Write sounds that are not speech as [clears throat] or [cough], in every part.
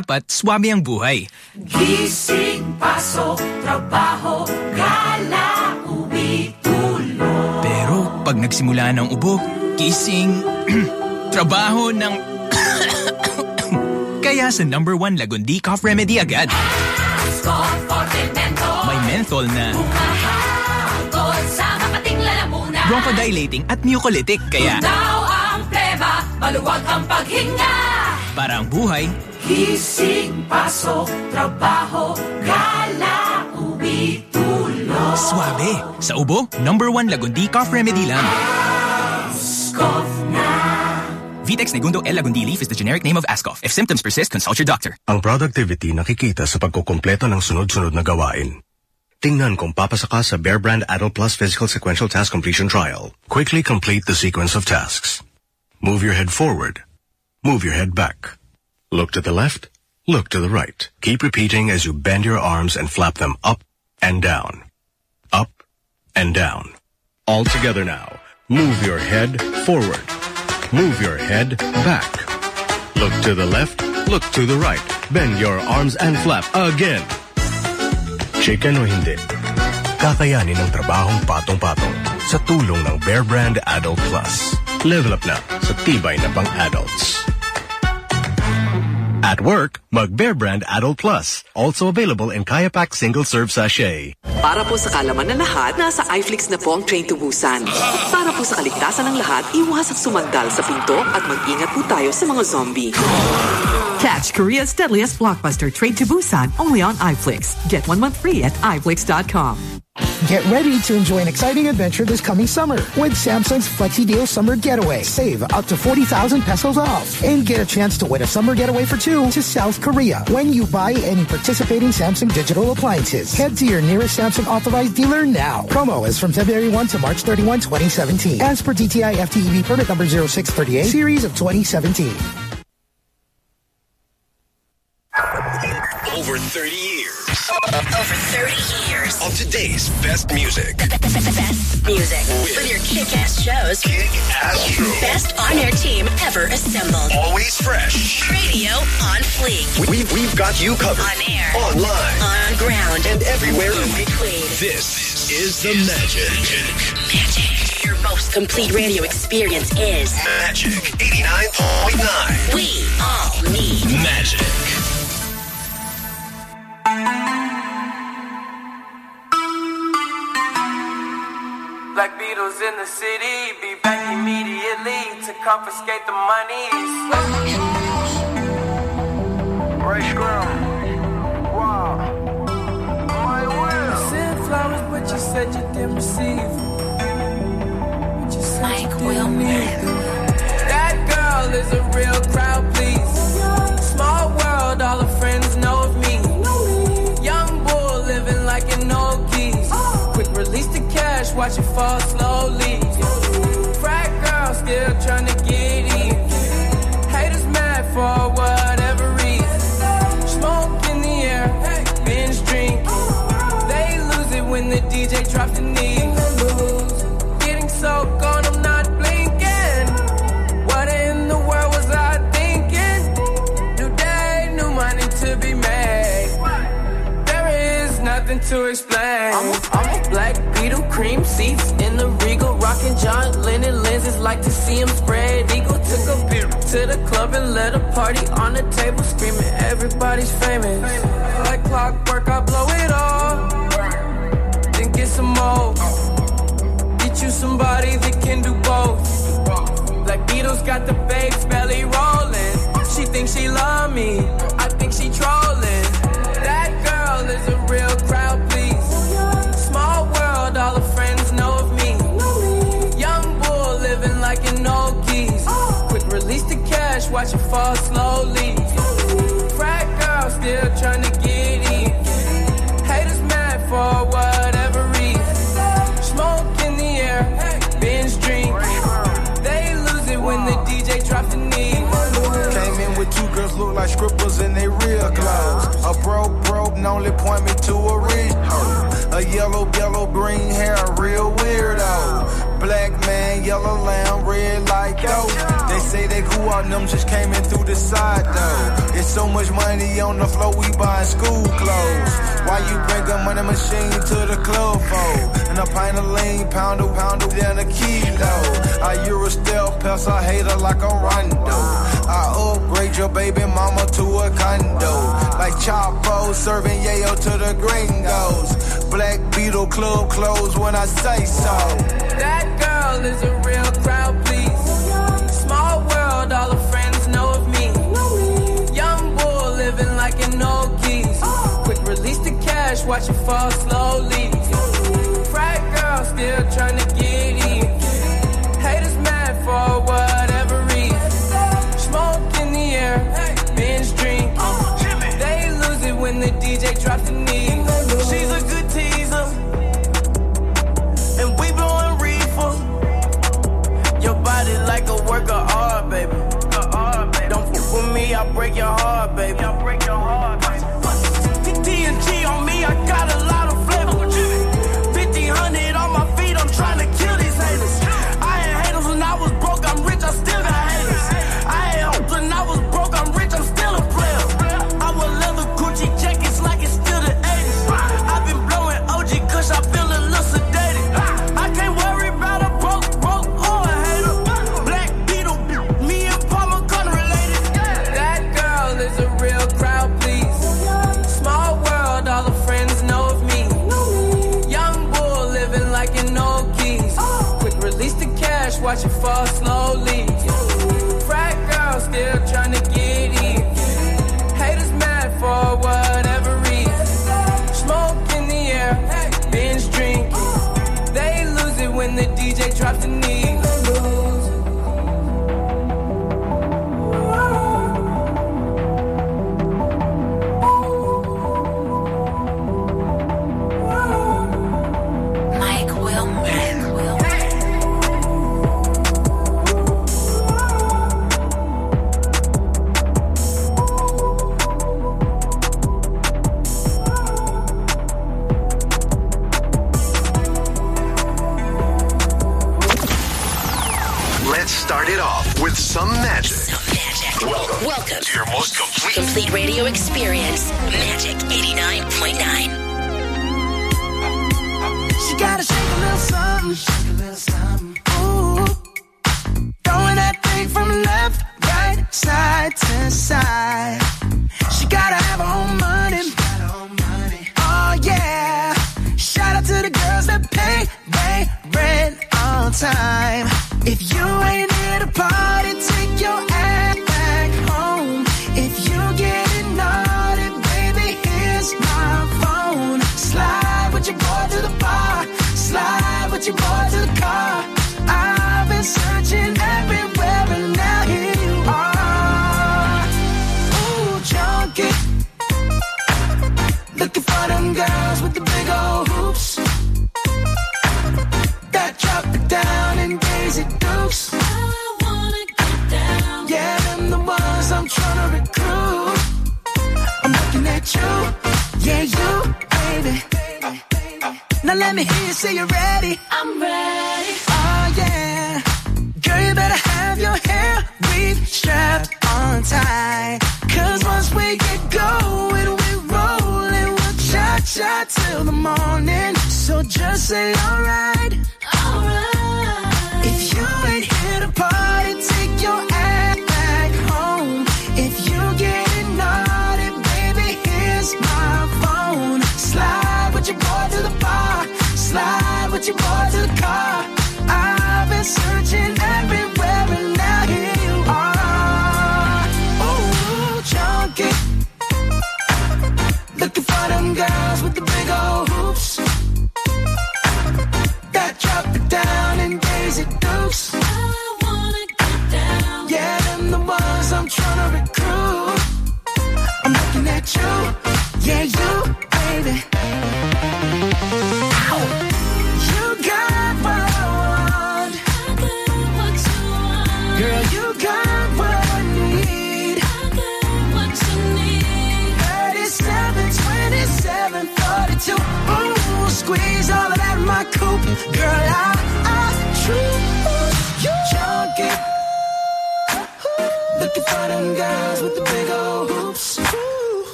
Dapat swabe ang buhay. Gising, pasok, trabaho, gala, uwi, tulog. Pero pag nagsimula ng ubo, gising, [clears throat] trabaho ng... [coughs] Kaya sa number one Lagundi Cough Remedy agad. Menthol. May menthol na Mahagod sa mapating lalamunan. bronchodilating at mucolytic. Kaya Now ang pleba, maluwag ang paghinga. para ang buhay, Gising, pasok, trabaho, gala, uwi, tulog. swabe. Sa ubo, number one Lagundi Cough Remedy lang. Ascof na. Vitex Negundo L. Lagundi Leaf is the generic name of Ascof. If symptoms persist, consult your doctor. Ang productivity nakikita sa pagkukumpleto ng sunod-sunod na gawain. Tingnan kung papasa ka sa Bear Brand Adult Plus Physical Sequential Task Completion Trial. Quickly complete the sequence of tasks. Move your head forward. Move your head back. Look to the left. Look to the right. Keep repeating as you bend your arms and flap them up and down. Up and down. All together now. Move your head forward. Move your head back. Look to the left. Look to the right. Bend your arms and flap again. Chicken o hindi, kakayanin ang trabahong patong-patong sa tulong ng Bear Brand Adult Plus. Level up na sa tibay na pang-adults. At work, mag Bear Brand Adult Plus. Also available in Kayapak Single Serve Sachet. Para po sa kalaman ng lahat, nasa iFlix na po ang Train to Busan. Para po sa kaligtasan ng lahat, iwasang sumandal sa pinto at mag-ingat po tayo sa mga zombie. Catch Korea's deadliest blockbuster Train to Busan only on iFlix. Get one month free at iFlix.com. Get ready to enjoy an exciting adventure this coming summer with Samsung's Flexi Deal Summer Getaway. Save up to 40,000 pesos off and get a chance to win a summer getaway for two to South Korea when you buy any participating Samsung digital appliances. Head to your nearest Samsung authorized dealer now. Promo is from February 1 to March 31, 2017. As per DTI FTEB permit number 0638, series of 2017. Over 30 years Over 30 years. of today's best music. Best music. With your kick-ass shows. Kick-ass show. Best on-air team ever assembled. Always fresh. Radio on fleek. We, we've got you covered. On air. Online. On ground. And everywhere in between. This is the magic. Magic. Your most complete radio experience is Magic 89.9. We all need Magic. Black Beatles in the city, be back immediately to confiscate the monies. Rae Sremmurd. Wow. My will. Sent flowers, but you said you didn't receive. But you said you didn't need. That girl is a real watch it fall slowly. Frat girl still trying to get in. Haters mad for whatever reason. Smoke in the air, binge drink. They lose it when the DJ drops the knee. Getting so gone, I'm not blinking. What in the world was I thinking? New day, new money to be made. There is nothing to explain. Cream seats in the regal, rocking John Lennon lenses. Like to see him spread eagle. Took a beer to the club and let a party on the table, screaming everybody's famous. Like clockwork, I blow it all, then get some more. Get you somebody that can do both. Black Beatles got the babes belly rolling. She thinks she love me, I think she trolling. watch it fall slowly. Frat girl still trying to get in. Haters mad for whatever reason. Smoke in the air, binge drink. They lose it when the DJ drops the knee. Came in with two girls look like scribbles in their real clothes. A broke broke, and only point me to a rich hoe. A yellow, yellow, green hair, real weirdo. Black man, yellow lamb, red like dope. Say they cool up, them just came in through the side though. It's so much money on the floor, we buying school clothes. Why you bring a money machine to the club for? And a pint of lean, pound of pound of down a kilo. I euro stealth pest, I hate her like a rondo. I upgrade your baby mama to a condo. Like Chapo serving yayo to the gringos. Black Beatle club clothes when I say so. That girl is a watch you fall slowly. Frat girl still trying to get in. Haters mad for whatever reason. Smoke in the air, binge drink. They lose it when the DJ drops the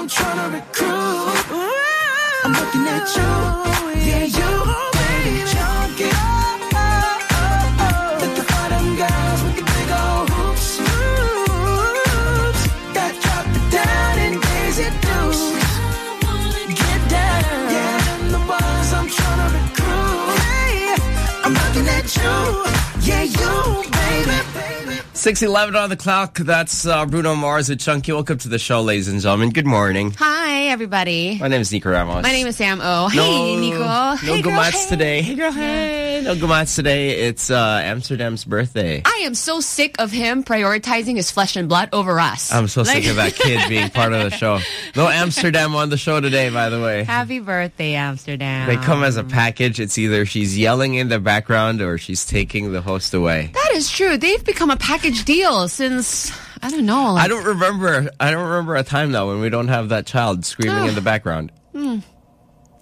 I'm trying to recruit. I'm looking at you, yeah, you, 611 on the clock. That's uh, Bruno Mars with Chunky. Welcome to the show, ladies and gentlemen. Good morning. Hi, everybody. My name is Nico Ramos. My name is Sam O. Hey, no, Nico. No hey, gumats hey. today. Hey, girl, hey. No gumats today. It's uh, Amsterdam's birthday. I am so sick of him prioritizing his flesh and blood over us. I'm so Like- sick of that kid being [laughs] part of the show. No Amsterdam on the show today, by the way. Happy birthday, Amsterdam. They come as a package. It's either she's yelling in the background or she's taking the host away. That is true. They've become a package deal since, I don't know. Like, I don't remember. I don't remember a time though when we don't have that child screaming in the background. Hmm.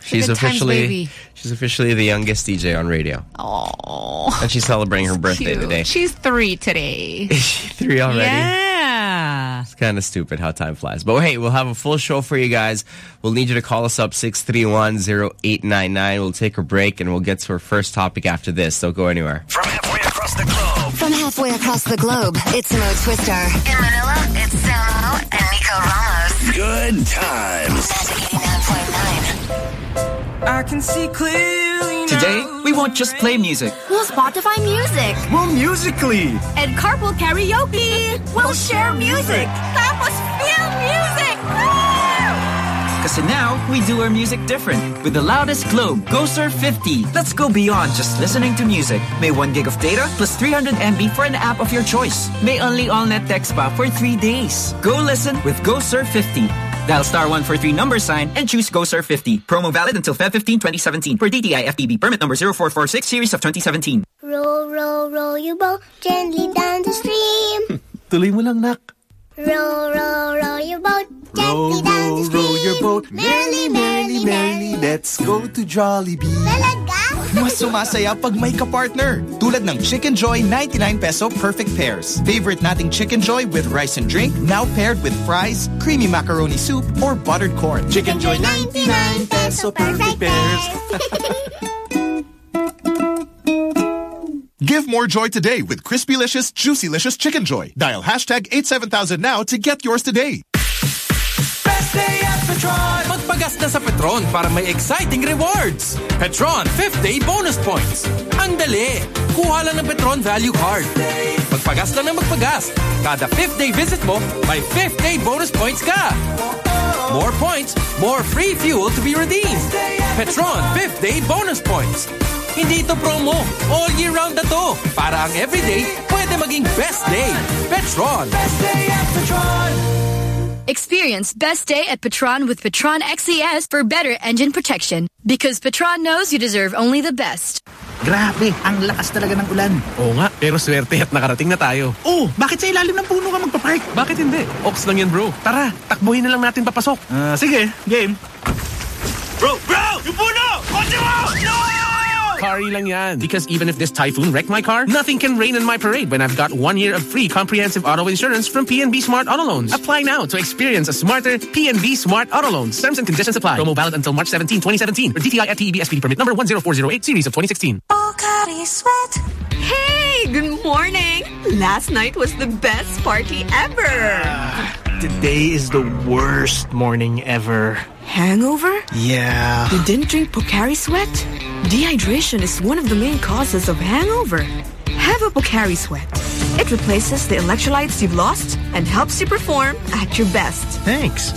She's good times, officially baby. she's officially the youngest DJ on radio, Oh, and she's celebrating her birthday cute. today. She's three today. [laughs] Three already. Yeah. It's kind of stupid how time flies. But hey, we'll have a full show for you guys. We'll need you to call us up 631-0899. We'll take a break and we'll get to our first topic after this. Don't go anywhere. From halfway across the globe. From halfway across the globe, it's Mo Twister. In Manila, it's Samo and Nico Ramos. Good times. I can see clearly Today, we won't just play music. We'll Spotify music. We'll musically. And carpool karaoke. We'll share music. Tapos feel music. Kasi now, we do our music different. With the loudest globe, GoSurf 50. Let's go beyond just listening to music. May 1 gig of data plus 300 MB for an app of your choice. May only all-net text pa for 3 days. Go listen with GoSurf 50. Dial star 143 number sign and choose GoSurf 50. Promo valid until Feb 15, 2017. Per DTI FTB permit number 0446 series of 2017. Roll, roll, roll your boat gently down the stream. [laughs] Tuloy mo lang, nak. Roll, roll, roll your boat Row, gently down the row, stream. row your boat. Merrily, merrily, merrily. Let's go to Jollibee. Mas sumasaya pag may ka-partner. Tulad ng Chicken Joy 99 peso perfect pairs. Favorite nating Chicken Joy with rice and drink, now paired with fries, creamy macaroni soup, or buttered corn. Chicken Joy 99 peso perfect pairs. [laughs] Give more joy today with Crispylicious, Juicylicious Chicken Joy. Dial hashtag 87000 now to get yours today. Best day at Petron! Magpagas na sa Petron para may exciting rewards. Petron 5th Day Bonus Points. Ang dali! Kuha lang ng Petron Value Card. Magpagas lang ng magpagas. Kada 5th day visit mo, may 5th day bonus points ka. More points, more free fuel to be redeemed. Petron 5th Day Bonus Points. Hindi ito promo. All year round na to. Para ang everyday pwede maging best day. Petron. Best day at Petron. Experience best day at Petron with Petron XCS for better engine protection. Because Petron knows you deserve only the best. Grabe, ang lakas talaga ng ulan. Oo nga, pero swerte at nakarating na tayo. Oh, bakit sa ilalim ng puno ka magpapark? Bakit hindi? Ox lang yan bro. Tara, takbuhin na lang natin papasok. Ah, sige, game. Bro, bro! Yung puno! Kotse mo! No! Kari lang yan. Because even if this typhoon wrecked my car, nothing can rain in my parade when I've got one year of free comprehensive auto insurance from PNB Smart Auto Loans. Apply now to experience a smarter PNB Smart Auto Loans. Terms and conditions apply. Promo valid until March 17, 2017. For DTI FTEB SPD permit number 10408 series of 2016. Oh, sweat. Hey, good morning. Last night was the best party ever. Today is the worst morning ever. Hangover? Yeah. You didn't drink Pocari Sweat? Dehydration is one of the main causes of hangover. Have a Pocari Sweat. It replaces the electrolytes you've lost and helps you perform at your best. Thanks.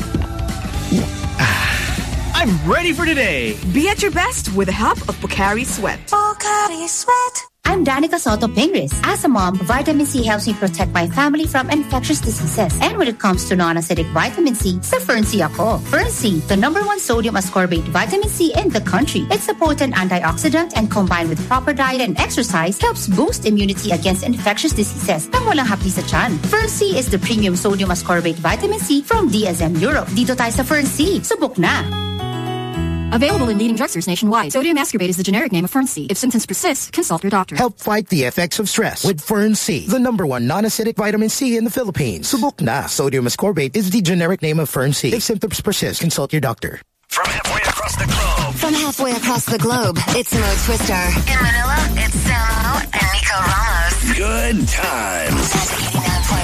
Ah, I'm ready for today. Be at your best with the help of Pocari Sweat. Pocari Sweat. I'm Danica Sotto Pingris. As a mom, vitamin C helps me protect my family from infectious diseases. And when it comes to non-acidic vitamin C, sa Fern C ako. Fern C, the number one sodium ascorbate vitamin C in the country. It's a potent antioxidant and combined with proper diet and exercise, helps boost immunity against infectious diseases nang walang hapdi sa tiyan. Fern C is the premium sodium ascorbate vitamin C from DSM Europe. Dito tayo sa Fern C. Subok na! Available in leading drugstores nationwide. Sodium ascorbate is the generic name of Fern C. If symptoms persist, consult your doctor. Help fight the effects of stress with Fern C, the number one non-acidic vitamin C in the Philippines. Subok na. Sodium ascorbate is the generic name of Fern C. If symptoms persist, consult your doctor. From halfway across the globe. From halfway across the globe, it's Mo Twister. In Manila, it's Samo and Nico Ramos. Good times.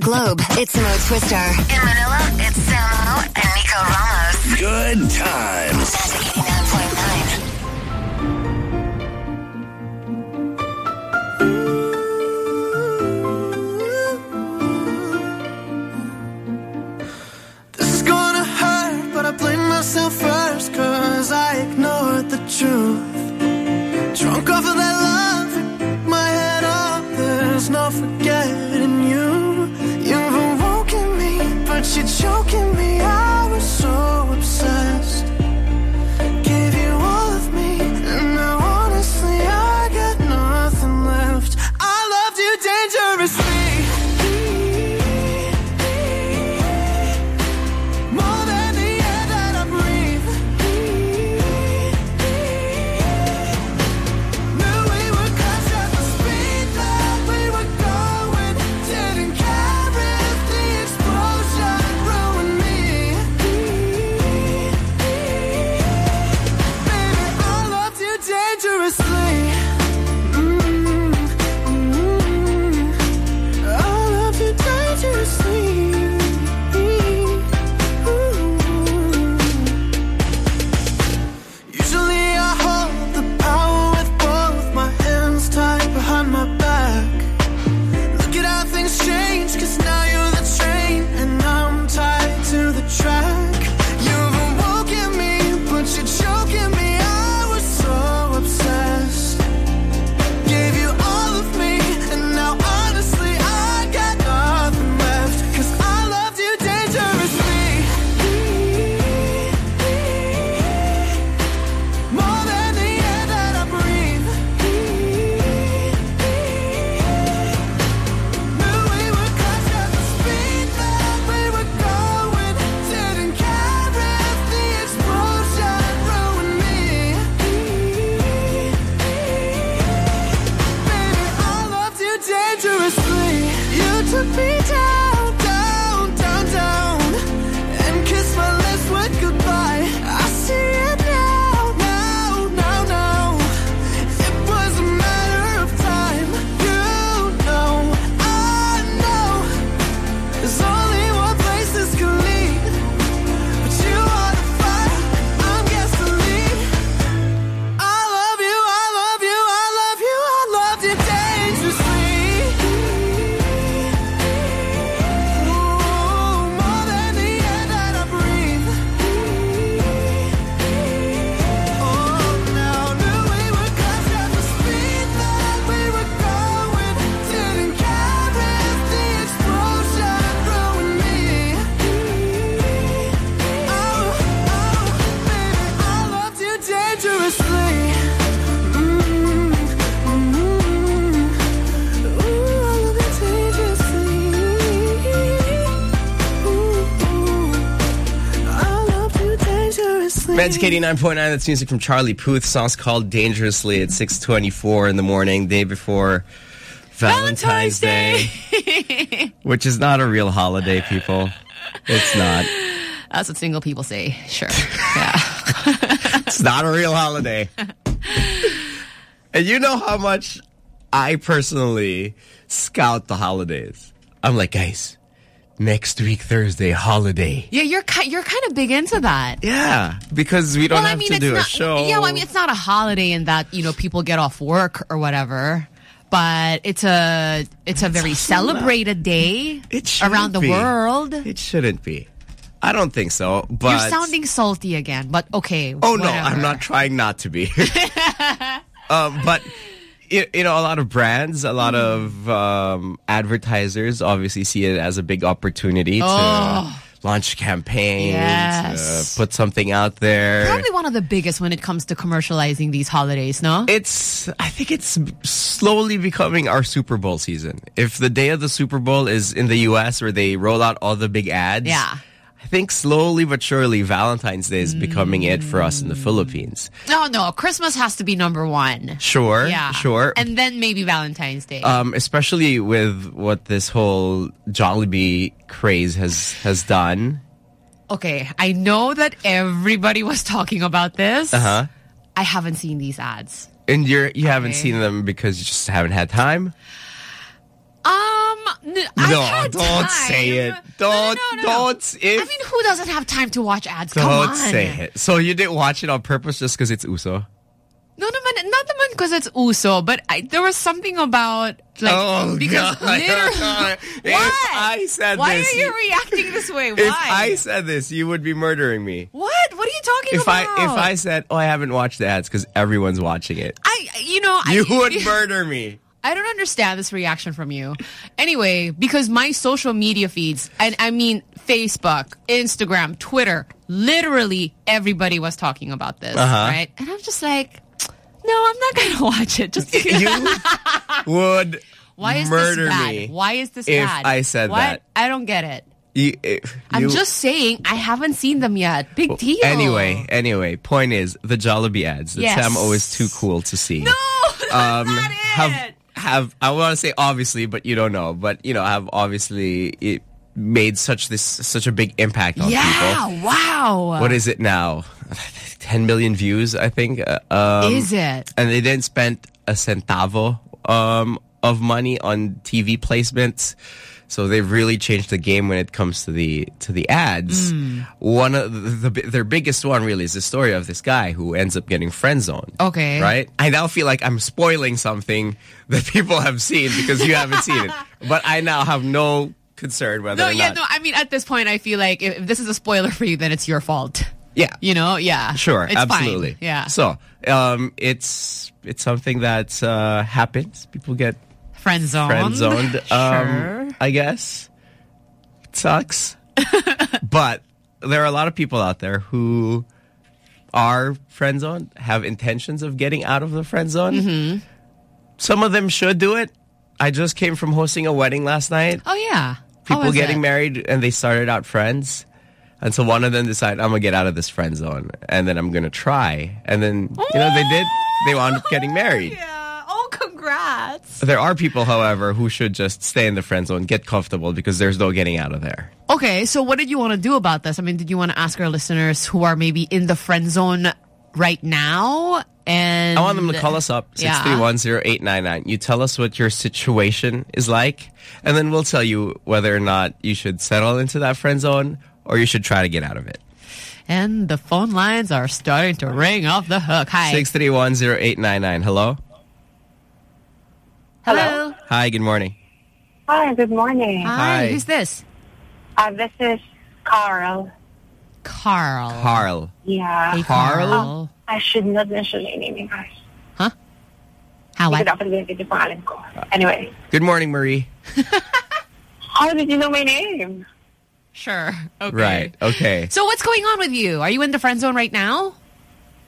The globe, it's Mo Twister. In Manila, it's Samo and Nico Ramos. Good times. Magic 89.9, that's music from Charlie Puth. Song's called Dangerously at 6.24 in the morning, day before Valentine's, [laughs] Day. which is not a real holiday, people. It's not. That's what single people say. Sure. [laughs] Yeah. [laughs] it's not a real holiday. and you know how much I personally scout the holidays. I'm like, guys, next week, Thursday, holiday. Yeah, you're ki- you're kind of big into that. Yeah, because we don't well, have I mean, to it's do not, a show. Yeah, well, I mean, it's not a holiday in that you know people get off work or whatever, but it's a it's a very celebrated day it around the be. world. It shouldn't be. I don't think so. But You're sounding salty again, but okay. Oh no. I'm not trying not to be. um, [laughs] but you, know, a lot of brands, a lot Mm-hmm. of um, advertisers obviously see it as a big opportunity Oh. to launch campaigns, Yes. uh, put something out there. Probably one of the biggest when it comes to commercializing these holidays, no? It's, I think it's slowly becoming our Super Bowl season. If the day of the Super Bowl is in the U.S. where they roll out all the big ads, Yeah. I think slowly but surely Valentine's Day is becoming it for us in the Philippines. No, no. Christmas has to be number one. Sure, Yeah. sure. And then maybe Valentine's Day. Um, especially with what this whole Jollibee craze has has done. okay, I know that everybody was talking about this. Uh huh. I haven't seen these ads. And you're you haven't seen them because you just haven't had time. Um, No, don't say it. Don't, no, no. don't. If, I mean, who doesn't have time to watch ads? Come don't on. say it. So you didn't watch it on purpose just because it's Uso? No, naman, not the naman because it's uso, but I, there was something about like oh, because God. [laughs] literally. [laughs] If I said Why this, are you reacting this way? [laughs] Why? If I said this, you would be murdering me. what? What are you talking If about? I if I said, "Oh, I haven't watched the ads because everyone's watching it," I, you know, you I, would murder me. I don't understand this reaction from you. Anyway, because my social media feeds, and I mean Facebook, Instagram, Twitter, literally everybody was talking about this, Uh-huh. right? And I'm just like, no, I'm not going [laughs] to watch it. Just You Would Why is murder this bad? me Why is this if bad? I said what? that. I don't get it. You, if I'm just saying I haven't seen them yet. Big deal. Anyway, anyway, point is the Jollibee ads that Yes. Sam is too cool to see. No, [laughs] um, have have I want to say obviously, but you don't know. But you know, have obviously it made such this such a big impact on yeah, people. wow. What is it now? [laughs] 10 million views, I think. Uh, Um, Is it? And they didn't spend a centavo um, of money on TV placements. So they've really changed the game when it comes to the to the ads. Mm. One of the, the their biggest one really is the story of this guy who ends up getting friend zoned. Okay. Right? I now feel like I'm spoiling something [laughs] that people have seen because you haven't seen it. [laughs] But I now have no concern whether No, or yeah, not. no. I mean, at this point, I feel like if, if this is a spoiler for you, then it's your fault. Yeah. You know, yeah. Sure, It's absolutely. Fine. Yeah. So, um, it's it's something that uh, happens. People get Friend zoned. friend zoned. [laughs] Um, Sure. I guess it sucks, [laughs] but there are a lot of people out there who are friend zoned, have intentions of getting out of the friend zone. Mm-hmm. Some of them should do it. I just came from hosting a wedding last night. Oh, yeah. People getting it? married and they started out friends. And so one of them decided, I'm going to get out of this friend zone. And then I'm going to try. And then, you know, they did. They wound up getting married. [laughs] Yeah. [laughs] Congrats. There are people, however, who should just stay in the friend zone, get comfortable because there's no getting out of there. Okay, so what did you want to do about this? I mean, did you want to ask our listeners who are maybe in the friend zone right now? And I want them to call us up, Yeah. 631-0899. You tell us what your situation is like, and then we'll tell you whether or not you should settle into that friend zone or you should try to get out of it. And the phone lines are starting to ring off the hook. Hi. 631-0899. Hello? Hello. Hi, good morning. Hi, good morning. Hi. Hi. Who's this? Uh, this is Carl. Carl. Carl. Yeah. Hey, Carl? Oh, I should not mention your name, you guys. Huh? How Hindi what? ko dapat binigay yung pangalan ko. Anyway, Good morning, Marie. [laughs] how did you know my name? Sure. Okay. Right, okay. So what's going on with you? Are you in the friend zone right now?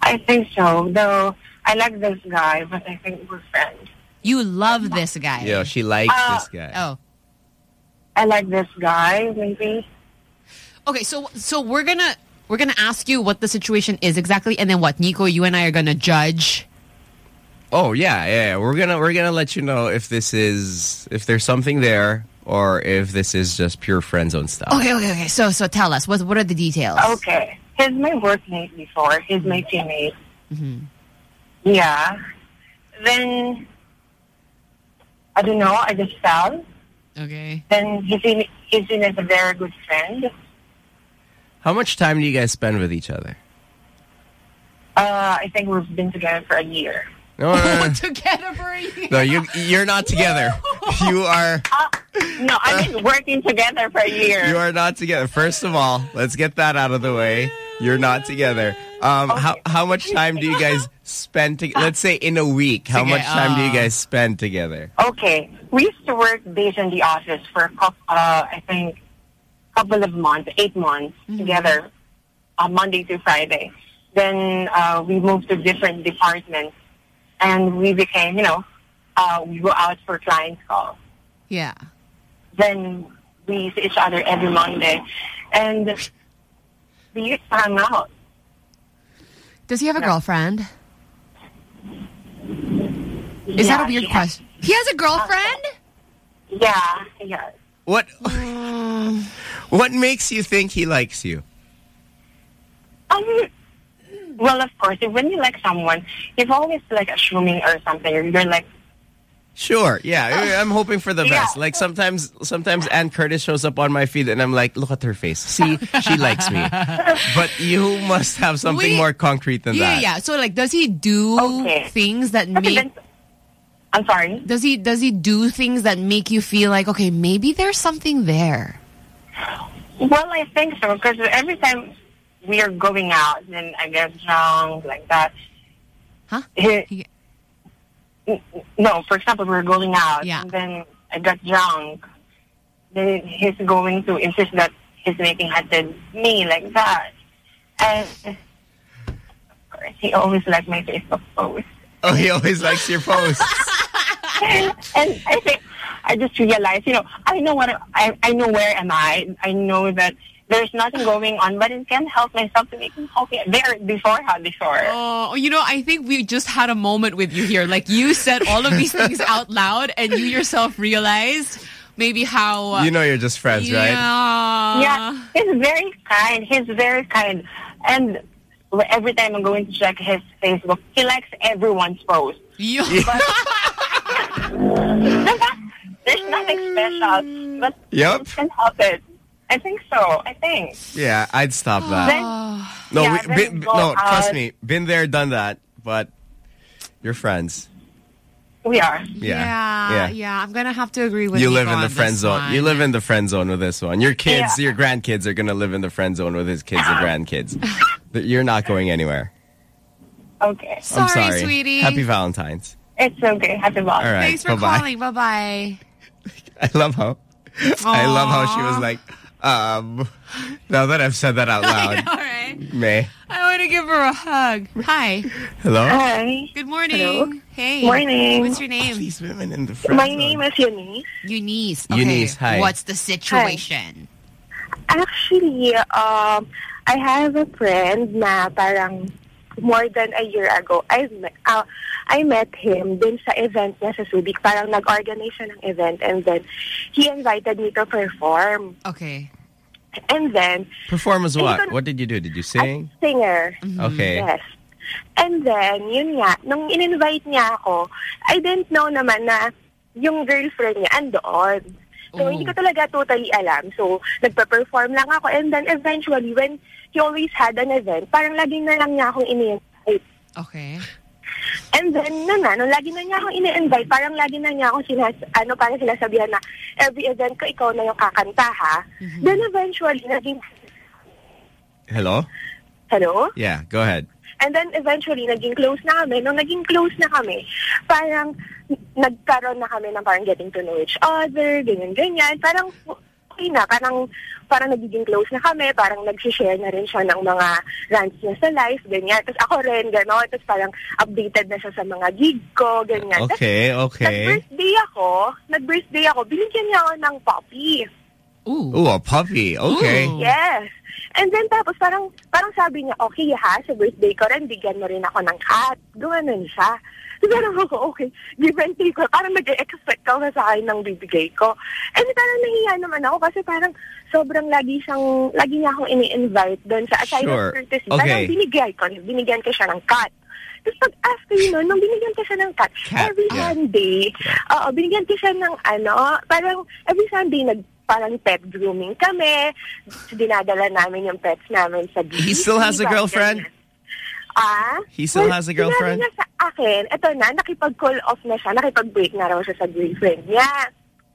I think so, though I like this guy, but I think we're friends. You love this guy. Yeah, she likes Uh, this guy. Oh. I like this guy, maybe. Okay, so so we're gonna we're gonna ask you what the situation is exactly, and then what, Nico, you and I are gonna judge. Oh yeah, yeah, yeah. We're gonna we're gonna let you know if this is if there's something there or if this is just pure friend zone stuff. Okay, okay, okay. So so tell us what what are the details? Okay. He's my workmate before. He's my teammate. Mm-hmm. Yeah. Then, I don't know, I just fell. Okay. Then he's in, he's in as a very good friend. How much time do you guys spend with each other? Uh, I think we've been together for a year. No, no, no, no. [laughs] Together for a year. No, you you're not together. [laughs] You are No, I mean [laughs] working together for a year. you are not together. First of all, let's get that out of the way. You're not together. Um, how how much time do you guys spend? To, let's say in a week. How Sige, much time do you uh, guys spend together? Okay. We used to work days in the office for a couple, uh, I think, couple of months, eight months together, uh, Monday to Friday. Then uh, we moved to different departments, and we became, you know, uh, we go out for client calls. Yeah. Then we see each other every Monday, and we used to hang out. Does he have a girlfriend? Is that a weird he has- question? He has a girlfriend? Yeah, yeah. What [laughs] what makes you think he likes you? Um, well, of course, if when you like someone, you've always like assuming or something. You're, you're like, Sure. Yeah, ah. I'm hoping for the Yeah. best. Like sometimes, sometimes Anne Curtis shows up on my feed, and I'm like, look at her face. See, she likes me. [laughs] But you must have something Wait. more concrete than yeah, that. yeah. Yeah. So like, does he do things that make? I'm sorry. Does he does he do things that make you feel like okay, maybe there's something there? Well, I think so because every time we are going out, then I get drunk like that. Huh? He, N- no, for example, we're going out, and then I got drunk. Then he's going to insist that he's making hatred me like that, and of course he always like my Facebook post. Oh, he always likes your posts. [laughs] and I think I just realized, you know, I know what I I know where am I. I know that there's nothing going on, but I can't help myself to make him happy. There before how before. Oh, you know, I think we just had a moment with you here. Like you said all of these things [laughs] out loud, and you yourself realized maybe how uh, You know you're just friends, right? yeah. Yeah, he's very kind. He's very kind, and every time I'm going to check his Facebook, he likes everyone's post. Yeah. [laughs] [laughs] There's nothing special, but Yep. I can't help it. I think so. I think. Yeah, I'd stop that. Then, [sighs] no, yeah, we, then been, go no, trust me. Been there, done that. But you're friends. We are. Yeah. yeah, Yeah. yeah. I'm gonna have to agree with you You live in the friend zone. one. You live in the friend zone with this one. Your kids, Yeah. your grandkids are gonna live in the friend zone with his kids and [laughs] grandkids. But You're not going anywhere. Okay. I'm Sorry, sorry. sweetie. Happy Valentine's. It's okay. Happy Valentine's. All right. Thanks for bye-bye. calling. Bye bye. [laughs] I love how I love how she was like, um, now that I've said that out [laughs] loud, All right. May. I want to give her a hug. Hi. Hello? Hi. Good morning. Hello. Hey. Morning. What's your name? These women in the friend My zone. name is Eunice. Eunice. Okay. Eunice, hi. What's the situation? Actually, um, I have a friend na parang more than a year ago, I met, uh, I met him dun sa event niya sa Subic. Parang nag-organize siya ng event and then he invited me to perform. Okay. And then, Perform as what? ko- What did you do? Did you sing? singer. Okay. Yes. And then, yun nga, nung in-invite niya ako, I didn't know naman na yung girlfriend niya andoon. So, hindi ko talaga totally alam. So, nagpa-perform lang ako. And then, eventually, when he always had an event, parang laging na lang niya akong ini-invite. Okay. And then, na nga, nung lagi na niya akong ini-invite, parang lagi na niya akong sinas, ano, parang sinasabihan na, every event ko, ikaw na yung kakanta, ha? Then, eventually, naging, Hello? hello? Yeah, go ahead. And then eventually, naging close na kami. Nung naging close na kami, parang n- nagkaroon na kami ng parang getting to know each other, ganyan-ganyan. Parang okay na, parang parang nagiging close na kami, parang nag-share na rin siya ng mga rants niya sa life, ganyan. Tapos ako rin, gano'n. Tapos parang updated na siya sa mga gig ko, ganyan. Tapos Okay, okay. Nag-birthday ako, nag-birthday ako, binigyan niya ako ng puppy. Ooh, a puppy. Okay. Yes. And then tapos parang parang sabi niya, okay ha, sa birthday ko rin, bigyan mo rin ako ng cat. Gumanon siya. Parang ako, okay, give and take. Parang nag-expect ka na sa akin ng bibigay ko. And parang nahiya naman ako kasi parang sobrang lagi siyang, lagi niya akong ini-invite doon sa aside Sure. of courtesy. Okay. Parang binigay ko, binigyan ko siya ng cat. Tapos pag after yun, nung binigyan ko siya ng cat, Cat, every yeah. Sunday, oo, binigyan ko siya ng ano, parang every Sunday nag parang pet grooming kami. Dinadala namin yung pets namin sa He still has a ganyan. Girlfriend? Ah? He still has a girlfriend? Sinabi niya sa akin, eto na, nakipag-call off na siya, nakipag-break na raw siya sa girlfriend niya.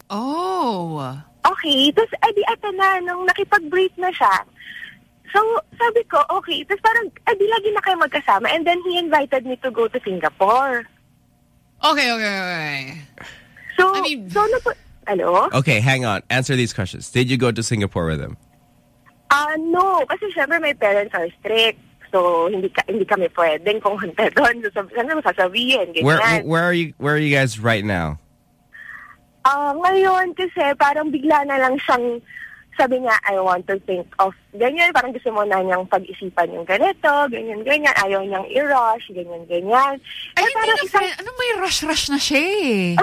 Oh. Okay, tapos edi eto na, nung nakipag-break na siya, so sabi ko, okay, tapos parang, edi lagi na kayo magkasama, and then he invited me to go to Singapore. Okay, okay, okay. So, so napu- Hello? Okay, hang on. Answer these questions. Did you go to Singapore with him? Ah, no. Kasi syempre my parents are strict. So, hindi ka, hindi kami pwedeng doon. So, sabi, ano sasabihin, ganyan. Where where are you where are you guys right now? Ah, ngayon kasi parang bigla na lang siyang sabi niya, I want to think of ganyan. Parang gusto mo na niyang pag-isipan yung ganito, ganyan, ganyan. Ayaw niyang i-rush, ganyan, ganyan. Ay, Eh, hindi na friend. Ano may rush-rush na siya eh.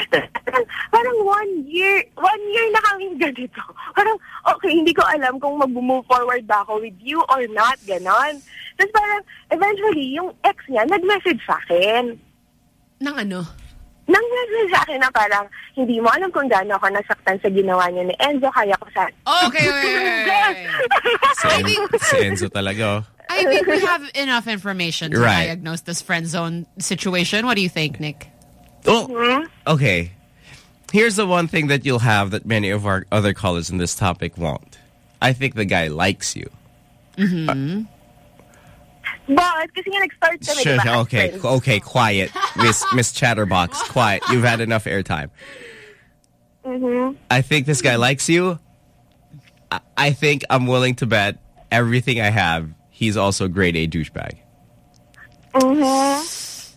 [laughs] parang one year, one year na kami ganito. Parang, okay, hindi ko alam kung mag-move forward ba ako with you or not, ganon. Tapos parang, eventually, yung ex niya, nag-message sa akin. Nang ano? Nangyari sa akin na parang hindi mo alam kung gaano ako nasaktan sa ginawa niya ni Enzo, kaya ko sa... Okay, wait, wait, wait, wait. I think [laughs] Si Enzo talaga. oh. I think we have enough information to Right. diagnose this friend zone situation. What do you think, Nick? Oh, okay. Here's the one thing that you'll have that many of our other callers in this topic won't. I think the guy likes you. Mm-hmm. But, kasi nga nag-start kami, Sure, diba, okay, friends. okay, quiet. Miss Miss Chatterbox, quiet. You've had enough airtime. Mhm. I think this guy likes you. I, I think I'm willing to bet everything I have, he's also grade A douchebag. Mhm.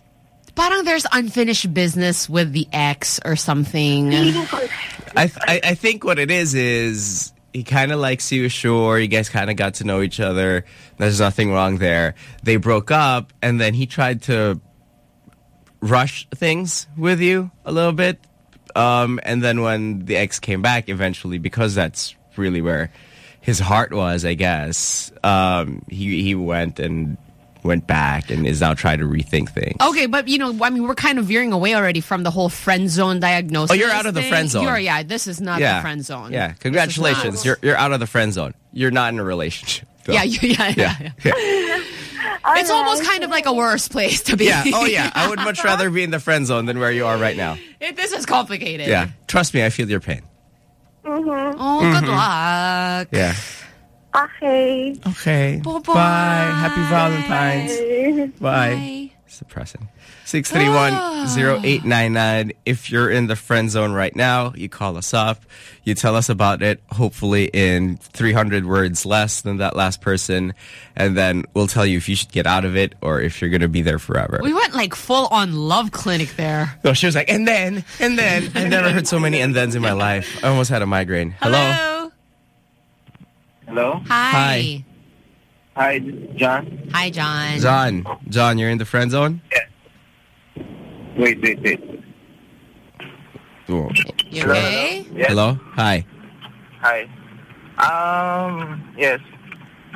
Parang there's unfinished business with the ex or something. I, I I think what it is is he kind of likes you. Sure, you guys kind of got to know each other. There's nothing wrong there. They broke up, and then he tried to rush things with you a little bit. Um, and then when the ex came back, eventually, because that's really where his heart was, I guess. Um, he he went and went back and is now trying to rethink things. Okay, but you know, I mean, we're kind of veering away already from the whole friend zone diagnosis. Oh, you're out of the thing. friend zone. You're, yeah, this is not the friend zone. Yeah, congratulations. You're you're out of the friend zone. You're not in a relationship. though. Yeah, you, [laughs] yeah, yeah, yeah. It's almost kind of like a worse place to be. Yeah. Oh yeah. [laughs] I would much rather be in the friend zone than where you are right now. It, this is complicated. Yeah. Trust me, I feel your pain. Mm -hmm. Oh, good Mhm. luck. Yeah. Okay. Okay. Bye-bye. Happy Valentine's. Bye. It's depressing. 631-0899. If you're in the friend zone right now, you call us up. You tell us about it, hopefully in 300 words less than that last person. And then we'll tell you if you should get out of it or if you're going to be there forever. We went like full on love clinic there. No, she was like, and then, and then. I've never heard so many and thens in my life. I almost had a migraine. Hello? Hello. Hello? Hi. Hi, John. Hi, John. John. John, you're in the friend zone? Yeah. Wait, wait, wait. Oh. You okay? Hello? Hi. Hi. Um, yes.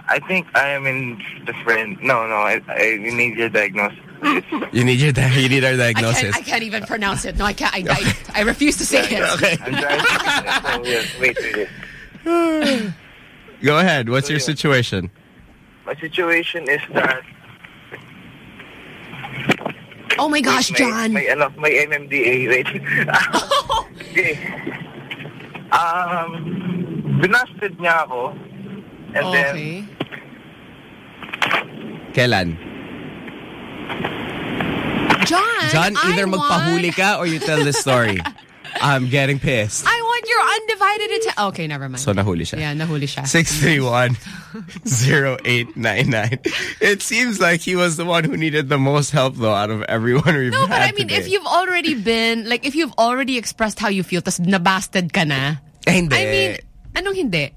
I think I am in the friend. No, no, I, I need your diagnosis. You need your di- you need our I diagnosis. can't, I can't even pronounce it. No, I can't. I, I, [laughs] I refuse to say it. Okay. I'm driving. so, yes, wait, wait, wait. [laughs] Go ahead. What's So, your yeah. situation? My situation is that Oh my gosh, my, John. My, ano, my MMDA, wait. [laughs] okay. Um, binasted niya ako. And then, Okay. Kailan? John, John, either I magpahuli want, ka or you tell the story. [laughs] I'm getting pissed. I [laughs] want your undivided attention. Okay, never mind. So nahuli siya. yeah, nahuli siya. 631-0899. [laughs] It seems like he was the one who needed the most help though out of everyone we've No, but I mean, today. if you've already been, like, if you've already expressed how you feel, tas nabasted ka na. Eh, hindi. I mean, anong hindi?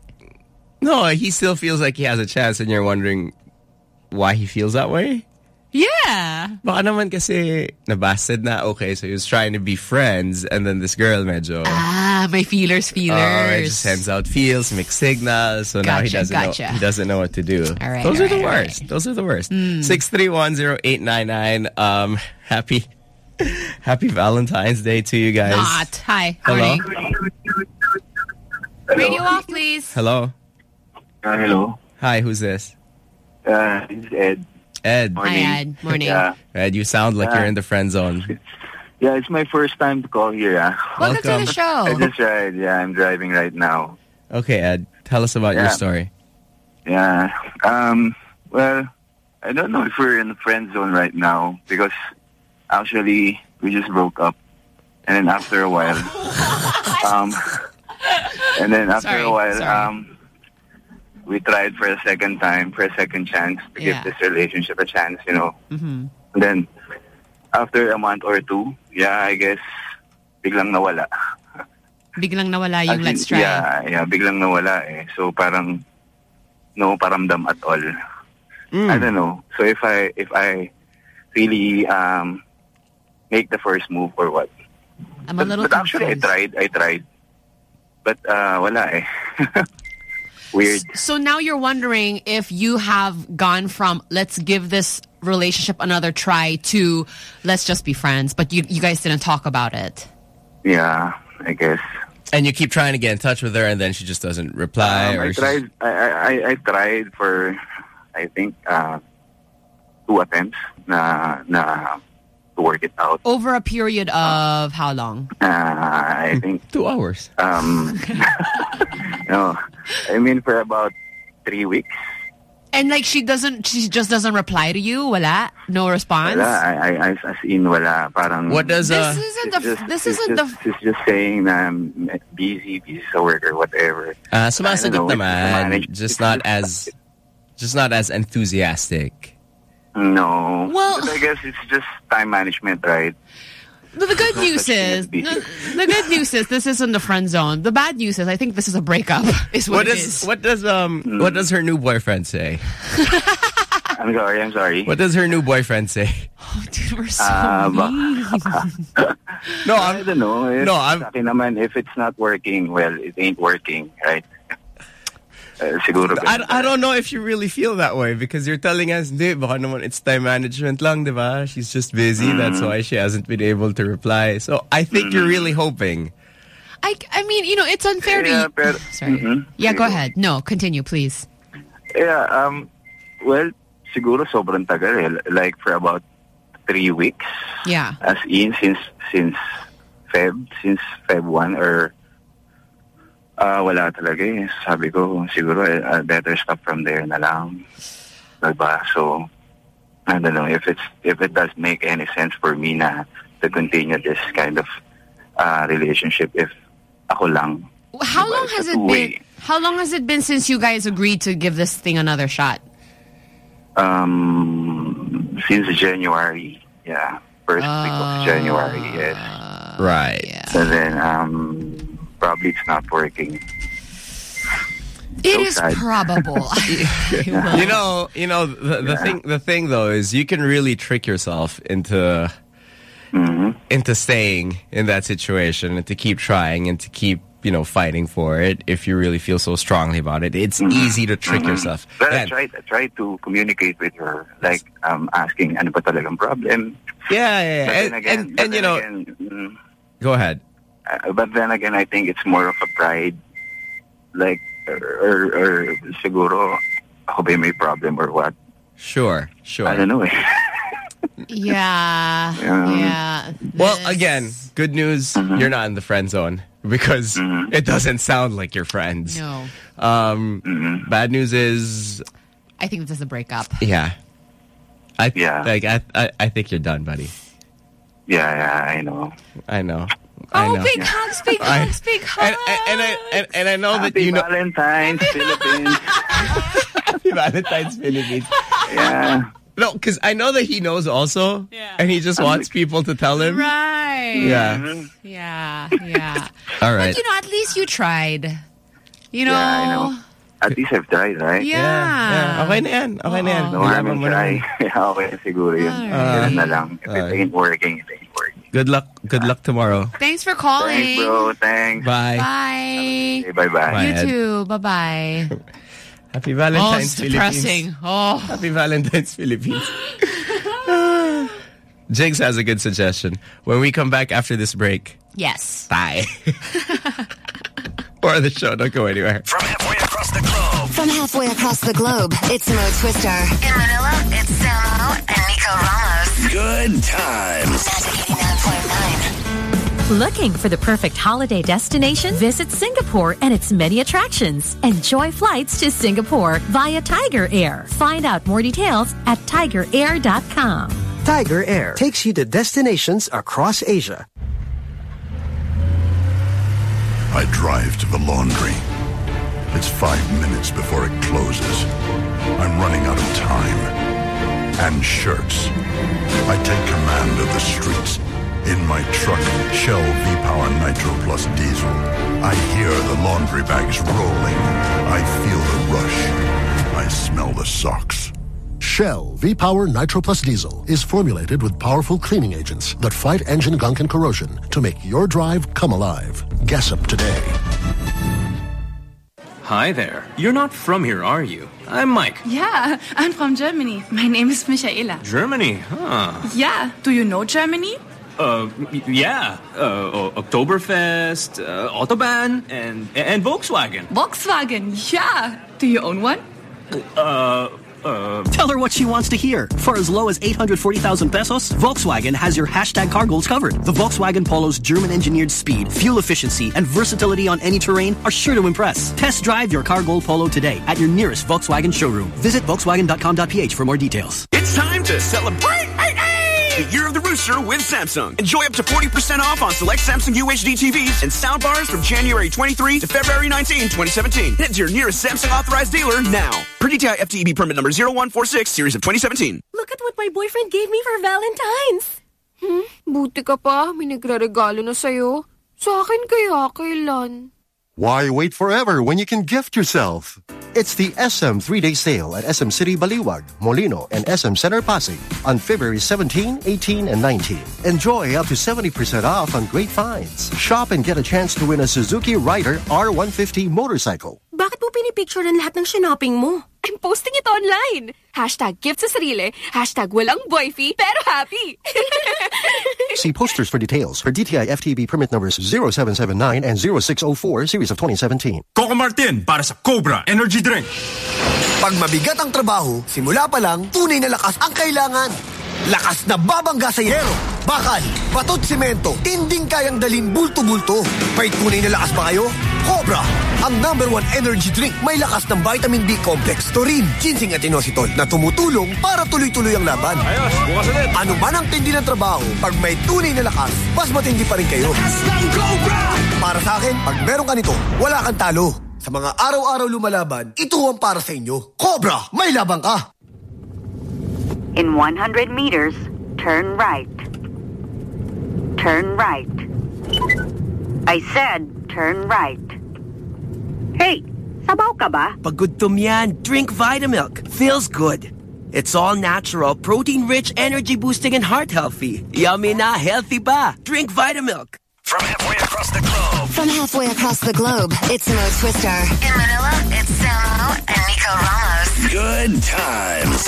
No, he still feels like he has a chance and you're wondering why he feels that way? Yeah. Baka naman kasi nabasted na, okay, so he was trying to be friends and then this girl medyo... Ah, my feelers, feelers. Oh, it just sends out feels, mixed signals. So now he doesn't gotcha. know. He doesn't know what to do. All right, Those all are the right, worst. Those are the worst. Mm. Six three one zero eight nine nine. Um, happy, [laughs] happy Valentine's Day to you guys. Not. Hi. How Hello. Radio off, please. Hello. Uh, hello. Hi. Who's this? Uh, this is Ed. Ed. Hi, Ed. Morning. Yeah. Ed, you sound like Yeah. you're in the friend zone. [laughs] Yeah, it's my first time to call here. Yeah. Welcome, to the show. I just ride. Yeah, I'm driving right now. Okay, Ed. Tell us about your story. Yeah. Um. Well, I don't know if we're in the friend zone right now because actually we just broke up, and then after a while, [laughs] um, and then after Sorry, a while, sorry. um, we tried for a second time, for a second chance to Yeah. give this relationship a chance. You know. Mm-hmm. And then after a month or two, yeah, I guess biglang nawala. Biglang nawala yung As in, let's try. Yeah, yeah, biglang nawala eh. So parang no paramdam at all. Mm. I don't know. So if I if I really um make the first move or what? I'm a But, little but actually I tried, I tried. But uh wala eh. [laughs] weird. So now you're wondering if you have gone from let's give this relationship another try to let's just be friends, but you you guys didn't talk about it. Yeah, I guess. And you keep trying to get in touch with her, and then she just doesn't reply. Um, or I tried. I, I I tried for, I think, uh, two attempts na na to work it out. Over a period of how long? Uh, I think two hours. Um, [laughs] no, I mean for about three weeks. And like she doesn't, she just doesn't reply to you. Wala, no response. Wala, I, I, I, as in wala, parang. What does uh? This isn't the. Just, this isn't just, the. It's just saying that I'm busy, busy sa work or whatever. Uh, I sumasagot know, naman. Just not as, just not as enthusiastic. No. Well- but I guess it's just time management, right? The good news such thing as is, the, the good news is this isn't the friend zone. The bad news is I think this is a breakup. [laughs] Is what, What it does is. what does um Hmm. what does her new boyfriend say? [laughs] I'm sorry, I'm sorry. What does her new boyfriend say? Oh, dude, we're so Ah, ba- mean. No, I don't know. If, No, I'm- sa akin naman, if it's not working, well, it ain't working, right? Uh, siguro. I, I don't know if you really feel that way because you're telling us, di, baka naman it's time management lang, di ba? She's just busy. That's Mm. why she hasn't been able to reply. So I think you're really hoping. I, I mean, you know, it's unfair to Yeah, you. pero, [laughs] Sorry. Mhm. Yeah, go ahead. No, continue, please. Yeah, um, well, siguro sobrang tagal eh. Like for about three weeks. Yeah. As in, since, since Feb, since Feb 1 or ah wala talaga eh. Sabi ko, siguro eh, I better stop from there na lang. Diba? So, I don't know if it's if it does make any sense for me na to continue this kind of uh, relationship if ako lang. How Diba? long has it been? How long has it been since you guys agreed to give this thing another shot? Um, since January, yeah, first week of January, yes. Right. And then um, probably it's not working. It So is sad. probable. [laughs] you know, you know the, the thing. The thing though is you can really trick yourself into into staying in that situation and to keep trying and to keep you know fighting for it if you really feel so strongly about it. It's easy to trick Mhm. yourself. But I And- tried, I tried to communicate with her, like um, asking ano ba talagang problem. yeah, yeah, yeah. But And, then again, and, but and you then know, again, mm, go ahead. Uh, but then again, I think it's more of a pride, like or or, or siguro ako ba may problem or what? Sure, sure. I don't know. [laughs] yeah. Um, Yeah. Well, again, good news. Mm-hmm. You're not in the friend zone [laughs] because it doesn't sound like you're friends. No. Um, Mm-hmm. Bad news is, I think this is a breakup. yeah. I Yeah. like I, I I think you're done, buddy. yeah, yeah, I know. I know. I Oh, big hugs, big hugs, big hugs. And, and, and I and, and I know that Happy you know Valentine's, [laughs] Philippines. Happy Valentine's Philippines. Yeah. No, because I know that he knows also, Yeah. and he just wants people to tell him. Right. Yeah. Yeah. Yeah. [laughs] All right. But you know, at least you tried. You know. Yeah, I know. At least I've tried, right? Yeah. Yeah. Okay na yan. Okay na yan. Oh. No harm Ilaban in mo na try. yan. okay, siguro yun. Ganun na lang. If it ain't working, it ain't working. Good luck. Good luck tomorrow. Thanks for calling. Thanks, bro. Thanks. Bye. Bye. Bye-bye. Bye, You Ed. too. Bye bye. [laughs] Happy Oh, Valentine's it's Philippines. depressing. Oh. Happy Valentine's Philippines. [laughs] Jigs has a good suggestion. When we come back after this break, Yes. bye. [laughs] or the show. Don't go anywhere. From halfway across the globe, it's Mo Twister. In Manila, it's Samo and Nico Ramos. Good times. Magic 89.9. Looking for the perfect holiday destination? Visit Singapore and its many attractions. Enjoy flights to Singapore via Tiger Air. Find out more details at tigerair.com. Tiger Air takes you to destinations across Asia. I drive to the laundry. It's five minutes before it closes. I'm running out of time. And shirts. I take command of the streets. In my truck, Shell V-Power Nitro Plus Diesel. I hear the laundry bags rolling. I feel the rush. I smell the socks. Shell V-Power Nitro Plus Diesel is formulated with powerful cleaning agents that fight engine gunk and corrosion to make your drive come alive. Gas up today. Hi there. You're not from here, are you? I'm Mike. Yeah, I'm from Germany. My name is Michaela. Germany, huh? Yeah, do you know Germany? Uh, yeah. Uh, Oktoberfest, uh, Autobahn, and and Volkswagen. Volkswagen, yeah. Do you own one? Uh, uh. Tell her what she wants to hear. For as low as 840,000 pesos, Volkswagen has your hashtag car goals covered. The Volkswagen Polo's German-engineered speed, fuel efficiency, and versatility on any terrain are sure to impress. Test drive your car goal Polo today at your nearest Volkswagen showroom. Visit volkswagen.com.ph for more details. It's time to celebrate the Year of the Rooster with Samsung. Enjoy up to 40% off on select Samsung UHD TVs and soundbars from January 23 to February 19, 2017. Head to your nearest Samsung authorized dealer now. Per DTI FTEB permit number 0146, series of 2017. Look at what my boyfriend gave me for Valentine's. Hmm? Buti ka pa, may nagre-regalo na sa'yo. Sa akin kaya kailan? Why wait forever when you can gift yourself? It's the SM three-day sale at SM City Baliwag, Molino, and SM Center Pasig on February 17, 18, and 19. Enjoy up to 70% off on great finds. Shop and get a chance to win a Suzuki Raider R150 motorcycle. Bakit mo pinipicture lahat ng shopping mo? I'm posting it online. Hashtag gift sa sarili. Hashtag walang boyfie, pero happy. [laughs] See posters for details for DTI FTB permit numbers 0779 and 0604 series of 2017. Coco Martin para sa Cobra Energy Drink. Pag mabigat ang trabaho, simula pa lang, tunay na lakas ang kailangan. Lakas na babangga sa yero, bakal, batot simento, tinding kayang dalhin bulto-bulto. May tunay na lakas ba kayo? Cobra, ang number one energy drink may lakas ng vitamin B complex, taurine, ginseng at inositol na tumutulong para tuloy-tuloy ang laban. Ayos, bukas ulit. Ano man ang tindi ng trabaho, pag may tunay na lakas, mas matindi pa rin kayo. Para sa akin, pag meron ka nito, wala kang talo. Sa mga araw-araw lumalaban, ito ang para sa inyo. Cobra, may labang ka! In 100 meters, turn right. Turn right. I said turn right. Hey, sabaw ka ba? Pag yan, drink Vitamilk. Feels good. It's all natural, protein-rich, energy-boosting, and heart-healthy. Yummy na, healthy ba? Drink Vitamilk. From halfway across the globe. From halfway across the globe, it's Mo Twister. In Manila, it's Samo and Nico Ramos. Good times.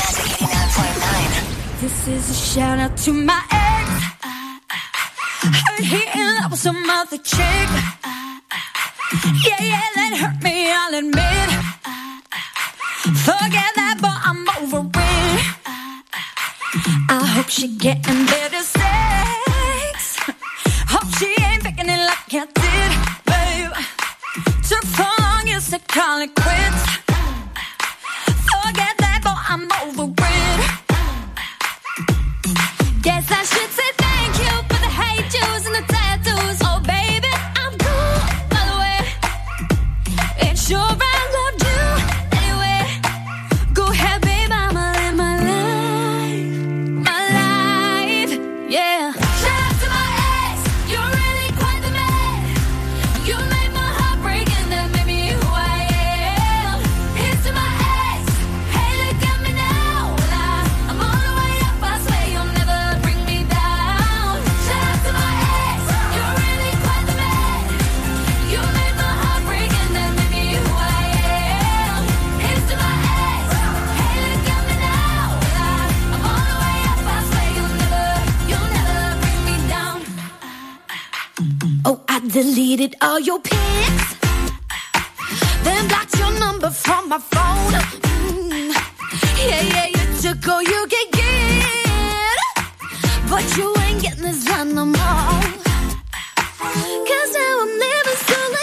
This is a shout out to my ex. Heard he in love with some other chick. Yeah, yeah, that hurt me, I'll admit. Forget that, but I'm over it. I hope she getting better sex. Hope she ain't picking it like I did, babe. Took so long, you said call it quits. Forget that, but I'm over it. Guess I should Oh, I deleted all your pics. Then blocked your number from my phone. Mm. Yeah, yeah, you took all you could get. But you ain't getting this done no more. Cause now I'm living so legit.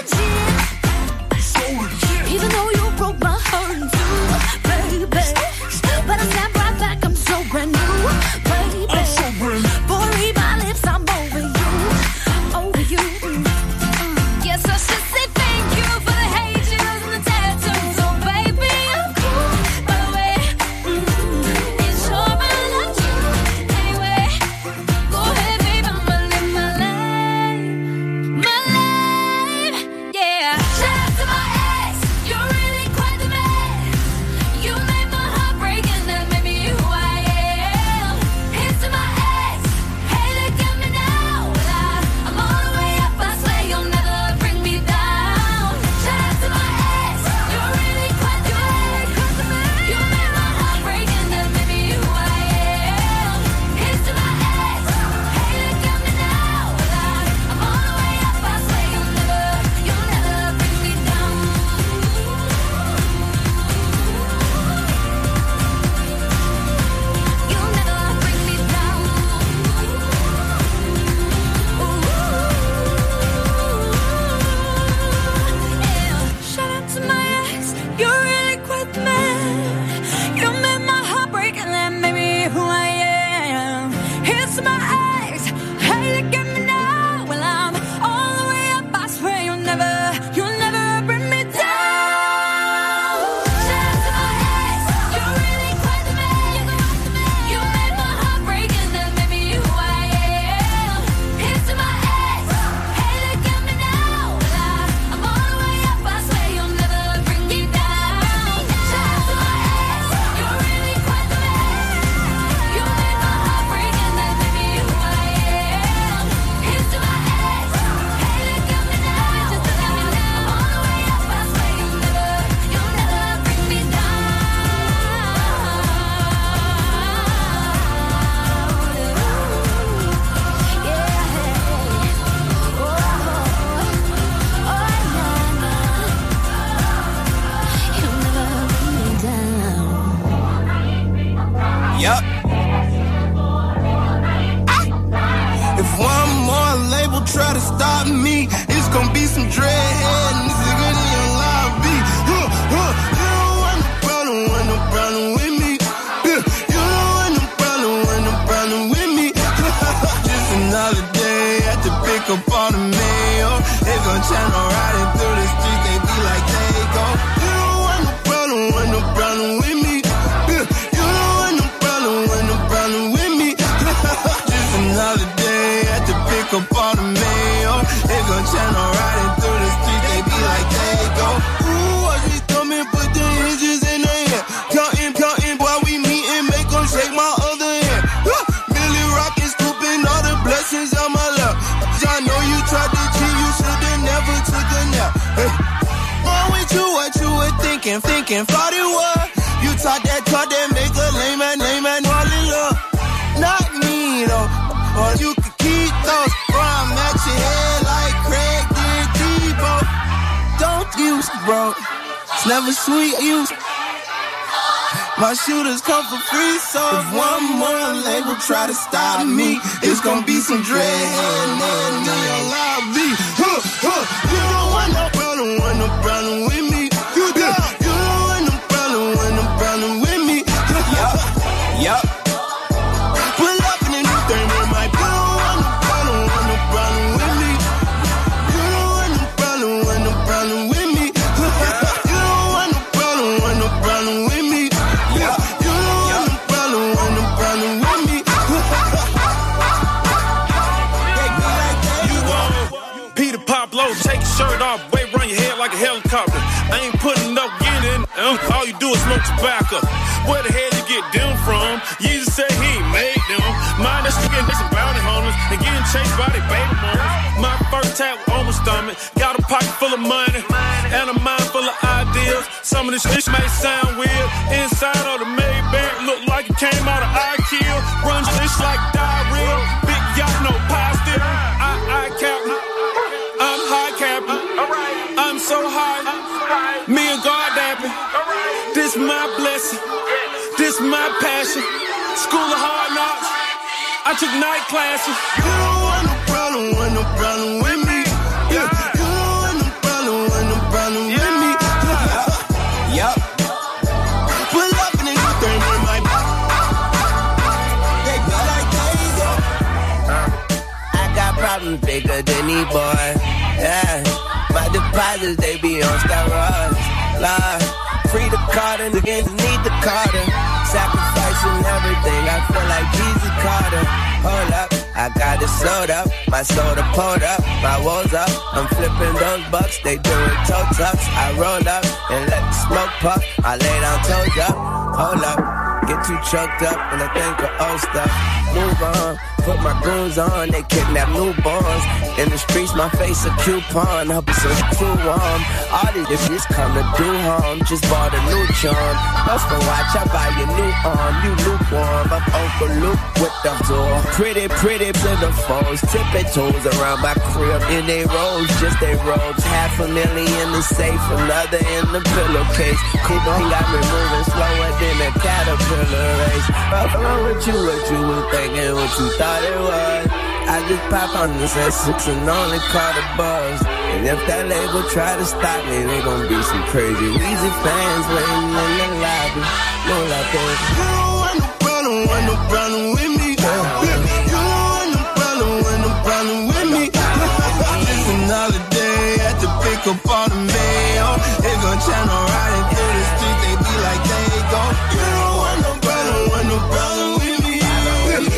newborns. In the streets, my face a coupon. Hope it's so too warm. All these bitches come to do harm. Just bought a new charm. Must go watch, I buy your new arm. You lukewarm. I'm Uncle Luke with the door. Pretty, pretty plentiful. Tipping toes around my crib. In they robes, just they robes. Half a million in the safe, another in the pillowcase. on got me moving slower than a caterpillar race. Fuck around with you, what you were thinking, what you thought it was. I just pop on this S6 and only call the buzz. And if that label try to stop me, they gon' be some crazy Weezy fans waiting in the lobby. No like. You don't want no problem, want no problem with me. You don't want no problem, want no problem with me. It's an holiday at the pick up on the mail. They gon' channel riding through the street, they be like, they go. You don't want no problem, want no problem with me.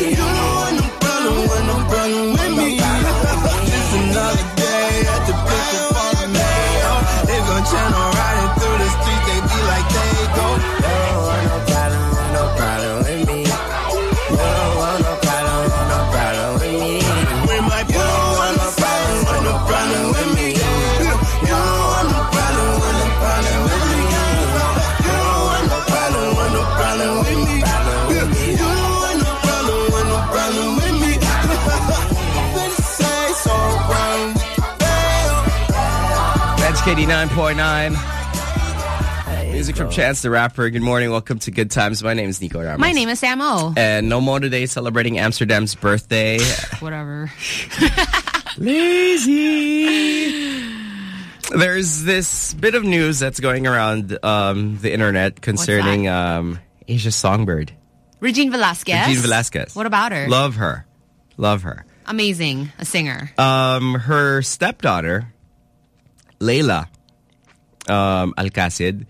You don't when I'm running with me. Just another day at the pistol for the mail. They gon' channel riding through the streets, they be like 89.9. Music from Chance the Rapper. Good morning. Welcome to Good Times. My name is Nico Ramos. My name is Sam O. And no more today celebrating Amsterdam's birthday. [laughs] Whatever. [laughs] Lazy. There's this bit of news that's going around um, the internet concerning um, Asia Songbird. Regine Velasquez? Regine Velasquez. What about her? Love her. Love her. Amazing. A singer. Um, her stepdaughter Leila um, Alcasid,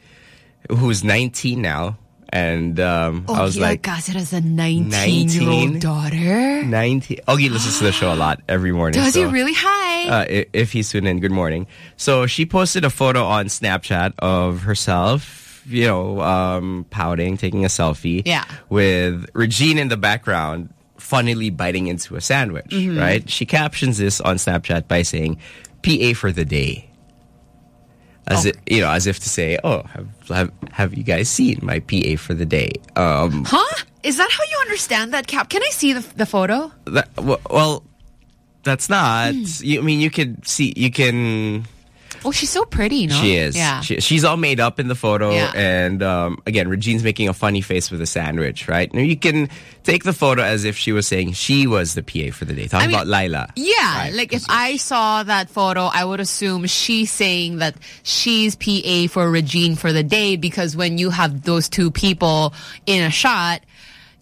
who's 19 now, and um, I was Ogie like, Alcasid has a 19-year-old daughter. 19. Ogie [gasps] listens to the show a lot every morning. Does so, he really? Hi. Uh, if he's tuning in, good morning. So she posted a photo on Snapchat of herself, you know, um, pouting, taking a selfie. Yeah. With Regine in the background, funnily biting into a sandwich, Mhm. right? She captions this on Snapchat by saying, PA for the day. As it, you know, as if to say, "Oh, have, have have you guys seen my PA for the day?" Um, Huh? Is that how you understand that cap? Can I see the, the photo? that, w- well, that's not. Hmm. You, I mean, you can see, you can. Oh, she's so pretty, no? She is. Yeah. She, she's all made up in the photo, Yeah. and um, again, Regine's making a funny face with a sandwich, right? Now you can take the photo as if she was saying she was the PA for the day, talking I mean, about Lila. Yeah, like if I saw that photo, I would assume she's saying that she's PA for Regine for the day because when you have those two people in a shot,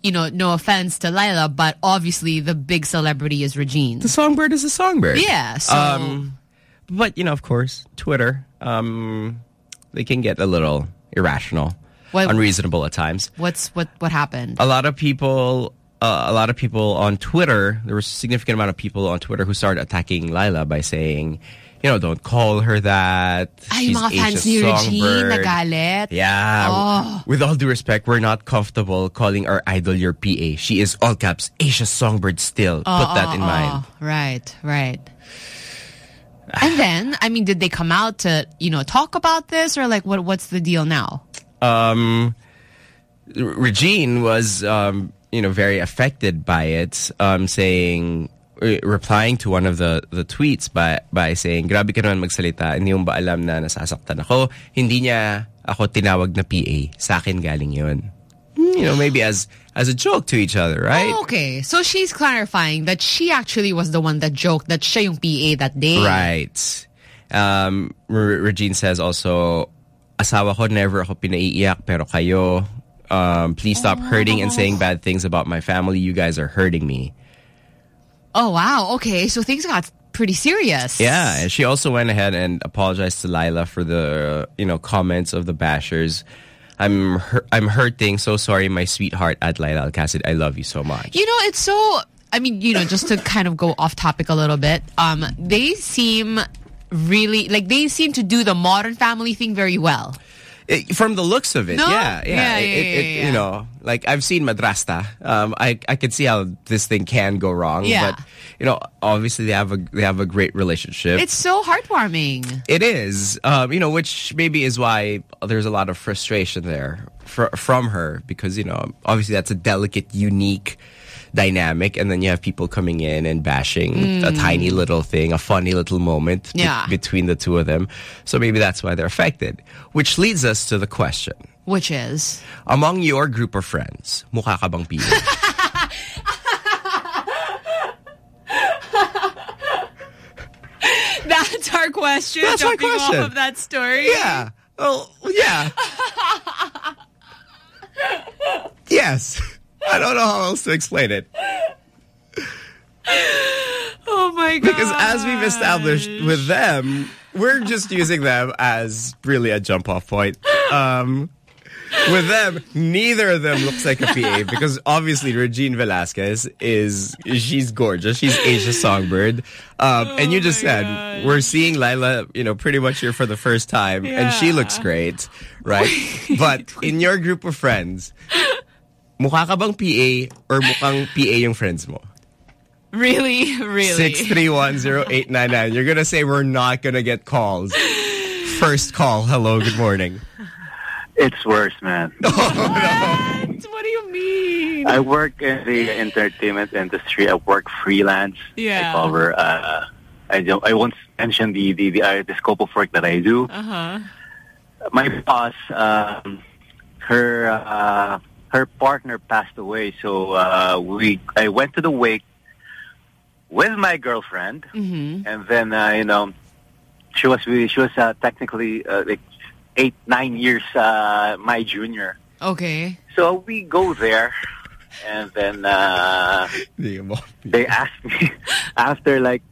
you know, no offense to Lila, but obviously the big celebrity is Regine. The songbird is a songbird. Yeah, so Um, but you know, of course, Twitter, um, they can get a little irrational, What- unreasonable at times. what's what what happened? a lot of people uh, a lot of people on Twitter there was a significant amount of people on Twitter who started attacking Lila by saying you know don't call her that Ay, She's mga fans ni Regine songbird." nagalit. yeah Oh. with all due respect we're not comfortable calling our idol your PA she is all caps Asia songbird still Oh, put that oh, in oh. mind Right, right. And then, I mean, did they come out to, you know, talk about this or like what what's the deal now? um, Regine was, um, you know, very affected by it, um, saying, re- replying to one of the, the tweets by, by saying, grabe ka naman magsalita, hindi mo ba alam na nasasaktan ako? Hindi niya ako tinawag na PA. Sa akin galing yun. You know, maybe as, as a joke to each other, right? Oh, okay. So she's clarifying that she actually was the one that joked that siya yung PA that day. Right. Um, Re- Regine says also, asawa ko never ako pinaiiyak pero kayo, um, please stop hurting and saying bad things about my family. You guys are hurting me. Oh, wow. Okay. So things got pretty serious. Yeah, and she also went ahead and apologized to Leila for the, you know, comments of the bashers. I'm hur- I'm hurting. So sorry, my sweetheart at Leila Alcasid. I love you so much. You know, it's so, I mean, you know, just to kind of go off topic a little bit, um, they seem really, like they seem to do the modern family thing very well. It- from the looks of it, No? yeah, yeah. Yeah, It- yeah, yeah. You know, like I've seen Madrasta. Um, I I can see how this thing can go wrong. Yeah. But you know, obviously they have a they have a great relationship. It's so heartwarming. It is, um, you know, which maybe is why there's a lot of frustration there fr- from her because you know, obviously that's a delicate, unique dynamic, and then you have people coming in and bashing a Mm. tiny little thing, a funny little moment Yeah. between the two of them. So maybe that's why they're affected. Which leads us to the question: Which is? Among your group of friends, mukha ka bang? [laughs] That's our question. That's our jumping question. off of that story. Yeah. Oh, yeah. [laughs] yes. I don't know how else to explain it. Oh my god. Because as we've established with them, we're just using them as really a jump off point. Um, with them, neither of them looks like a PA [laughs] because obviously Regine Velasquez is she's gorgeous. She's Asia Songbird, um, and you just said we're seeing Leila, you know, pretty much here for the first time, and she looks great, right? [laughs] but in your group of friends, mukha ka bang PA or mukhang PA yung friends mo? Really, [laughs] really. 6310899. You're going to say we're not going to get calls. First call. Hello, good morning. It's worse, man. [laughs] What do you mean? I work in the entertainment industry. I work freelance. Yeah. I cover. Uh, I don't. I won't mention the the the, uh, the scope of work that I do. Uh huh. my boss, um, her uh, her partner passed away, so uh, we I went to the wake with my girlfriend, Mm-hmm. and then uh, you know she was really, she was uh, technically uh, like eight nine years uh, my junior. Okay. So we go there, and then uh, they asked me [laughs] after like,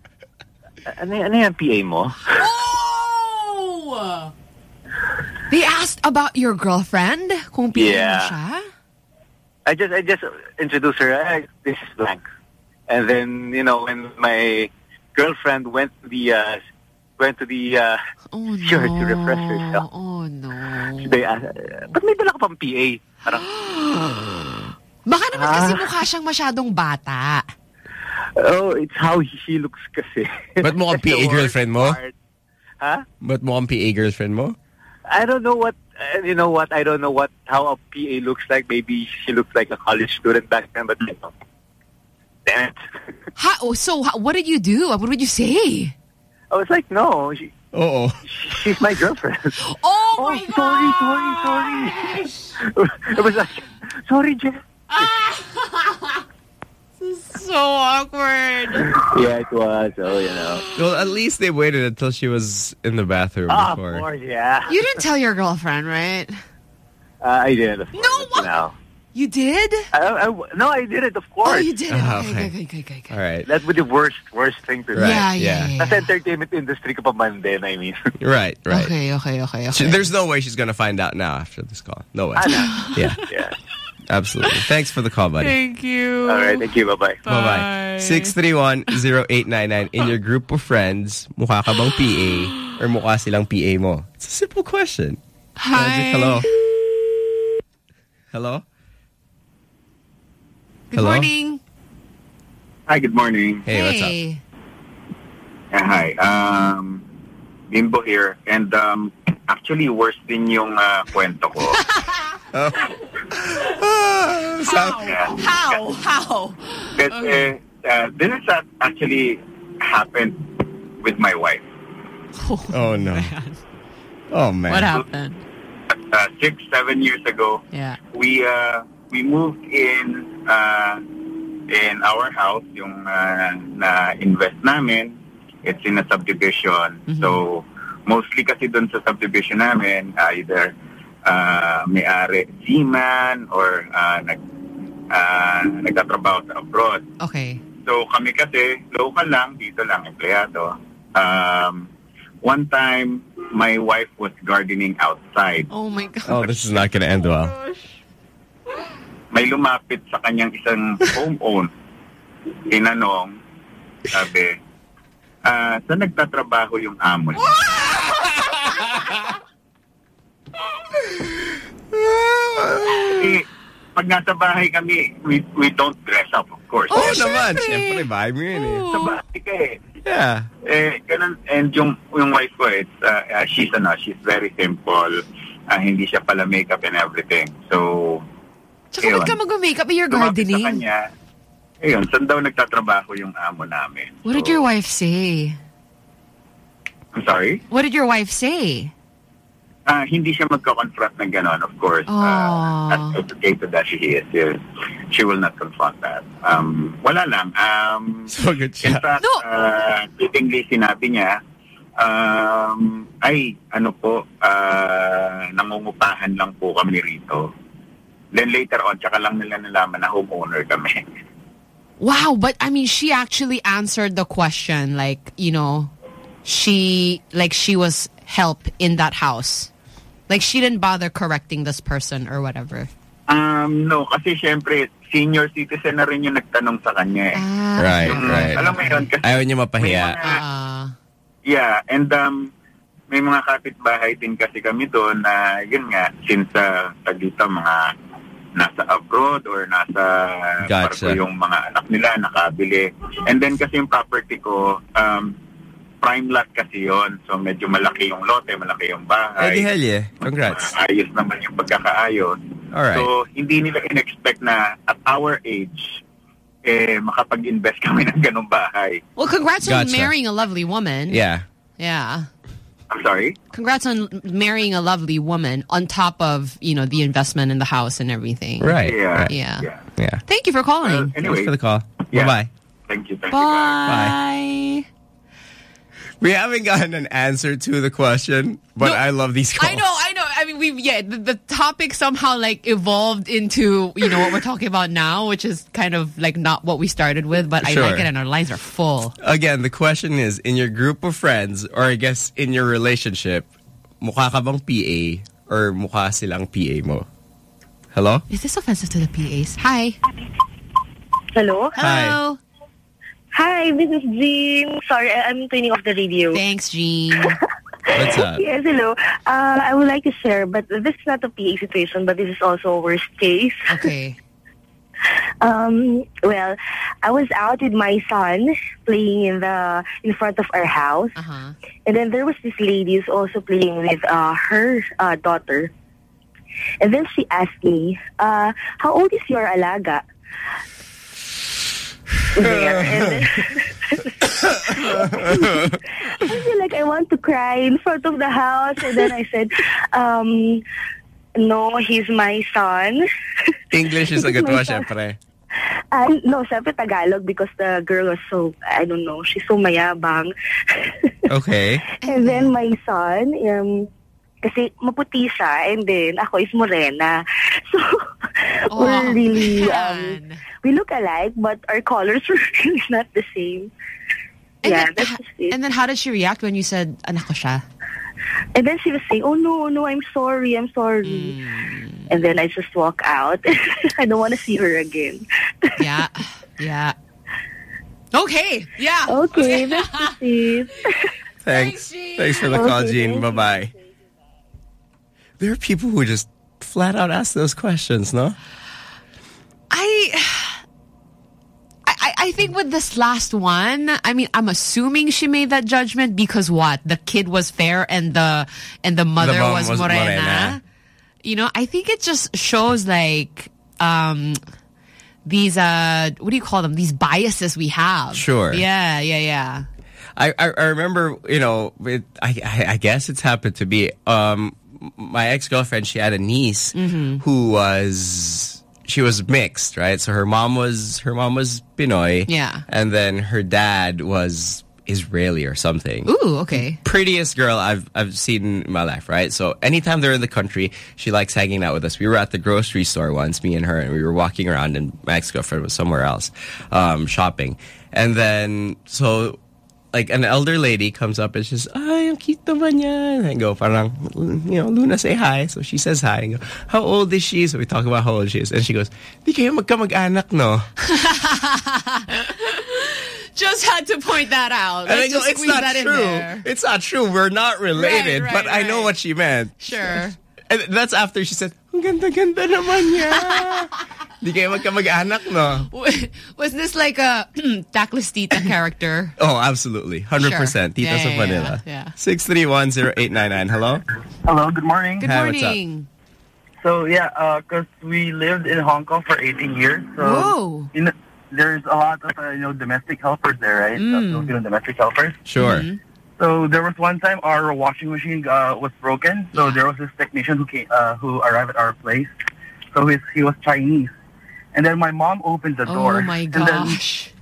ano, ano yung PA mo? Oh! They asked about your girlfriend? Kung PA mo Yeah. siya? I just I just introduced her. Hey, this is blank, and then you know when my girlfriend went to the uh, went to the uh, [laughs] sure to refresh herself. Oh no! They asked, but may dala ka pang PA. Parang, [gasps] Baka naman kasi Ah. mukha siyang masyadong bata. oh, it's how she looks kasi. Ba't mo ang PA girlfriend mo? part. Huh? Ba't mo ang PA girlfriend mo? I don't know what. Uh, you know what? I don't know what how a PA looks like. Maybe she looks like a college student back then, but you know, damn it. Ha, oh, so ha, what did you do? What would you say? I was like, no, she, Oo. she's my girlfriend. [laughs] Oh, my sorry, sorry, sorry. [laughs] it was like, sorry, [laughs] Jen. so awkward. Yeah, it was. Oh, you know. Well, at least they waited until she was in the bathroom of before. course, yeah. You didn't tell your girlfriend, right? Uh, I did. Of course, No, No. You did? I, I, no, I did it, of course. Oh, you did it. Ah, okay, okay. okay, okay, okay, okay. All right. That would be the worst, worst thing to do. Right, Yeah, yeah, yeah, Nasa entertainment industry ka pa man din, I mean. [laughs] Right, right. Okay, okay, okay, She- there's no way she's going to find out now after this call. No way. Yeah, [laughs] yeah. Absolutely. Thanks for the call, buddy. Thank you. All right, thank you. Bye-bye. Bye-bye. 631-0899. In your group of friends, mukha ka bang PA or mukha silang PA mo? It's a simple question. Hi. Magic, hello. Hello? Good Hello? morning. Hi, good morning. Hey, what's up? Hey. Uh, hi. Um, Bimbo here. And um, actually, worse din yung uh, kwento ko. [laughs] How? How? How? Kasi uh, this is uh, actually happened with my wife. [laughs] Oh, no. Oh, man. What happened? Uh, six, seven years ago, Yeah. we uh, we moved in uh, in our house, yung uh, na-invest namin. It's in a subdivision. So, mostly kasi dun sa subdivision namin, either uh, may-ari seaman or uh, nag, uh, nagtatrabaho sa abroad. Okay. So kami kasi, local lang, dito lang, empleyado. Um, one time, my wife was gardening outside. Oh my God. Oh, this is not going to end well. May lumapit sa kanyang isang homeown. Tinanong, sabi, ah, saan nagtatrabaho yung amo niya? Eh, pag nasa bahay kami, we, we don't dress up, of course. Oh, naman. Siyempre, bahay mo yun eh. Sa bahay ka eh. Yeah. Eh, ganun. And yung, yung wife ko, it's, uh, uh, she's, ano, she's very simple. Uh, hindi siya pala makeup and everything. So, Tsaka ba't ka mag-makeup? You're lumapit sa gardening. kanya. Ayun, saan daw nagtatrabaho yung amo namin? What did your wife say? I'm sorry? What did your wife say? Ah, hindi siya magko-confront ng gano'n, of course. Uh, as educated as she is, yes, she will not confront that. Um, wala lang. Um, So good in siya. fact, uh, fittingly sinabi niya, um, ay, ano po, uh, nangungupahan lang po kami rito. Then later on, tsaka lang nila nalaman na homeowner kami. Wow, but I mean, she actually answered the question. Like, you know, she like she was help in that house. Like she didn't bother correcting this person or whatever. Um, no, kasi syempre, senior citizen na rin yung nagtanong sa kanya eh. Right, Yung, right. Alam mo yun, kasi Ayaw niya mapahiya. Uh, Yeah, and um, may mga kapitbahay din kasi kami doon na yun nga, since uh, dito mga nasa abroad or nasa Gotcha. barko yung mga anak nila nakabili. And then kasi yung property ko, um, prime lot kasi yon So medyo malaki yung lote, malaki Eh, yung bahay. di hell yeah. Congrats. Ayos naman yung pagkakaayos. Alright. So, hindi nila in-expect na at our age, eh, makapag-invest kami ng ganong bahay. well, congrats on marrying a lovely woman. Yeah. Yeah. I'm sorry? Congrats on marrying a lovely woman on top of, you know, the investment in the house and everything. Right. Yeah. right. Yeah. Yeah. Yeah. Thank you for calling. anyway. Thanks for the call. Yeah. Bye-bye. Thank you. Thank Bye. We haven't gotten an answer to the question, but I love these calls. I know, I know. I mean, we yeah, the, the topic somehow like evolved into you know what we're talking about now, which is kind of like not what we started with, but I like it, and our lines are full. Again, the question is, in your group of friends, or I guess in your relationship, mukha ka bang PA or mukha silang PA mo? Hello? Is this offensive to the PAs? Hi. Hello? Hi. Hi, this is Jean. Sorry, I- I'm turning off the radio. Thanks, Jean. [laughs] What's up? Yes, hello. Uh, I would like to share, but this is not a PA situation, but this is also a worst case. Okay. [laughs] Um, well, I was out with my son playing in the in front of our house, Uh-huh. and then there was this lady who's also playing with uh, her uh, daughter. And then she asked me, uh, "How old is your alaga?" There, [laughs] and then [laughs] I feel like I want to cry in front of the house, and then I said, um, "No, he's my son." [laughs] English is a good My one, son. syempre. Uh, no, syempre Tagalog because the girl was so, I don't know, she's so mayabang. Okay. And then my son, um, kasi maputi siya, and then ako is morena. [laughs] So, we're really, um, we look alike, but our colors [laughs] were really not the same. yeah, that's just it. And then how did she react when you said anak ko siya? And then she was saying, oh no, no, I'm sorry, I'm sorry. And then I just walk out. [laughs] I don't want to see her again. Yeah. Yeah. Okay. Yeah. Okay, that's just it. Thanks. Thanks for the call, Okay, Jean. thank Bye bye. There are people who just flat out ask those questions, no? I, I, I think with this last one, I mean, I'm assuming she made that judgment because what? The kid was fair and the and the mother mom was, was morena. morena. You know, I think it just shows like um these uh what do you call them? These biases we have. Sure. Yeah, yeah, yeah. I, I, I remember, you know, it, I, I, I guess it's happened to be, um, my ex-girlfriend, she had a niece Mm-hmm. who was, she was mixed, right? So her mom was, her mom was Pinoy. Yeah. And then her dad was Israeli or something. Ooh, okay. prettiest girl I've I've seen in my life, right? So anytime they're in the country, she likes hanging out with us. We were at the grocery store once, me and her, and we were walking around, and my ex girlfriend was somewhere else, um, shopping. And then so, like an elder lady comes up and she's, "Ay, ang cute naman niya." And I go, "Parang, you know, Luna, say hi." So she says hi. And go, "How old is she?" So we talk about how old she is, and she goes, "Di kayo magkamag-anak, no?" [laughs] Just had to point that out. And I go, it's not true. It's not true. We're not related, Right, but right, I know what she meant. Sure. And that's after she said, ang ganda-ganda naman niya. [laughs] Di kayo magkamag-anak, no? Was this like a [clears throat] tactless tita [coughs] character? Oh, absolutely. 100%. Sure. Titas Yeah, of yeah, Manila. yeah, yeah. 6310899. Hello? Hello, good morning. Good Hi, morning. So yeah, because we lived in Hong Kong for 18 years. So Whoa. You know, there's a lot of uh, you know domestic helpers there, right? Mm. Uh, Filipino domestic helpers. Sure. So there was one time our washing machine uh, was broken. So there was this technician who came, uh, who arrived at our place. So his, he was Chinese, and then my mom opened the door. Oh my And then gosh.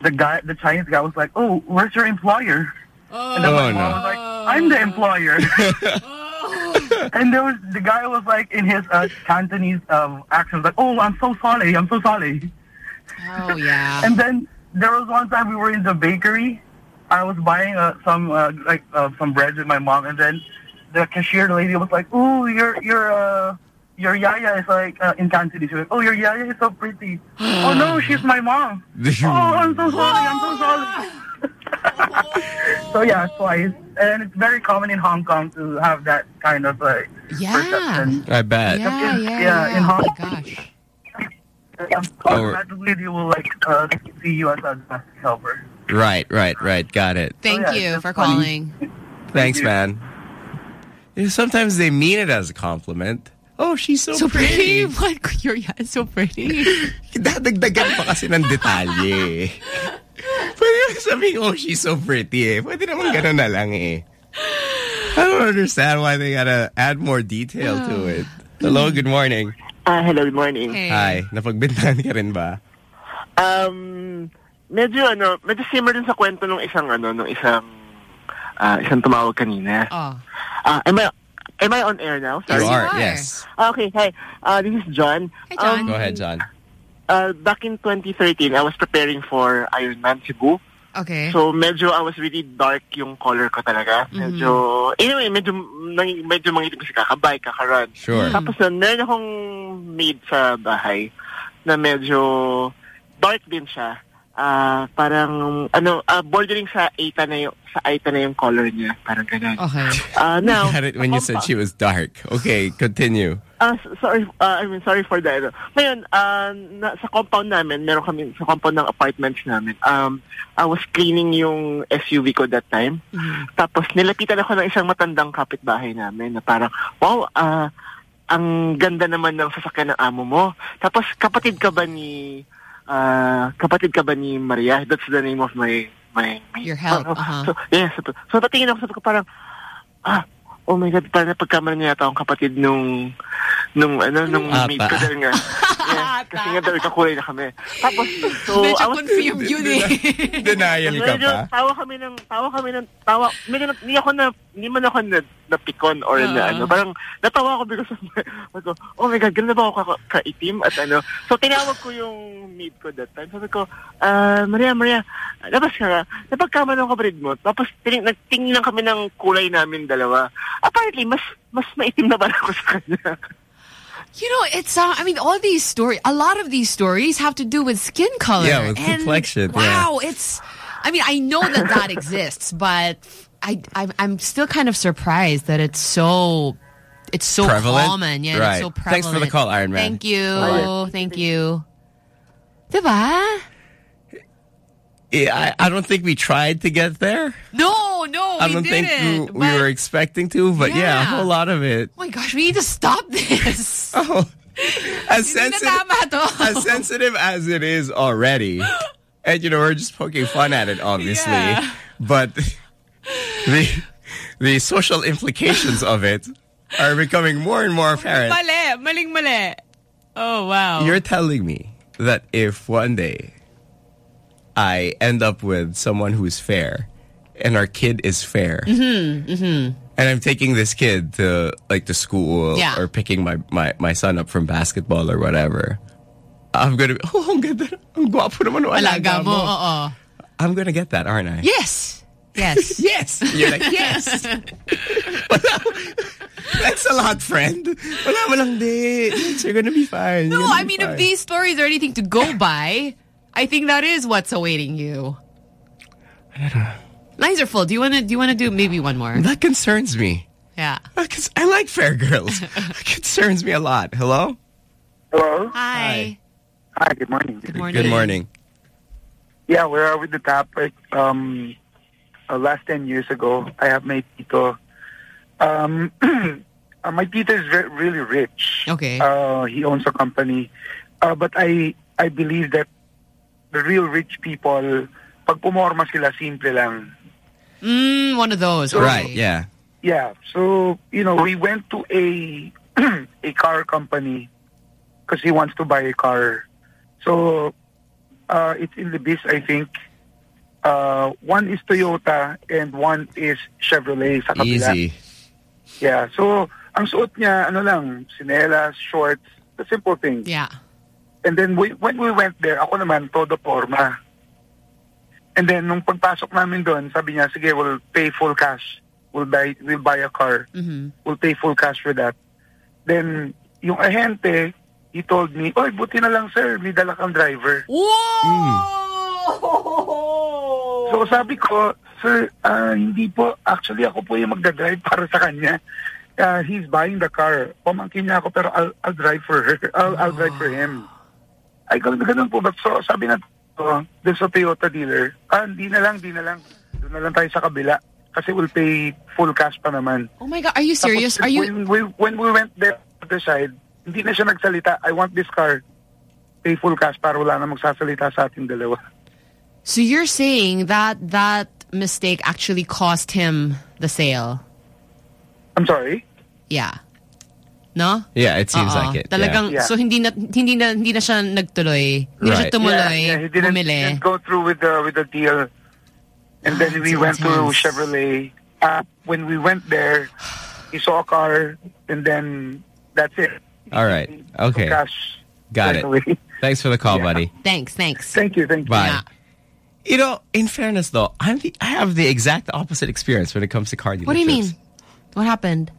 the guy, the Chinese guy, was like, "Oh, where's your employer?" And then my Oh, mom no. was like, "I'm the employer." [laughs] and there was the guy was like in his uh, Cantonese um, accent, like, "Oh, I'm so sorry, I'm so sorry." Oh yeah. And then there was one time we were in the bakery. I was buying uh, some uh, like uh, some bread with my mom, and then the cashier lady was like, "Oh, your your uh, your yaya is like uh, in Cantonese." She was like, "Oh, your yaya is so pretty." [gasps] oh no, she's my mom. [laughs] oh, I'm so sorry. I'm so sorry. [laughs] [laughs] so yeah, twice, and it's very common in Hong Kong to have that kind of uh, Yeah. perception. I bet. Yeah, yeah, yeah, in Hong Oh my gosh. automatically they will like uh, see you as a domestic helper. Right, right, right. Got it. Thank yeah, you for funny. calling. [laughs] Thanks, man. You know, sometimes they mean it as a compliment. Oh, she's so, So pretty. pretty. [laughs] What? Your yeah, is so pretty. [laughs] Dadagdagan pa kasi ng detalye. Pwede naman sabihin, oh, she's so pretty eh. Pwede naman ganun na lang eh. I don't understand why they gotta add more detail to it. Hello, good morning. Ah, hello, good morning. Hi, napagbintan ka rin ba? Um, medyo ano, medyo similar din sa kwento ng isang ano, ng isang ah, isang tumawag kanina. Oh. Ah, am I am I on air now? You are, yes. Okay, hi. Uh, this is John. Hi, John. Um, Go ahead, John. uh, back in 2013, I was preparing for Ironman Cebu. Okay. So medyo I was really dark yung color ko talaga. Medyo anyway, medyo nang- medyo mangitim kasi kakabike, kakarun. Sure. Tapos nun, meron akong maid sa bahay na medyo dark din siya. Ah, parang ano, ah, bordering sa Aita na yung sa Aita na yung color niya, parang ganun. Okay. Ah, now, Had it when you said she was dark. Okay, continue. Ah, s- sorry, ah, I mean, sorry for that. ano. Ngayon, ah, na, sa compound namin, meron kami, sa compound ng apartments namin, um, I was cleaning yung SUV ko that time. Tapos, nilapitan ako ng isang matandang kapitbahay namin na parang, wow, ah, ang ganda naman ng sasakyan ng amo mo. Tapos, kapatid ka ba ni, ah, kapatid ka ba ni Maria? That's the name of my, my, my Your help, uh-huh. So, yes. So, so, patingin ako, ko parang, ah, oh my God, parang napagkamala niya yata akong kapatid nung, nung, ano, nung Ata. meet ko dahil nga. [laughs] Yeah, kasi nga daw ikakulay na kami. Tapos, so, Medyo I was, confirmed yun eh. [laughs] Denial ka medyo pa. tawa kami ng, tawa kami ng, tawa, medyo, na- hindi ako na, hindi man ako na, napikon or na Ah. ano, parang natawa ako because of my, ako, oh my God, ganun na ba ako ka, kaitim at ano. So, tinawag ko yung maid ko that time. Sabi ko, ah, Maria, Maria, labas ka nga. Napagkama ng kapatid mo. Tapos, tining, nagtingin lang kami ng kulay namin dalawa. Apparently, mas, mas maitim na ba ako sa kanya? You know, it's, uh, I mean, all these stories, a lot of these stories have to do with skin color. Yeah, with And complexion, yeah. Wow, it's, I mean, I know that that exists, but I, I, I'm still kind of surprised that it's so, it's so Prevalent? common. Yeah, Right. it's so prevalent. Thanks for the call, Iron Man. Thank you. Bye. Thank you. Diba? Yeah, I, I don't think we tried to get there. No, no, I don't think we, we were expecting to, but yeah. Yeah. a whole lot of it. Oh my gosh, we need to stop this. [laughs] Oh, [laughs] as sensitive, as sensitive as it is already, [gasps] and you know we're just poking fun at it, obviously, Yeah. but the the social implications of it are becoming more and more apparent. Mali, maling mali. Oh, wow. You're telling me that if one day I end up with someone who's fair and our kid is fair Mm-hmm, mm-hmm. and I'm taking this kid to like to school Yeah. or picking my, my, my son up from basketball or whatever, I'm gonna be, [laughs] oh, ang ganda, ang gwapo naman ng Alaga mo. I'm gonna get that, aren't I? Yes. Yes. [laughs] yes. You're like, yes. [laughs] That's a lot, friend. Wala mo lang, di. You're gonna be fine. No, I mean, fine. if these stories are anything to go by, I think that is what's awaiting you. Lines are full. Do you want to? Do you want to do maybe one more? That concerns me. Yeah. Because I like fair girls. [laughs] it concerns me a lot. Hello? Hello. Hi. Hi. Good morning. Good morning. Good morning. Yeah, we're with the topic. Um, uh, last ten years ago, I have my tito. Um, [clears throat] uh, my tito is re- really rich. Okay. Uh, he owns a company, uh, but I I believe that the real rich people, pag pumorma sila, simple lang. Mm, one of those. Right, yeah. Yeah. So, you know, we went to a [clears throat] a car company because he wants to buy a car. So, uh, it's in the biz, I think. Uh, one is Toyota and one is Chevrolet sa kabila. Easy. Yeah. So, ang suot niya, ano lang, sinelas, shorts, the simple thing. Yeah. And then we, when we went there, ako naman, todo forma. And then, nung pagpasok namin doon, sabi niya, sige, we'll pay full cash. We'll buy, we'll buy a car. Mm-hmm. We'll pay full cash for that. Then, yung ahente, he told me, Oy, buti na lang, sir, may dala kang driver. So, sabi ko, sir, ah, hindi po, actually, ako po yung magdadrive para sa kanya. Uh, he's buying the car. Pamangkin niya ako, pero I'll, I'll drive for her. I'll, I'll drive for him. Ay, ganun, ganun po ba? So, sabi na, uh, dun sa Toyota dealer, ah, hindi na lang, hindi na lang. Doon na lang tayo sa kabila. Kasi we'll pay full cash pa naman. Oh my God, are you serious? Tapos, Are you? When we, when we went there on the side, hindi na siya nagsalita. I want this car. Pay full cash para wala na magsasalita sa ating dalawa. So you're saying that that mistake actually cost him the sale? I'm sorry? Yeah. No? Yeah, it seems Oo. like it. Talagang, Yeah. so hindi na, hindi na, hindi na siya nagtuloy. Hindi na siya tumuloy. Yeah, yeah, he didn't, bumili. didn't go through with the with the deal. And then we went to. Chevrolet. Uh, when we went there, he saw a car, and then that's it. All right. Okay. Cash. Got right it. away. Thanks for the call, buddy. Thanks, thanks. Thank you, thank you. Bye. You know, in fairness though, I'm the, I have the exact opposite experience when it comes to car dealerships. What do you mean? What happened?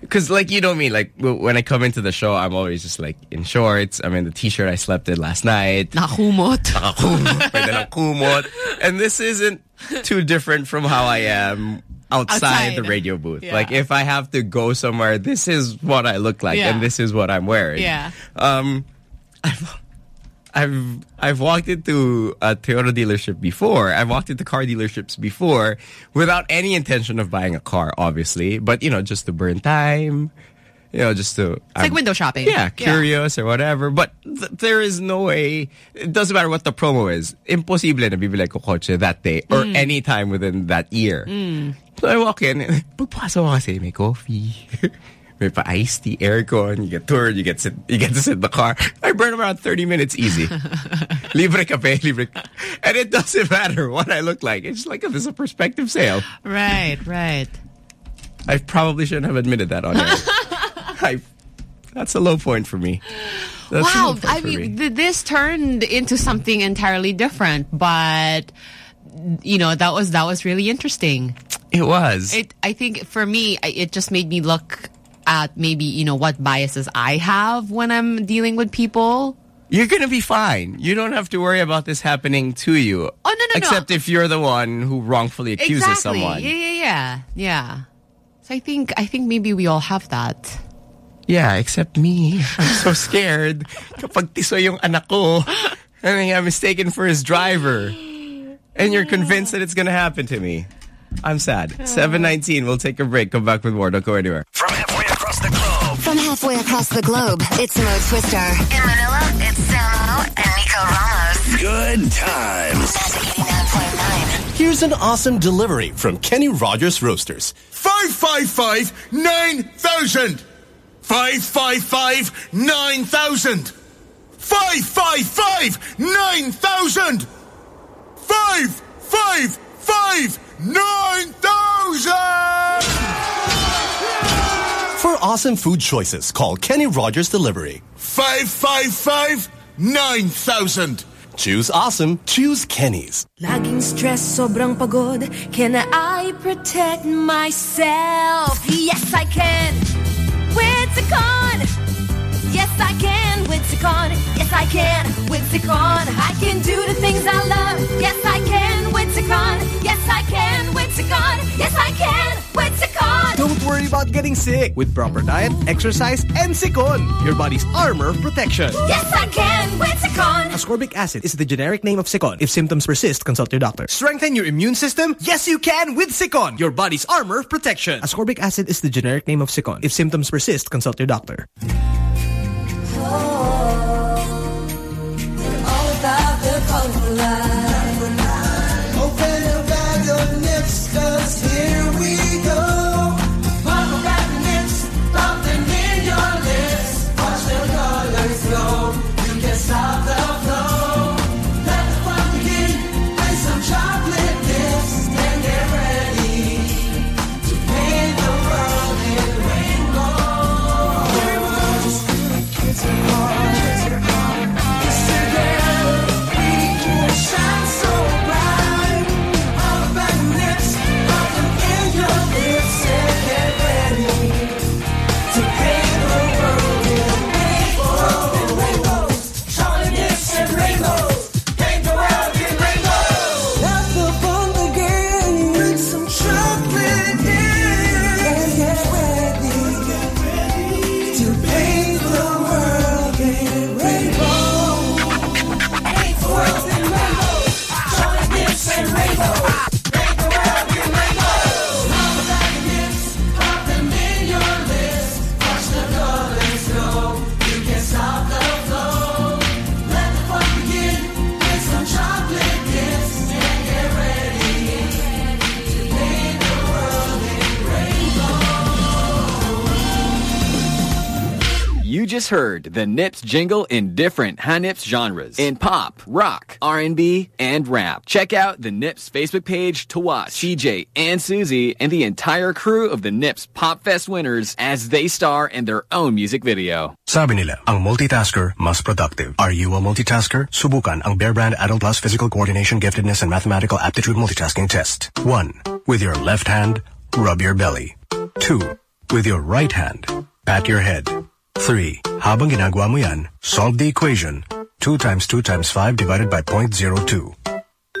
Because, like, you know me, like, when I come into the show, I'm always just, like, in shorts. I'm in the t-shirt I slept in last night. Nakakumot. [laughs] May. And this isn't too different from how I am outside, Outside. the radio booth. Yeah. Like, if I have to go somewhere, this is what I look like Yeah. and this is what I'm wearing. Yeah. Um, [laughs] I've, I've I've walked into a Toyota dealership before. I've walked into car dealerships before without any intention of buying a car, obviously. But you know, just to burn time, you know, just to It's like window shopping. yeah, curious or whatever. But th- there is no way. It doesn't matter what the promo is. Imposible na bibili ko kotse that day or Mm. any time within that year. Mm. So I walk in, [laughs] and pagpasok ko kasi may coffee. [laughs] may pa iced tea, aircon, you get toured, you get sit, you get to sit in the car. I burn around 30 minutes easy. [laughs] libre cafe, libre. And it doesn't matter what I look like. It's like this is a perspective sale. Right, right. I probably shouldn't have admitted that on air. [laughs] I, that's a low point for me. That's wow, I mean, me. th- this turned into something entirely different, but you know that was that was really interesting. It was. It, I think for me, it just made me look at maybe you know what biases I have when I'm dealing with people. You're gonna be fine. You don't have to worry about this happening to you. Oh no, no, no. Except if you're the one who wrongfully accuses exactly. someone. Yeah, yeah, yeah, yeah. So I think I think maybe we all have that. Yeah, except me. [laughs] I'm so scared. Kapag tiso yung anak ko, [laughs] and I got mistaken for his driver. And you're convinced that it's gonna happen to me. I'm sad. 719, we'll take a break. Come back with more. Don't go anywhere. From halfway across the globe, it's Mo Twister. In Manila, it's Samo and Nico Ramos. Good times. Here's an awesome delivery from Kenny Rogers Roasters. 555 9000. 555 9000. 555 9000. 555 9000. For awesome food choices, call Kenny Rogers Delivery. 555 9000. Choose awesome, choose Kenny's. Laging stress, sobrang pagod. Can I protect myself? Yes, I can. With Cecon. Yes, I can. With Cecon. Yes, I can. With Cecon. I can do the things I love. Yes, I can. With Cecon. Yes, I can. With Cecon. Yes, I can. With. Don't worry about getting sick with proper diet, exercise, and Cecon, your body's armor of protection. Yes, I can. With Cecon. Ascorbic acid is the generic name of Cecon. If symptoms persist, consult your doctor. Strengthen your immune system? Yes, you can with Cecon, your body's armor of protection. Ascorbic acid is the generic name of Cecon. If symptoms persist, consult your doctor. Just heard the Nips jingle in different high Nips genres in pop, rock, R&B, and rap. Check out the Nips Facebook page to watch CJ and Susie and the entire crew of the Nips Pop Fest winners as they star in their own music video. Sabi nila, ang multitasker mas productive. Are you a multitasker? Subukan ang Bear Brand Adult Plus Physical Coordination Giftedness and Mathematical Aptitude Multitasking Test. 1. With your left hand, rub your belly. 2. With your right hand, pat your head. 3. Habang ginagawa mo yan, solve the equation. 2 times 2 times 5 divided by 0.02.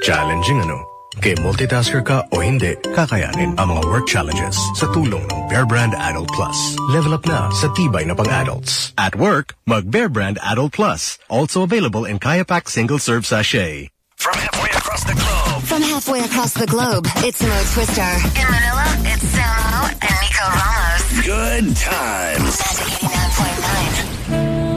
Challenging ano? Kay multitasker ka o hindi, kakayanin ang mga work challenges sa tulong ng Bear Brand Adult Plus. Level up na sa tibay na pang-adults. At work, mag Bear Brand Adult Plus. Also available in Kayapak Single Serve Sachet. From halfway across the globe. From halfway across the globe, it's Mo Twister. In Manila, it's Samo and Nico Ramos. Good times. Magic 89.9.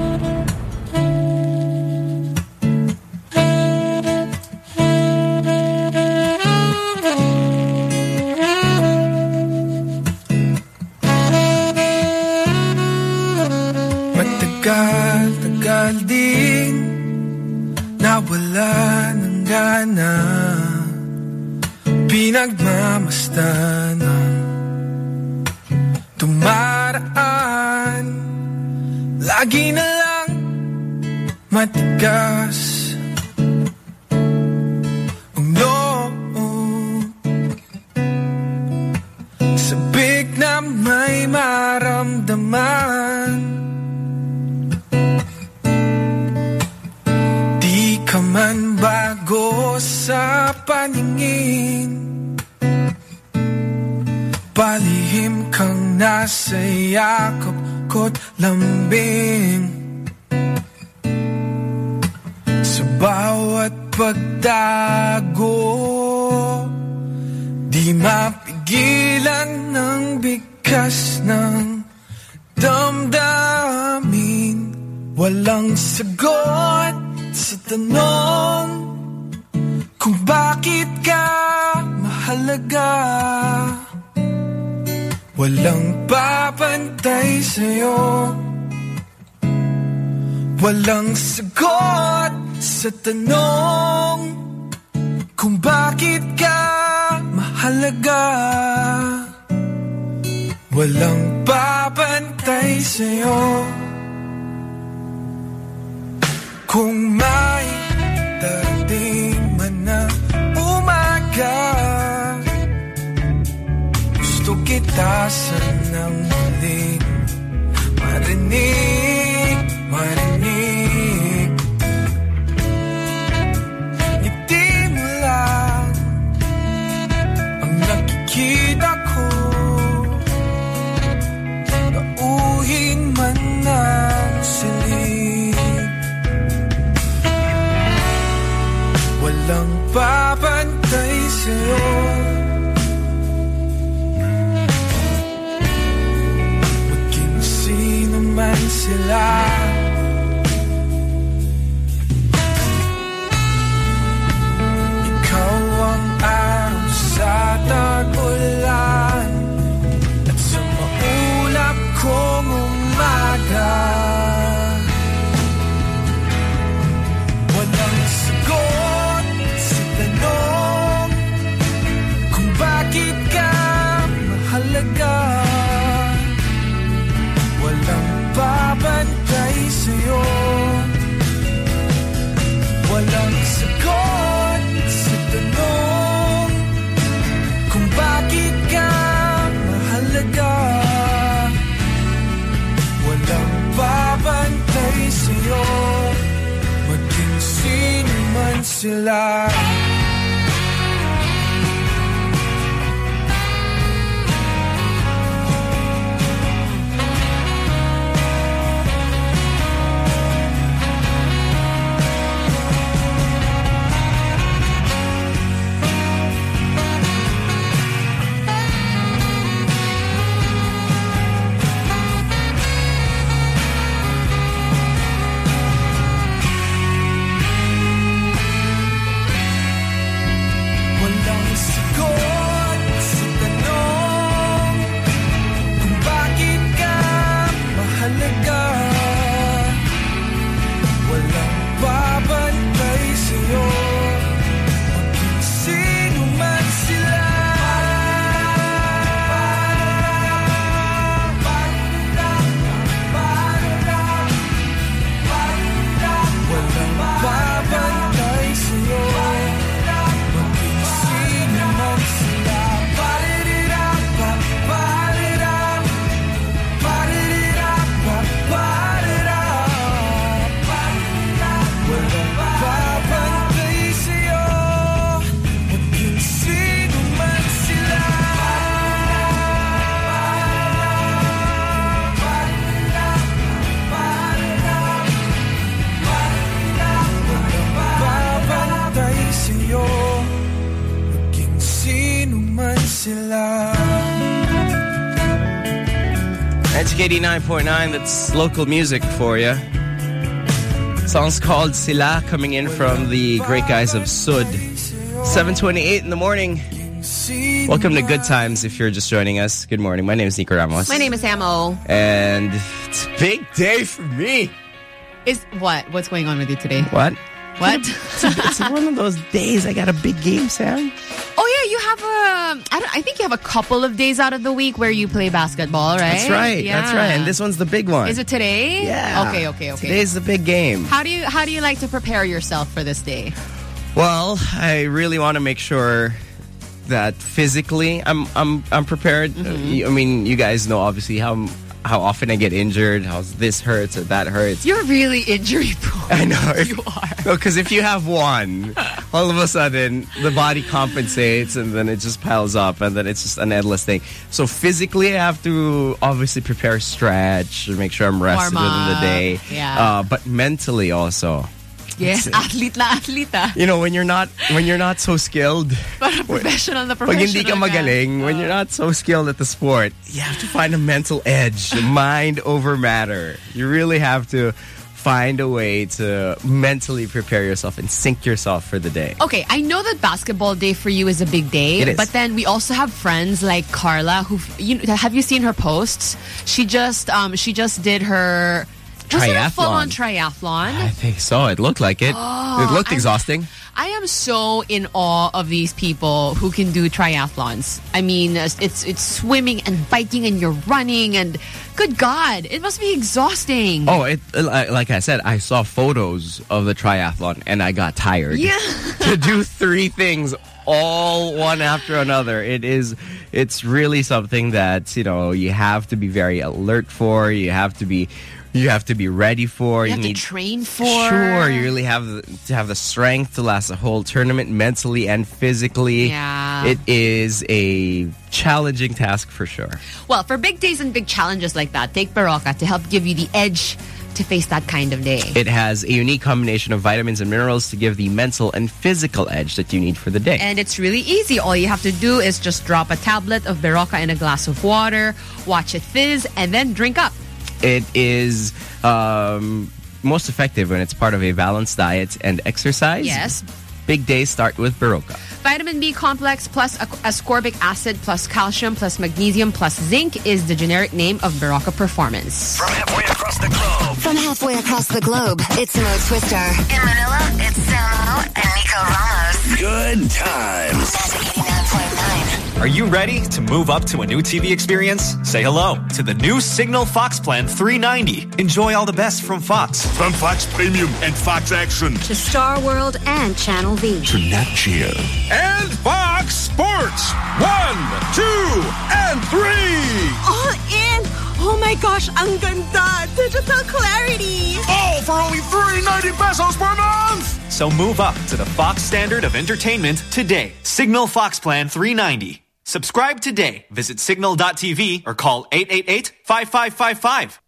Matagal, tagal din ng gana Pinagmamastan ang Tumaraan Lagi na lang Matigas sa 89.9. That's local music for you. Song's called Sila, coming in from the great guys of Sud. 7.28 in the morning. Welcome to Good Times if you're just joining us. Good morning. My name is Nico Ramos. My name is Amo. And it's a big day for me. Is what? What's going on with you today? What? What? it's, it's one of those days I got a big game, Sam. I think you have a couple of days out of the week where you play basketball, right? That's right. Yeah. That's right. And this one's the big one. Is it today? Yeah. Okay. Okay. Okay. Today's the big game. How do you How do you like to prepare yourself for this day? Well, I really want to make sure that physically I'm I'm I'm prepared. Mm-hmm. Uh, I mean, you guys know obviously how how often I get injured, how this hurts or that hurts. You're really injury prone. I know. [laughs] You are. [laughs] Because if you have one, all of a sudden the body compensates and then it just piles up and then it's just an endless thing. So physically, I have to obviously prepare, stretch, make sure I'm rested within the day. Yeah. Uh, but mentally also. Yes, athlete na athlete ah. You know, when you're not when you're not so skilled, Para professional na professional. pag hindi ka ka. magaling, when you're not so skilled at the sport, you have to find a mental edge, mind over matter. You really have to find a way to mentally prepare yourself and sink yourself for the day. Okay, I know that basketball day for you is a big day, It is. but then we also have friends like Carla who you have you seen her posts? She just um she just did her was it a Triathlon. full-on triathlon? I think so. It looked like it. Oh, it looked exhausting. I am so in awe of these people who can do triathlons. I mean, it's it's swimming and biking and you're running and good God, it must be exhausting. Oh, it like like I said, I saw photos of the triathlon and I got tired. Yeah. [laughs] to do three things all one after another. It is it's really something that, you know, you have to be very alert for, you have to be you have to be ready for. You have to need train for. Sure, you really have to have the strength to last a whole tournament mentally and physically. Yeah. It is a challenging task for sure. Well, for big days and big challenges like that, take Berocca to help give you the edge to face that kind of day. It has a unique combination of vitamins and minerals to give the mental and physical edge that you need for the day. And it's really easy. All you have to do is just drop a tablet of Berocca in a glass of water, watch it fizz, and then drink up. It is um, most effective when it's part of a balanced diet and exercise. Yes. Big days start with Berocca. Vitamin B complex plus ascorbic acid plus calcium plus magnesium plus zinc is the generic name of Berocca Performance. From halfway across the globe. From halfway across the globe, it's Mo Twister. In Manila, it's Samo and Nico Ramos. Good times. Are you ready to move up to a new TV experience? Say hello to the new Cignal Fox Plan 390. Enjoy all the best from Fox. From Fox Premium and Fox Action. To Star World and Channel V. To Nat Geo. And Fox Sports. One, two, and three. Oh, all in! Oh my gosh, ang ganda! Digital clarity! All for only 390 pesos per month. So move up to the Fox standard of entertainment today. Cignal Fox Plan 390. Subscribe today. Visit cignal.tv or call 888-5555.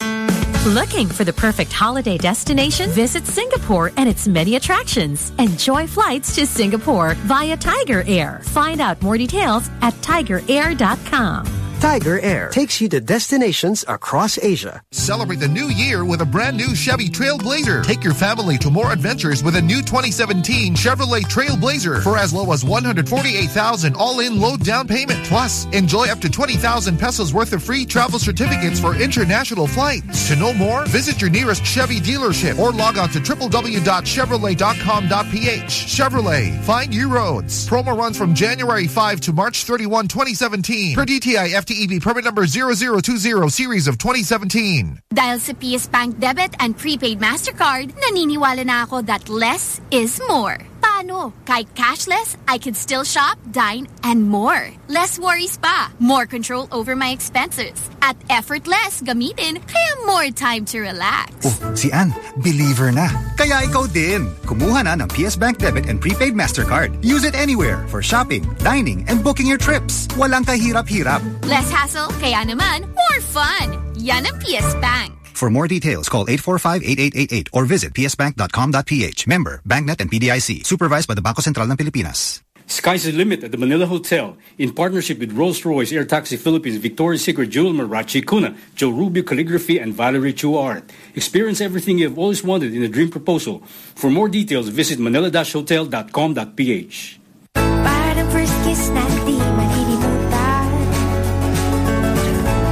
Looking for the perfect holiday destination? Visit Singapore and its many attractions. Enjoy flights to Singapore via Tiger Air. Find out more details at tigerair.com. Tiger Air takes you to destinations across Asia. Celebrate the new year with a brand new Chevy Trailblazer. Take your family to more adventures with a new 2017 Chevrolet Trailblazer for as low as 148,000 all-in low down payment. Plus, enjoy up to 20,000 pesos worth of free travel certificates for international flights. To know more, visit your nearest Chevy dealership or log on to www.chevrolet.com.ph. Chevrolet, find your roads. Promo runs from January 5 to March 31, 2017. Per DTI FTEB permit number 0020 series of 2017. Dahil sa PS Bank Debit and Prepaid MasterCard, naniniwala na ako that less is more. Paano? Kahit cashless, I can still shop, dine, and more. Less worries pa. More control over my expenses. At effortless gamitin, kaya more time to relax. Oh, si Ann, believer na. Kaya ikaw din. Kumuha na ng PS Bank Debit and Prepaid MasterCard. Use it anywhere for shopping, dining, and booking your trips. Walang kahirap-hirap. Less hassle, kaya naman more fun. Yan ang PS Bank. For more details, call 845-8888 or visit psbank.com.ph. Member, BancNet and PDIC. Supervised by the Bangko Sentral ng Pilipinas. Sky's the limit at the Manila Hotel in partnership with Rolls-Royce Air Taxi Philippines, Victoria's Secret Jewel Marachi Kuna, Joe Rubio Calligraphy, and Valerie Chu Art. Experience everything you've always wanted in a dream proposal. For more details, visit manila-hotel.com.ph. Parang first kiss na di malilimutan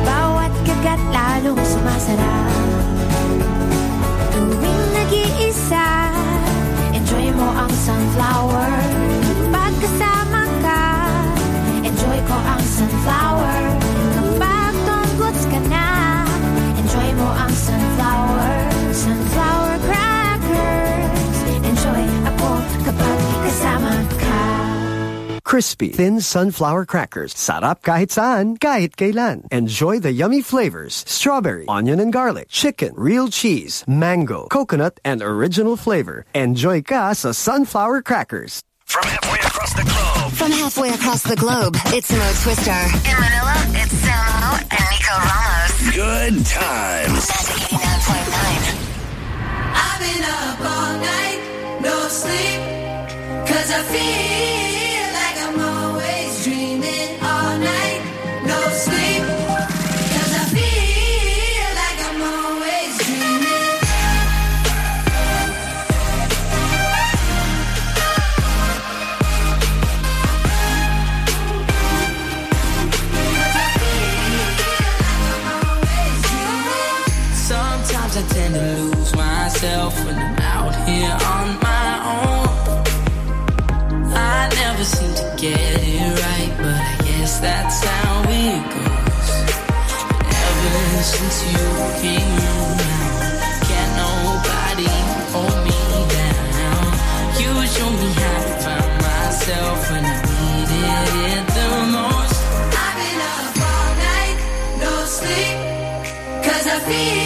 Bawat kagat lalong sumasarap Crispy, thin sunflower crackers. Sarap kahit saan, kahit kailan. Enjoy the yummy flavors. Strawberry, onion and garlic, chicken, real cheese, mango, coconut, and original flavor. Enjoy ka sa sunflower crackers. From halfway across the globe. From halfway across the globe, it's Mo Twister. In Manila, it's Samo and Nico Ramos. Good times. I've been up all night, no sleep, cause I feel that's how it goes. Ever since you came around, can't nobody hold me down. You show me how to find myself when I needed it the most. I've been up all night, no sleep, cause I feel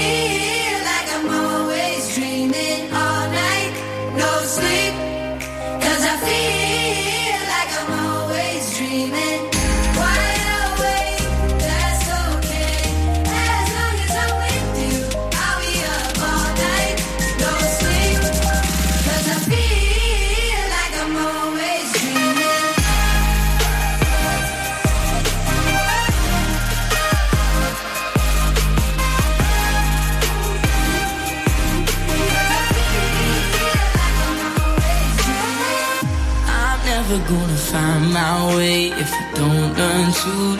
to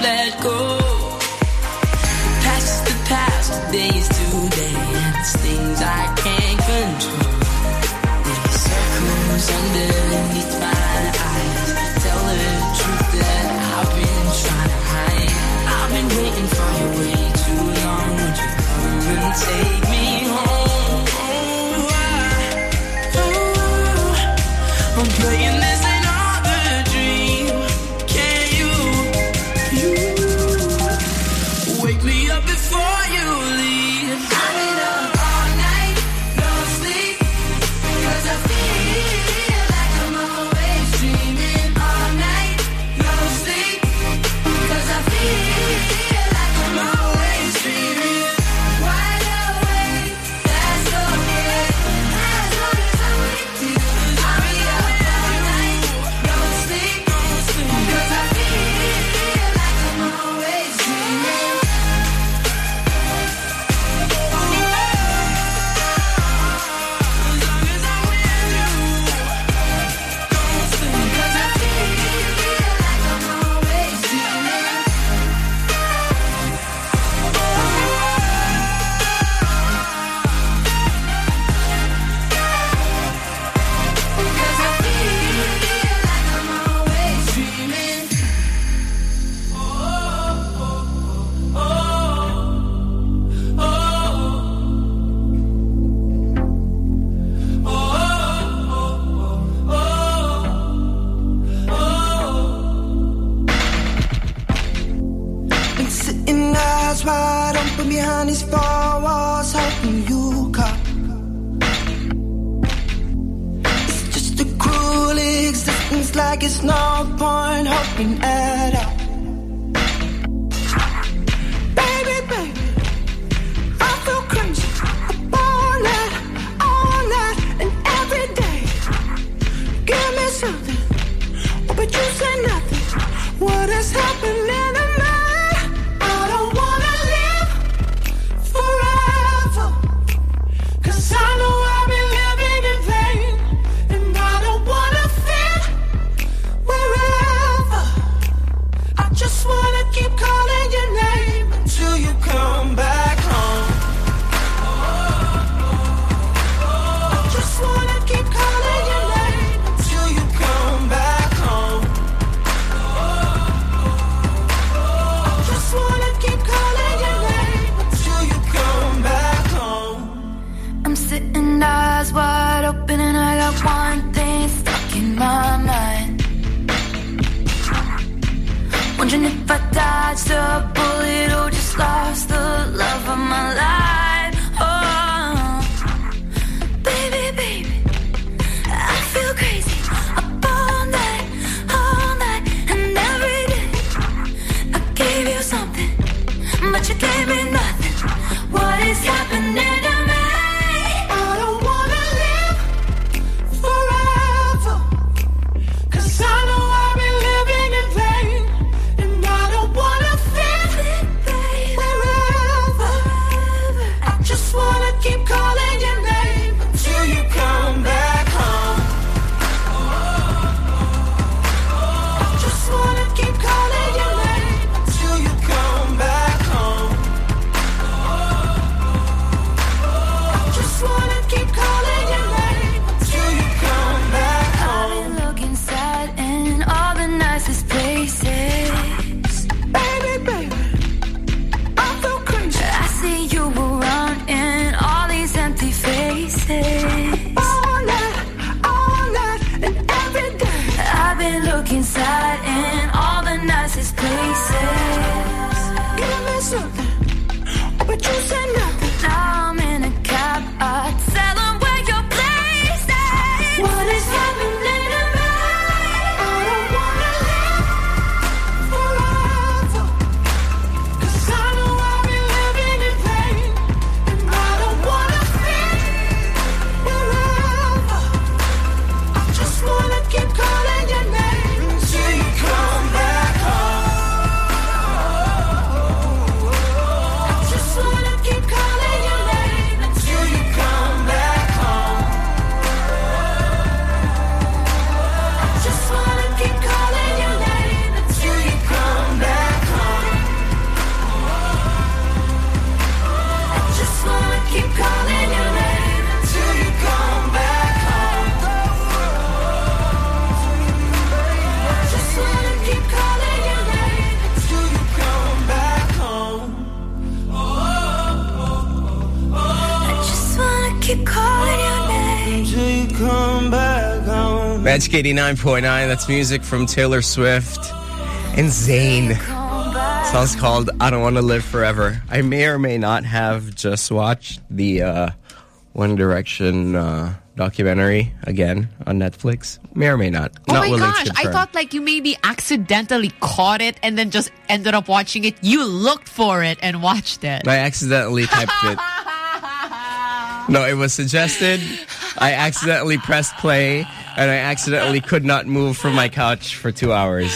Magic 89.9, that's music from Taylor Swift and Zayn. Song's called I Don't Want to Live Forever. I may or may not have just watched the uh, One Direction uh, documentary again on Netflix. May or may not. Oh not my gosh, I thought like you maybe accidentally caught it and then just ended up watching it. You looked for it and watched it. I accidentally typed it. [laughs] No, it was suggested. I accidentally pressed play and I accidentally could not move from my couch for two hours.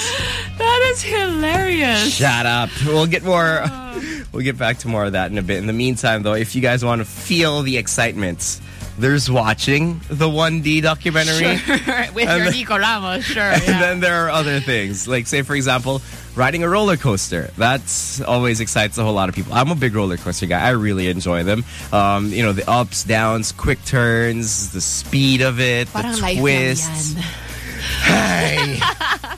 That is hilarious. Shut up. We'll get more. Oh. We'll get back to more of that in a bit. In the meantime, though, if you guys want to feel the excitement, there's watching the 1D documentary. Sure. [laughs] With And your Nico Ramos, sure. [laughs] And yeah. then there are other things, like say for example, riding a roller coaster. That's always excites a whole lot of people. I'm a big roller coaster guy. I really enjoy them. Um, you know, the ups, downs, quick turns, the speed of it, Parang the twists. Hi. [laughs]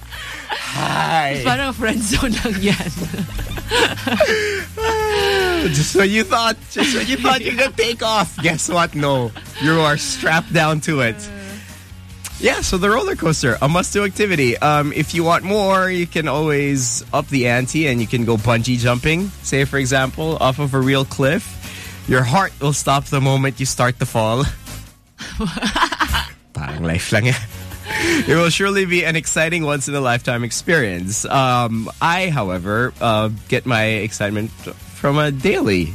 Hi. Parang friend zone lang yan. Just when you thought, just when you thought you could take off, guess what? No, you are strapped down to it. Yeah, so the roller coaster, a must-do activity. Um, if you want more, you can always up the ante and you can go bungee jumping. Say, for example, off of a real cliff. Your heart will stop the moment you start to fall. [laughs] Parang life lang yan. It will surely be an exciting once-in-a-lifetime experience. Um, I, however, uh, get my excitement from a daily,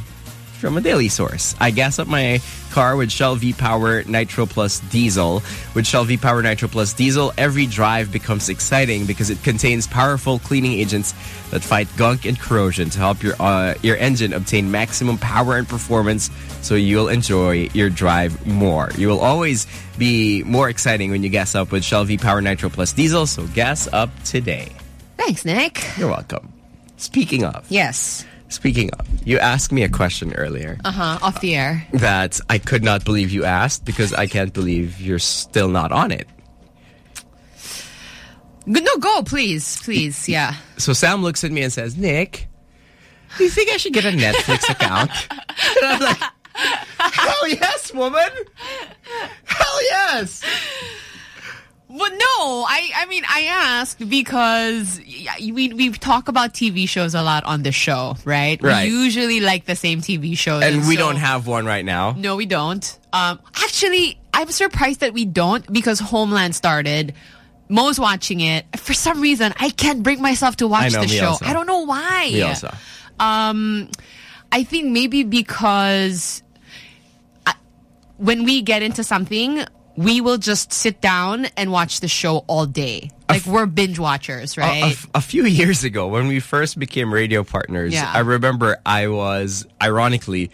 from a daily source. I gas up my car with Shell V-Power Nitro Plus Diesel. With Shell V-Power Nitro Plus Diesel, every drive becomes exciting because it contains powerful cleaning agents that fight gunk and corrosion to help your uh, your engine obtain maximum power and performance so you'll enjoy your drive more. You will always be more exciting when you gas up with Shell V-Power Nitro Plus Diesel, so gas up today. Thanks, Nick. You're welcome. Speaking of, Yes. Speaking of, you asked me a question earlier Uh huh. Off the air. that I could not believe you asked because I can't believe you're still not on it. No, go, please. Please. Yeah. So Sam looks at me and says, Nick, do you think I should get a Netflix account? and I'm like, hell yes, woman. Hell yes. But no, I I mean I asked because we we talk about TV shows a lot on the show, right? Right. We usually like the same TV shows, And we so- don't have one right now. No, we don't. Um, actually, I'm surprised that we don't because Homeland started. Mo's watching it. For some reason, I can't bring myself to watch know, the show. also. I don't know why. Me also. Um, I think maybe because I, when we get into something, we will just sit down and watch the show all day. Like we're binge watchers, A- right? a, few years ago, when we first became radio partners, Yeah. I remember I was ironically,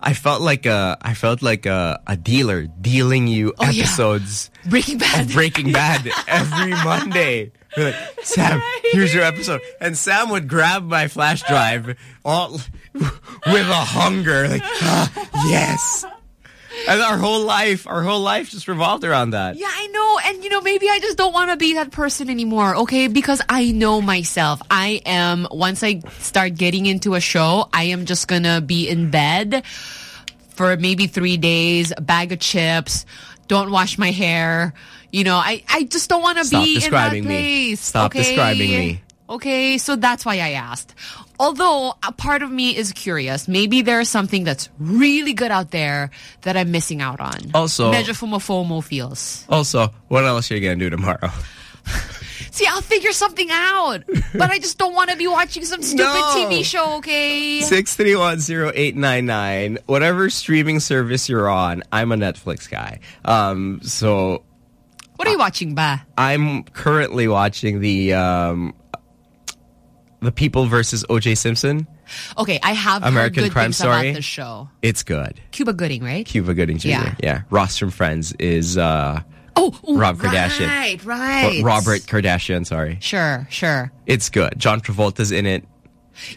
I felt like a, I felt like a, a dealer dealing you Oh, yeah. episodes Breaking Bad. of Breaking Bad [laughs] every Monday. We're like, Sam, here's your episode, and Sam would grab my flash drive all with a hunger, like, "Ah, yes. And our whole life, our whole life just revolved around that. Yeah, I know. And, you know, maybe I just don't want to be that person anymore, okay? Because I know myself. I am, once I start getting into a show, I am just going to be in bed for maybe three days, a bag of chips, don't wash my hair. You know, I, I just don't want to be in that describing me. Stop okay? describing me. Okay, so that's why I asked. Although a part of me is curious, maybe there's something that's really good out there that I'm missing out on. Also- Medyo FOMO feels. Also, what else are you gonna do tomorrow? [laughs] See, I'll figure something out. but I just don't want to be watching some stupid No. TV show, okay? Six three one zero eight nine nine. Whatever streaming service you're on, I'm a Netflix guy. Um, so What are you watching, ba? I'm currently watching the um, the People versus O.J. Simpson. Okay, I have American heard good Crime Story. about the show. It's good. Cuba Gooding, right? Cuba Gooding Jr. Yeah. Yeah. Ross from Friends is uh, Oh, ooh, Rob Kardashian. Right, right. Or Robert Kardashian. Sorry. Sure, sure. It's good. John Travolta's in it.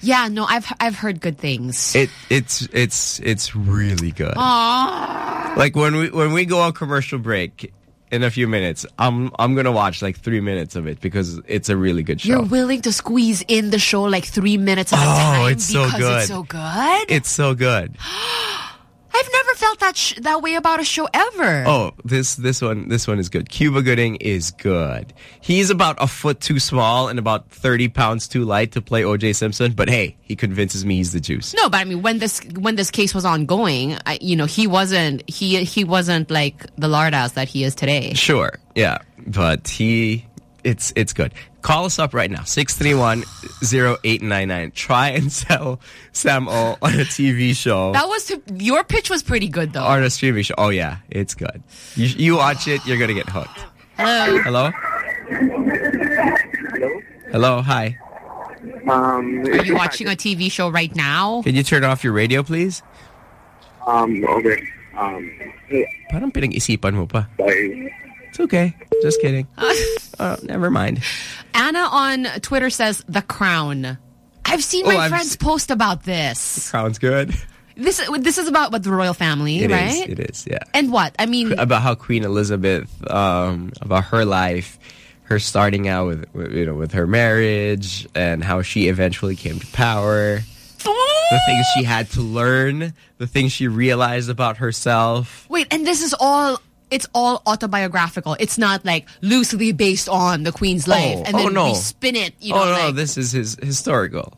Yeah, no, I've I've heard good things. It it's it's it's really good. Aww. Like when we when we go on commercial break in a few minutes, I'm I'm gonna watch like three minutes of it because it's a really good show. You're willing to squeeze in the show like three minutes at a oh, time Oh, it's so because good. it's so good. It's so good. [gasps] [gasps] I've never felt that sh that way about a show ever. Oh, this this one this one is good. Cuba Gooding is good. He's about a foot too small and about 30 pounds too light to play O.J. Simpson, but hey, he convinces me he's the juice. No, but I mean, when this when this case was ongoing, I, you know, he wasn't he he wasn't like the lardass that he is today. Sure, yeah, but he it's it's good. Call us up right now 631-0899. Try and [laughs] sell Sam O on a TV show. That was your pitch was pretty good though. on a streaming show. Oh yeah, it's good. You, you watch it, you're gonna get hooked. Hello. Hello. Hello. Hello. Hi. Um, Are you watching a TV show right now? Can you turn off your radio, please? Um, okay. Um, Parang pinag-isipan mo pa. bye. It's okay. Just kidding. [laughs] oh, never mind. Anna on Twitter says The Crown. I've seen Oh, my I've friends post about this. Crown's good. This this is about what the royal family, It is. right? It is. Yeah. And what? I mean, About how Queen Elizabeth, um, about her life, her starting out with, with you know with her marriage, and how she eventually came to power. The things she had to learn, the things she realized about herself. wait, and this is all it's all autobiographical. It's not like loosely based on the queen's oh. life oh, and then oh, no. we spin it, you oh, know, oh no, like this is his historical.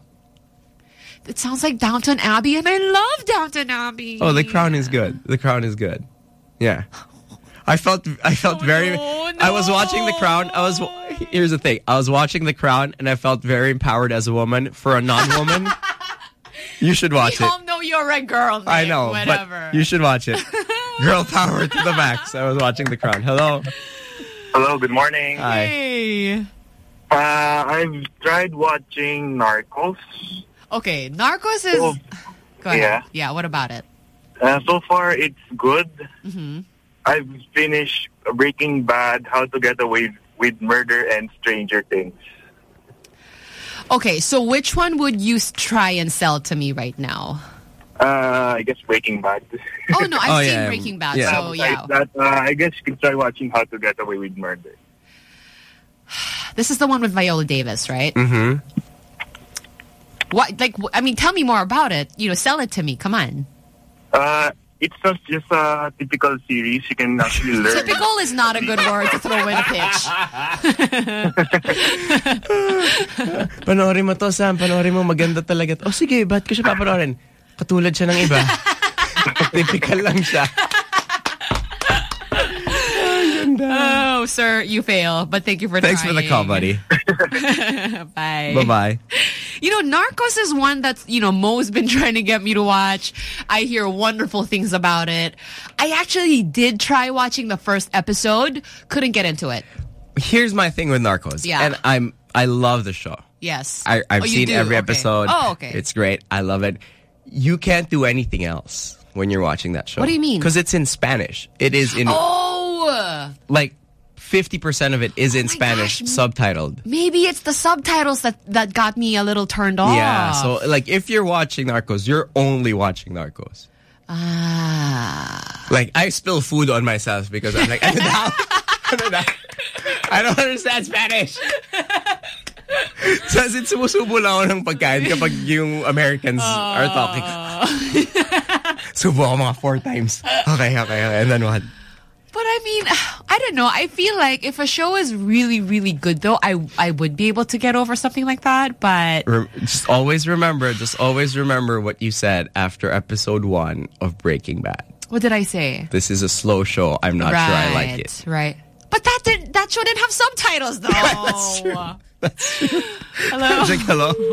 it sounds like Downton Abbey and I love Downton Abbey. Oh, The Crown is good. The Crown is good. Yeah. I felt I felt oh, very I was watching The Crown. I was Here's the thing. I was watching The Crown and I felt very empowered as a woman for a non-woman. [laughs] you should watch we it. all know you're a girl. Nick, I know, whatever. but you should watch it. [laughs] Girl power to the max. I was watching The Crown. Hello. Hello, good morning. Hi. Hey. Uh, I've tried watching Narcos. Okay, Narcos is. Oh, Go ahead. yeah. Yeah. What about it? Uh, so far, it's good. hmm I've finished Breaking Bad, How to Get Away with Murder, and Stranger Things. Okay, so which one would you try and sell to me right now? Uh, I guess Breaking Bad. Oh no, I've [laughs] Oh, seen yeah, Breaking Bad, yeah. so yeah. That, uh, I guess you can try watching How to Get Away with Murder. [sighs] This is the one with Viola Davis, right? Mm-hmm. What? Like, I mean, tell me more about it. You know, sell it to me. Come on. Uh, it's not just a typical series. You can actually learn. Typical is not a good [laughs] word to throw in a pitch. [laughs] Panoorin mo to, Sam. Panoorin mo. Maganda talaga. to. Oh, sige. Ba't ko siya papanoorin? Katulad siya ng iba. [laughs] Typical lang siya. Oh, sir, you fail. But thank you for Thanks for the call, buddy. [laughs] Bye. Bye-bye. You know, Narcos is one that's, you know, Mo's been [laughs] trying to get me to watch. I hear wonderful things about it. I actually did try watching the first episode. Couldn't get into it. Here's my thing with Narcos. Yeah. And I'm I love the show. Yes. I, I've Oh, seen every Okay. episode. Oh, okay. It's great. I love it. You can't do anything else when you're watching that show. What do you mean? Because it's in Spanish. It is in Oh! like 50% of it is in Spanish, subtitled. Maybe it's the subtitles that, that got me a little turned off. Yeah. So like if you're watching Narcos, you're only watching Narcos. Ah. Like I spill food on myself because I'm like, daw? Ano daw? I don't understand Spanish. [laughs] It sumusubo lang ako ng pagkain kapag yung Americans are ah. talking. [laughs] Subo ako mga four times. Okay, okay, okay. And then what? But I mean, I don't know. I feel like if a show is really, really good, though, I I would be able to get over something like that. But Rem- just always remember, just always remember what you said after episode one of Breaking Bad. what did I say? This is a slow show. I'm not right, sure I like it. Right. But that did, that shouldn't have subtitles, though. [laughs] That's true. [laughs] Hello. Check hello. [laughs]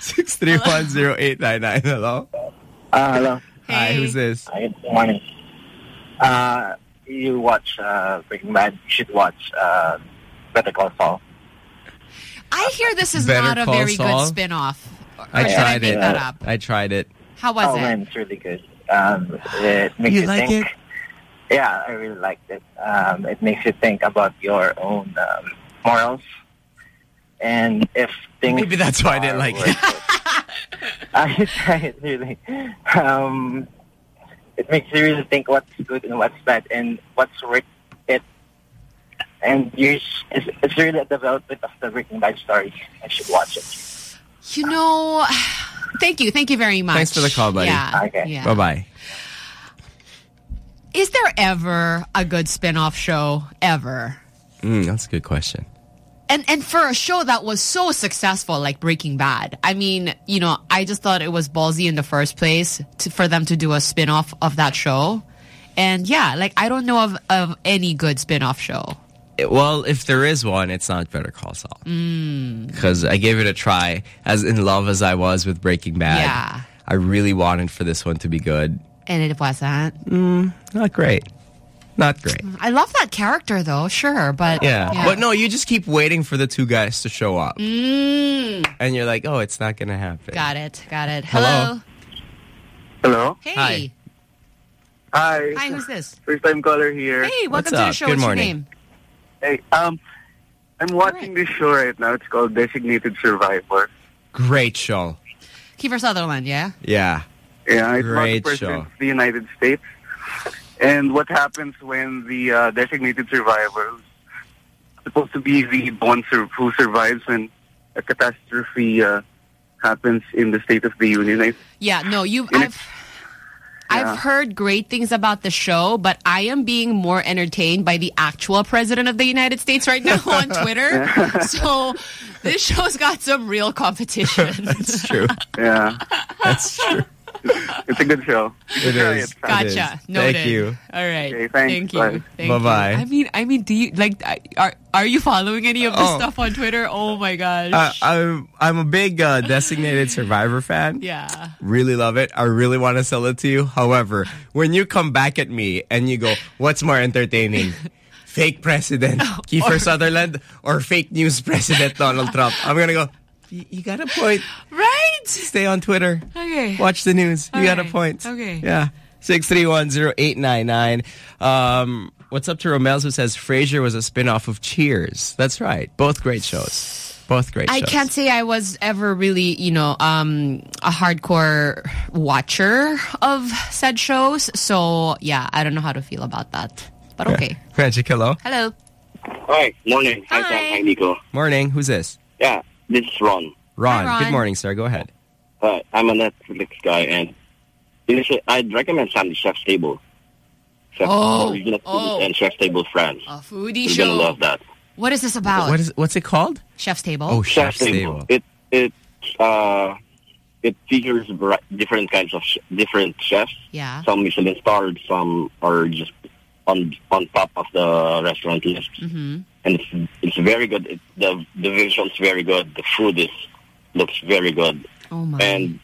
6310899. Hello. Uh, hello. Hi, who's this? Hi, good morning. Uh, you watch uh, Breaking Bad, you should watch uh, Better Call Saul. I hear this is Better not a very Saul? good spin-off. I tried I it. that up? I tried it. How was oh, it? man, it's really good. Um, it makes You you, like think. it? Yeah, I really liked it. Um, it makes you think about your own um, morals. And if things... Maybe that's why I didn't are like it. [laughs] I [laughs] tried really. Um, it makes you really think what's good and what's bad and what's worth it. And you sh- it's, it's really a development of the Breaking Bad story. I should watch it. You know, [sighs] thank you. Thank you very much. Thanks for the call, buddy. Yeah. yeah. Bye-bye. Is there ever a good spin-off show? Ever? Mm, that's a good question. And and for a show that was so successful like Breaking Bad, I mean, you know, I just thought it was ballsy in the first place to, for them to do a spin-off of that show. And yeah, like I don't know of, of any good spin-off show. It- well, if there is one, it's not Better Call Saul. Mm. Because I gave it a try. As in love as I was with Breaking Bad, Yeah. I really wanted for this one to be good. And it wasn't. Mm, not great. Not great. I love that character though, sure, but Yeah. But no, you just keep waiting for the two guys to show up. Mm. And you're like, oh, it's not going to happen. Got it. Got it. Hello. Hello. Hello. Hey. Hi. Hi. Hi, who's this? First time caller here. Hey, welcome What's to the show. Good What's morning. your name? Hey, um, I'm watching this show right now. It's called Designated Survivor. Great show. Kiefer Sutherland, yeah? Yeah. Yeah, it's Great about the show. the United States. And what happens when the uh, designated survivor, who's supposed to be the one sur- who survives when a catastrophe uh, happens in the State of the Union? I, Yeah, no, you In a- I've I've heard great things about the show, but I am being more entertained by the actual president of the United States right now on [laughs] Twitter. so this show's got some real competition. [laughs] That's true. yeah, That's true. [laughs] it's a good show. It is. Try is. it. Gotcha. Thank Noted. you. All right. Okay, thanks. Thank you. Bye. Thank Bye-bye. you. I mean, I mean, do you like? Are are you following any of this Oh. stuff on Twitter? Oh my gosh. Uh, I'm, I'm a big uh, Designated Survivor fan. yeah. Really love it. I really want to sell it to you. However, when you come back at me and you go, what's more entertaining? Fake President [laughs] Kiefer Sutherland or fake news President Donald Trump? I'm going to go, "Y- you got a point. [laughs] Right. Stay on Twitter. Okay. Watch the news. You got a point. Okay. Yeah. 6310899. Um, what's up to Romels who says Frasier was a spin-off of Cheers? That's right. Both great shows. Both great I can't say I was ever really, you know, um, a hardcore watcher of said shows. So, yeah, I don't know how to feel about that. But okay. Magic, hello. Hello. Hi, morning. Hi, Sam. Hi, Nico. Morning. Who's this? Yeah, this is Ron. Ron. Hi, Ron. Good morning, sir. Go ahead. Hi, I'm a Netflix guy, and It is a- I'd recommend Sandy Chef's Table. Chef, Oh, Original oh. and Chef's Table France. A foodie You're gonna show. love that. What is this about? What is what's it called? Chef's Table? Oh, Chef's Table. It it uh it features different kinds of sh- different chefs. Yeah. Some Michelin starred, some are just on on top of the restaurant list, Mm-hmm. And it's it's very good. It, the the visuals very good. The food is looks very good, Oh my. and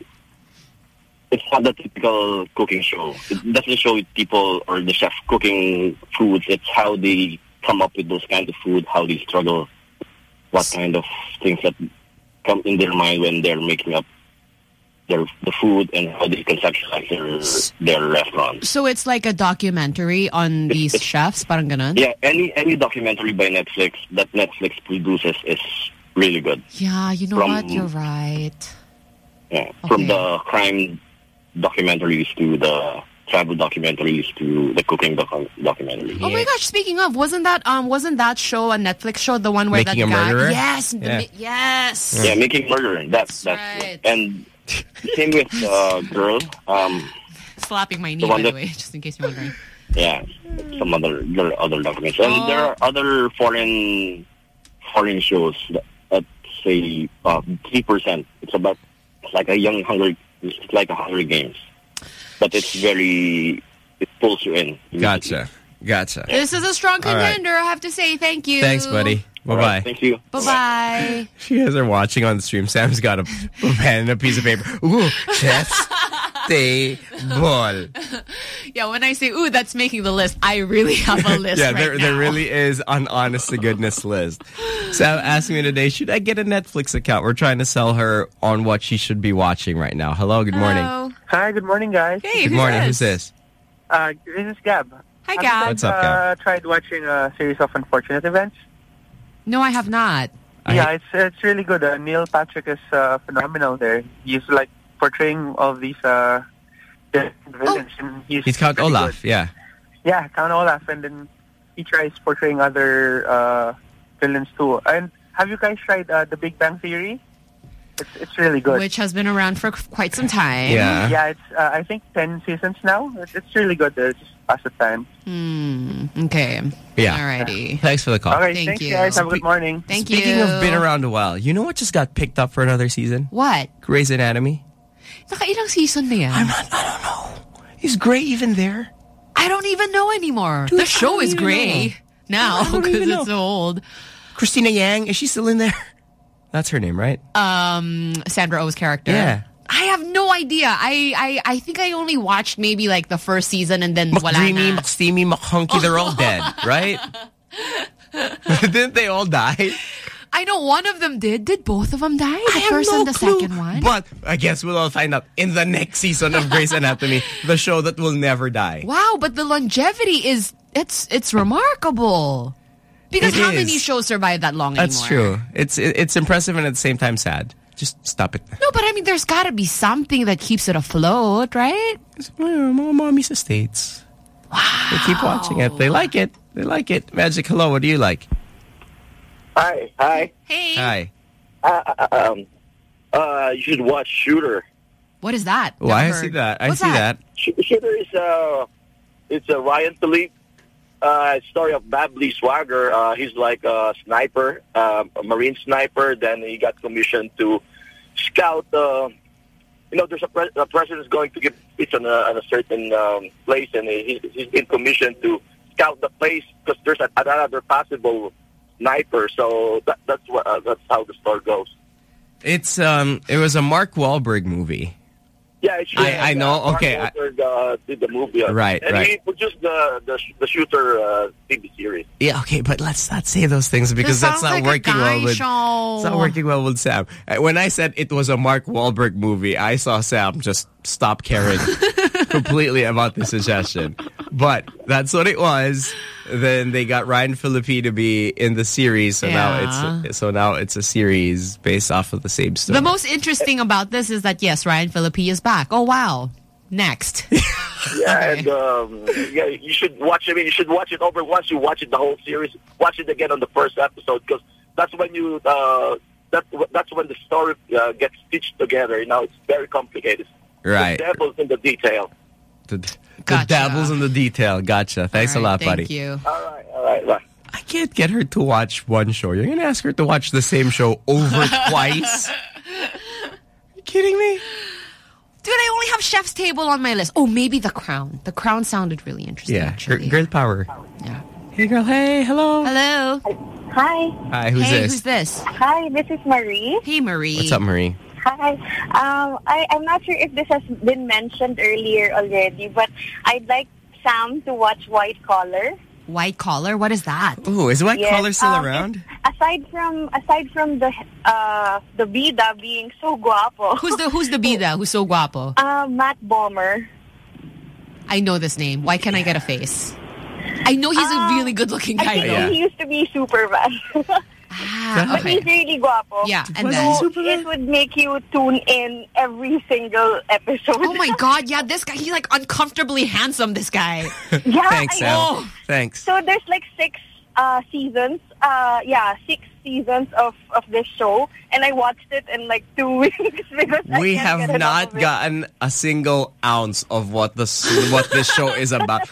it's not the typical cooking show. It doesn't show people or the chef cooking foods. It's how they come up with those kinds of food, how they struggle, what kind of things that come in their mind when they're making up their the food and how they conceptualize their their restaurant. So it's like a documentary on these chefs, parang ganon? Yeah, any any documentary by Netflix that Netflix produces is really good. Yeah, you know From- what? You're right. Yeah, from the crime documentaries to the travel documentaries to the cooking docu- documentaries. Oh my gosh! Speaking of, wasn't that um wasn't that show a Netflix show? The one where Making that a guy? Murderer? Yes, Yeah. yes. Yeah, making murder. That's that's, right. and [laughs] same with uh, girl. Um, Slapping my knee, by the way, just in case you're wondering. yeah, some other there are other documents, and Oh. there are other foreign foreign shows that, that say uh, three percent. It's about like a young Hunger. It's like a Hunger Games, but it's very it pulls you in. Gotcha. Gotcha. This is a strong All right. contender. I have to say, thank you. Thanks, buddy. Bye bye. Thank you. Bye bye. [laughs] If you guys are watching on the stream, Sam's got a, a pen and a piece of paper. Ooh, chef's [laughs] table. yeah, when I say ooh, that's making the list. I really have a [laughs] list. yeah, right there, now. there really is an honest to goodness list. Sam asked me today, should I get a Netflix account? We're trying to sell her on what she should be watching right now. Hello, good morning. Hi, good morning, guys. Hey, Good morning. Who's this? Uh, this is Gab. Hi, Have you Gab. What's up, Gab? Uh, tried watching a series of unfortunate events. No, I have not. yeah, it's it's really good. Uh, Neil Patrick is uh, phenomenal there. He's like portraying all these uh, different villains, and he's He's Count Olaf, yeah. good. Yeah, Count Olaf, and then he tries portraying other uh, villains too. And have you guys tried uh, The Big Bang Theory? It's it's really good. Which has been around for quite some time. Yeah, yeah. it's uh, I think ten seasons now. It's, it's really good. Just pass the time. Hmm. Okay. Yeah. Alrighty. Thanks for the call. All right, Thank thanks you. guys. Have a good morning. Thank Speaking you. of been around a while, you know what just got picked up for another season? What? Grey's Anatomy. Nakailang season na yan? I'm not, I don't know. Is Grey even there? I don't even know anymore. Dude, the show is gray know. now because [laughs] it's so old. Cristina Yang, is she still in there? [laughs] That's her name, right? Um, Sandra Oh's character. Yeah. I have no idea. I, I I think I only watched maybe like the first season and then McDreamy. McSteamy, McHunky, they're all dead, [laughs] right? [laughs] Didn't they all die? I know one of them did. Did both of them die? The I have first no and the clue. second one? But I guess we'll all find out in the next season of Grey's Anatomy, [laughs] the show that will never die. Wow, but the longevity is it's it's remarkable. Because It how many shows survive that long That's anymore? true. It's it- it's impressive and at the same time sad. Just stop it. No, but I mean there's gotta be something that keeps it afloat, right? Well, Mga mommy's estates. Wow. They keep watching it. They like it. They like it. Magic, hello. What do you like? Hi, hi. Hey. Hi. Uh, um, uh, you should watch Shooter. What is that? Oh, I Never see that. I What's see that. Sh- Shooter is uh, it's a Ryan Phillippe uh, story of Bob Lee Swagger. Uh, he's like a sniper, um, a marine sniper. Then he got commissioned to scout. Uh, you know, there's a, pre- a president's going to give on a, on a certain um, place, and he, he's been commissioned to scout the place because there's another possible sniper. So that, that's what uh, that's how the story goes. It's um. It was a Mark Wahlberg movie. Yeah, it's I- I know. Mark Okay, I- Wahlberg, uh, did the movie, uh, Right, and he right. produced the the, the shooter uh, TV series. Yeah. Okay, but let's not say those things because This that's not like a working guy well with. show. It's not working well with Sam. Uh, When I said it was a Mark Wahlberg movie, I saw Sam just stop caring [laughs] completely about the suggestion. But that's what it was. Then they got Ryan Phillippe to be in the series, so now it's so now it's a series based off of the same story. The most interesting about this is that yes, Ryan Phillippe is back. Oh wow. Next. [laughs] Yeah, and um, yeah, you should watch. I mean, you should watch it over once you watch it the whole series. Watch it again on the first episode because that's when you uh, that that's when the story uh, gets stitched together. You know, it's very complicated. Right. The devil's in the detail. The, the dabbles in the detail. Gotcha. Thanks a lot, buddy. you. All right, all right, bye. I can't get her to watch one show. You're gonna ask her to watch the same show over [laughs] twice. you kidding me? Dude, I only have Chef's Table on my list. Oh, maybe The Crown. The Crown sounded really interesting, Yeah, gir- actually. girl power. Yeah. Hey, girl. Hey, hello. Hello. Hi. Hi, who's hey, this? who's this? Hi, this is Marie. Hey, Marie. What's up, Marie? Hi. Um, I, I'm not sure if this has been mentioned earlier already, but I'd like Sam to watch White Collar. White Collar? What is that? Ooh, is White Yes, Collar still um, around? Aside from aside from the uh the Bida being so guapo. Who's the Who's the bida? [laughs] Who's so guapo? Uh, Matt Bomer. I know this name. Why can't I get a face? I know he's a really good-looking guy. I think though. he used to be Superman. [laughs] Ah, But he's really guapo. Yeah, and so then- it would make you tune in every single episode. Oh my [laughs] god, yeah, this guy, he's like uncomfortably handsome, this guy. [laughs] Yeah, Thanks, I Sam. know. Thanks. So there's like six uh, seasons. Uh, yeah, six seasons of, of this show, and I watched it in like two [laughs] weeks because I We can't have get not gotten a single ounce of what the what this show is about.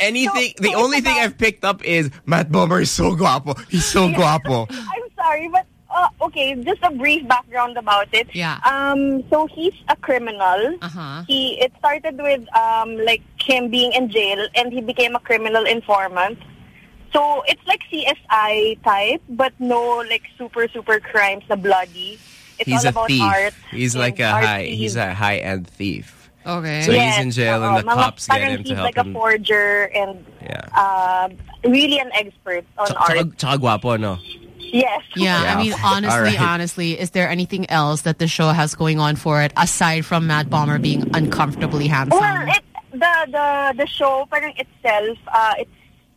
Anything, the only thing I've picked up is Matt Bomer is so guapo. He's so guapo. [laughs] I'm sorry, but uh, okay, just a brief background about it. Yeah. Um. So he's a criminal. Uh-huh. He it started with um like him being in jail, and he became a criminal informant. So it's like CSI type, but no like super super crimes, the bloody. It's He's all a about thief. art. He's like a high. thieves. He's a high end thief. Okay. So he's in jail, and oo, the mga- cops get parang him to he's help like him. a forger and Yeah. uh, really an expert on Tsaka, art. tsaka guapo, no? Yes. Yeah, Yeah. I mean, [laughs] honestly, All right. honestly, is there anything else that the show has going on for it aside from Matt Bomer being uncomfortably handsome? Well, it the the the show parang itself, uh, it's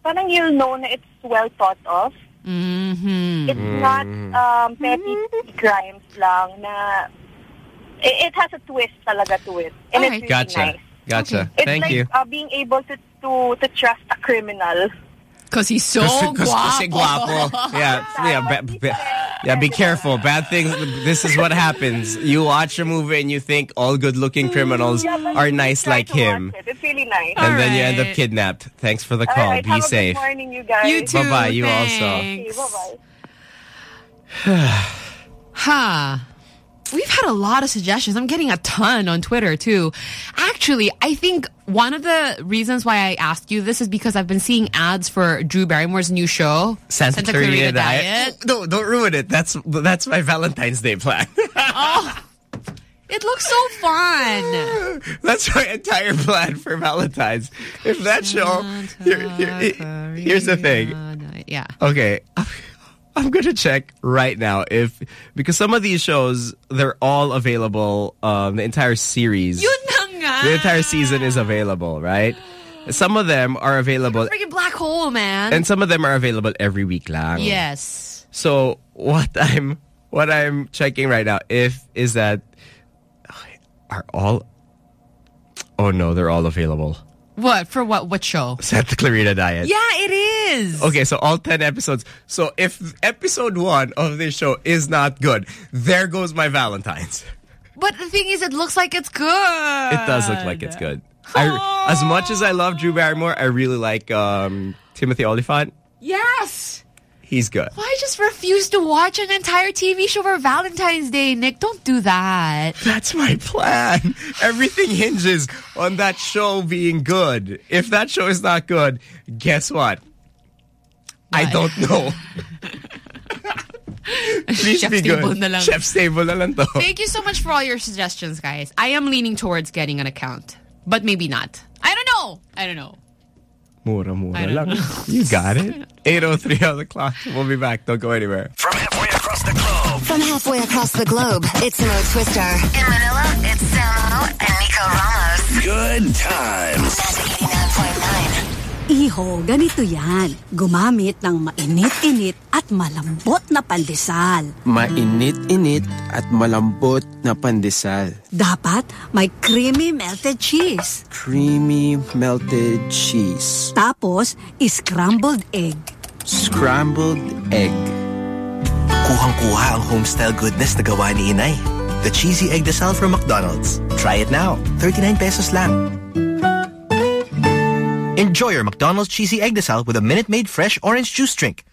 parang you'll know na it's well thought of. Mm-hmm. It's not um, petty crimes lang na it, it has a twist talaga to it. And it's really Gotcha. nice. Gotcha. It's Thank like you. Uh, being able to, to to trust a criminal. Because he's so Kasi- kasi- kasi guapo. guapo. Yeah, yeah, ba- ba- yeah. Be careful. Bad things. This is what happens. You watch a movie and you think all good-looking criminals Yeah, are nice like him, it. It's really nice. and then you end up kidnapped. Thanks for the call. right, Be have safe. A good morning, you guys. You too. Bye-bye. You also. Okay, bye-bye. [sighs] Huh. We've had a lot of suggestions. I'm getting a ton on Twitter too. Actually, I think one of the reasons why I asked you this is because I've been seeing ads for Drew Barrymore's new show, Santa, Clarita, Diet. No, don't ruin it. That's that's my Valentine's Day plan. [laughs] oh, it looks so fun. [laughs] That's my entire plan for Valentine's. If that show, here, here, here's the thing. Yeah. Okay, I'm gonna check right now if because some of these shows they're all available. Um, the entire series, Yun na nga. the entire season is available, right? Some of them are available, Freaking black hole, man. and some of them are available every week lang. yes. So what [laughs] I'm what I'm checking right now if is that are all Oh no, they're all available. What for? What? What show? [laughs] Santa Clarita Diet. Yeah, it is. Okay, so all 10 episodes. So if episode 1 of this show is not good, there goes my Valentine's. But the thing is, it looks like it's good. It does look like it's good. I, as much as I love Drew Barrymore, I really like um, Timothy Olyphant. Yes. He's good. Why just refuse to watch an entire TV show for Valentine's Day, Nick? Don't do that. That's my plan. Everything hinges on that show being good. If that show is not good, guess what? I don't know. [laughs] Please Chef's be table good. na lang. Chef's table na lang to. Thank you so much for all your suggestions, guys. I am leaning towards getting an account, but maybe not. I don't know. I don't know. Mura, mura I don't lang. know. You got it. [laughs] 8.03 on the clock. We'll be back. Don't go anywhere. From halfway across the globe, From halfway across the globe, it's Mo Twister. In Manila, it's Samo and Nico Ramos. Good times. Iho, ganito yan. Gumamit ng mainit-init at malambot na pandesal. Mainit-init at malambot na pandesal. Dapat may creamy melted cheese. Creamy melted cheese. Tapos, scrambled egg. Scrambled egg. Kuhang-kuha ang homestyle goodness na gawa ni Inay. the cheesy egg desal from McDonald's. Try it now. 39 pesos lang. Enjoy your McDonald's cheesy egg desal with a Minute Maid fresh orange juice drink.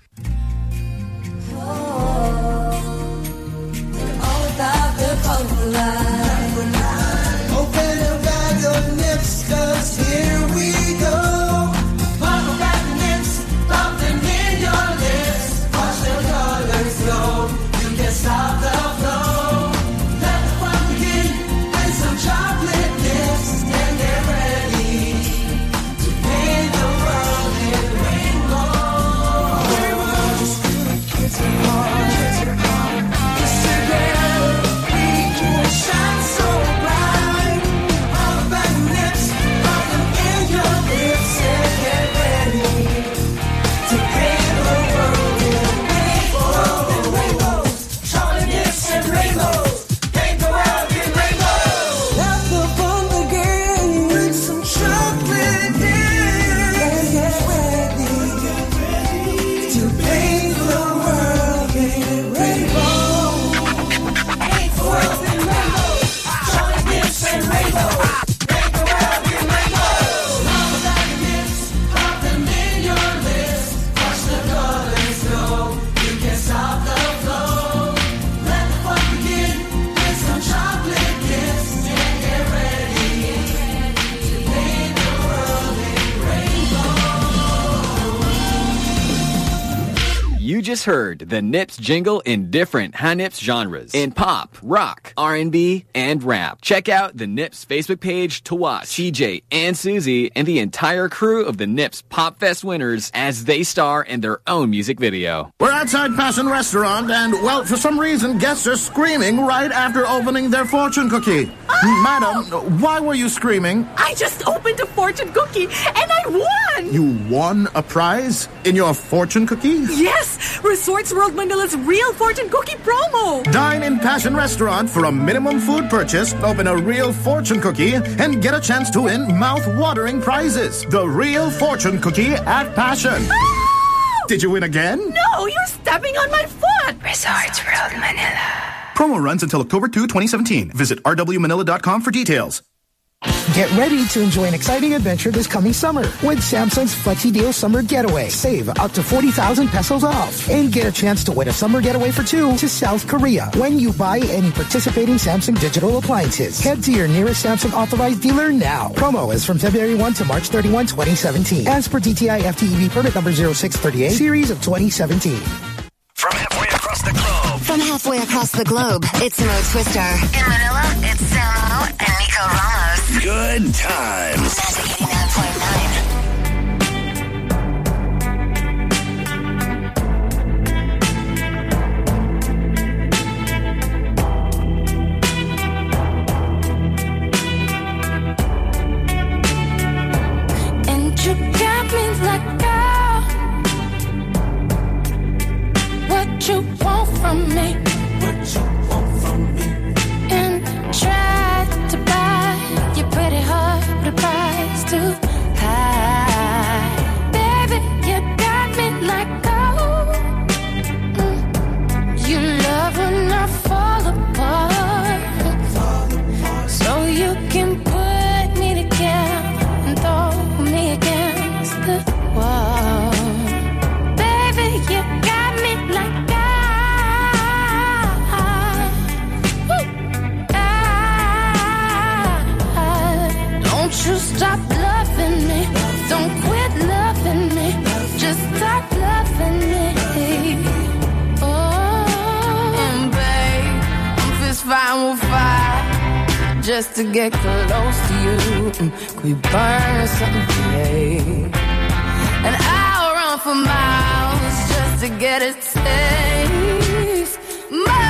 Just heard the Nips jingle in different Nips genres in pop, rock, R&B, and rap. Check out the Nips Facebook page to watch CJ and Susie and the entire crew of the Nips Pop Fest winners as they star in their own music video. We're outside Passion Restaurant, and well, for some reason, guests are screaming right after opening their fortune cookie. Oh! Madam, why were you screaming? I just opened a fortune cookie and I won! You won a prize in your fortune cookie? Yes! Resorts World Manila's real fortune cookie promo! Dine in Passion Restaurant for a minimum food purchase, open a real fortune cookie, and get a chance to win mouth-watering prizes. The real fortune cookie at Passion. Ah! Did you win again? No, you're stepping on my foot! Resorts World Manila. Promo runs until October 2, 2017. Visit rwmanila.com for details. Get ready to enjoy an exciting adventure this coming summer with Samsung's Flexi Deal Summer Getaway. Save up to 40,000 pesos off and get a chance to win a summer getaway for two to South Korea when you buy any participating Samsung digital appliances. Head to your nearest Samsung authorized dealer now. Promo is from February 1 to March 31, 2017. As per DTI FTEB permit number 0638, series of 2017. From halfway across the globe. From halfway across the globe, it's Mo Twister. In Manila, it's Samo and Nico Ramos. Good times. Magic 89.9. And you just to get close to you. Could we burn something today? And I'll run for miles just to get a taste. Must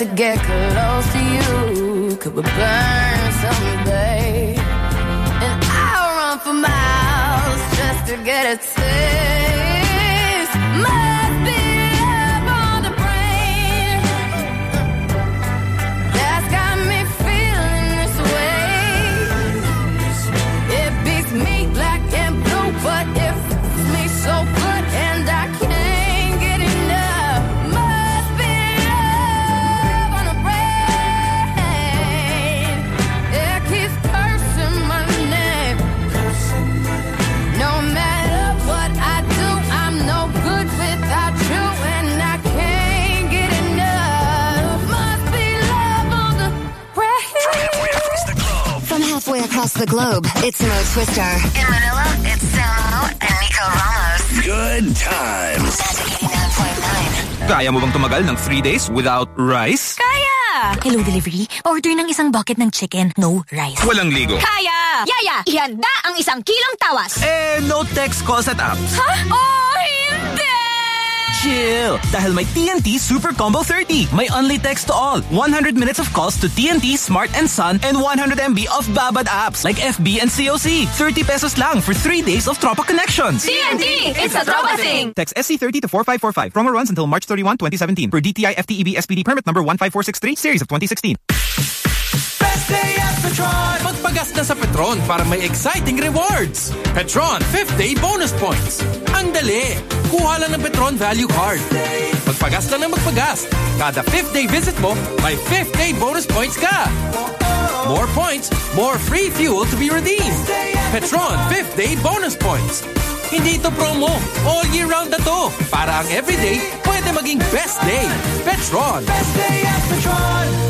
to get close Twister. In Manila, it's Samo and Nico Ramos. Good times. Kaya mo bang tumagal ng 3 days without rice? Kaya! Hello, delivery. Order ng isang bucket ng chicken, no rice. Walang ligo. Kaya! Yaya, ihanda ang isang kilong tawas. Eh, no text calls at apps. Ha? Oh, hindi! Chill! Dahil may TNT Super Combo 30. May only text to all. 100 minutes of calls to TNT, Smart and Sun, and 100 MB of Babad apps like FB and COC. 30 pesos lang for 3 days of Tropa connections. TNT! It's a Tropa thing! Text SC30 to 4545. Promo runs until March 31, 2017. Per DTI FTEB SPD permit number 15463, series of 2016. Best day at Petron! Magpagas na sa Petron para may exciting rewards. Petron 5th Day Bonus Points. Ang dali! Kuha lang ng Petron Value Card. Magpagas lang ng magpagas. Kada 5th day visit mo, may 5th day bonus points ka. More points, more free fuel to be redeemed. Petron 5th Day Bonus Points. Hindi ito promo. All year round na to. Para ang everyday, pwede maging best day. Petron. Best day at Petron.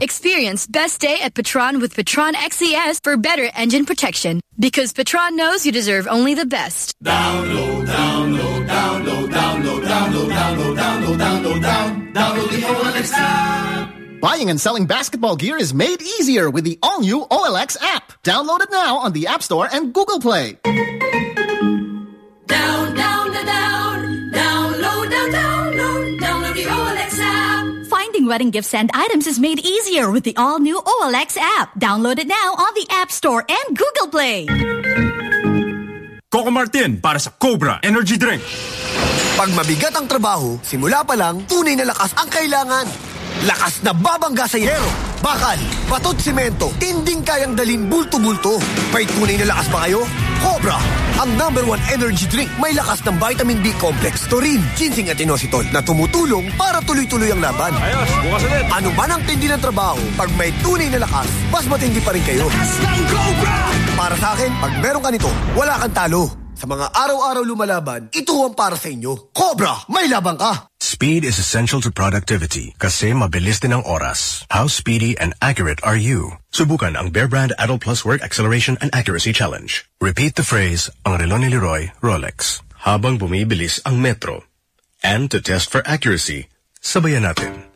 Experience best day at Petron with Petron XCS for better engine protection. Because Petron knows you deserve only the best. Download, download, download, download, download, download, download, download, down, download the OLX app. Buying and selling basketball gear is made easier with the all-new OLX app. Download it now on the App Store and Google Play. Wedding gifts and items is made easier with the all-new OLX app. Download it now on the App Store and Google Play. Coco Martin para sa Cobra Energy Drink. Pag mabigat ang trabaho, simula pa lang, tunay na lakas ang kailangan. Lakas na babangga sa yero, bakal, batot simento, tinding kayang dalin bulto-bulto. May tunay na lakas ba kayo? Cobra, ang number one energy drink may lakas ng vitamin B complex, taurine, ginseng at inositol na tumutulong para tuloy-tuloy ang laban. Ayos, bukas ulit. Ano man ang tindi ng trabaho, pag may tunay na lakas, mas matindi pa rin kayo. Para sa akin, pag meron ka nito, wala kang talo. Sa mga araw-araw lumalaban, ito ang para sa inyo. Cobra, may labang ka! Speed is essential to productivity kasi mabilis din ang oras. How speedy and accurate are you? Subukan ang Bear Brand Adult Plus Work Acceleration and Accuracy Challenge. Repeat the phrase, ang relo Leroy, Rolex. Habang bumibilis ang metro. And to test for accuracy, sabayan natin.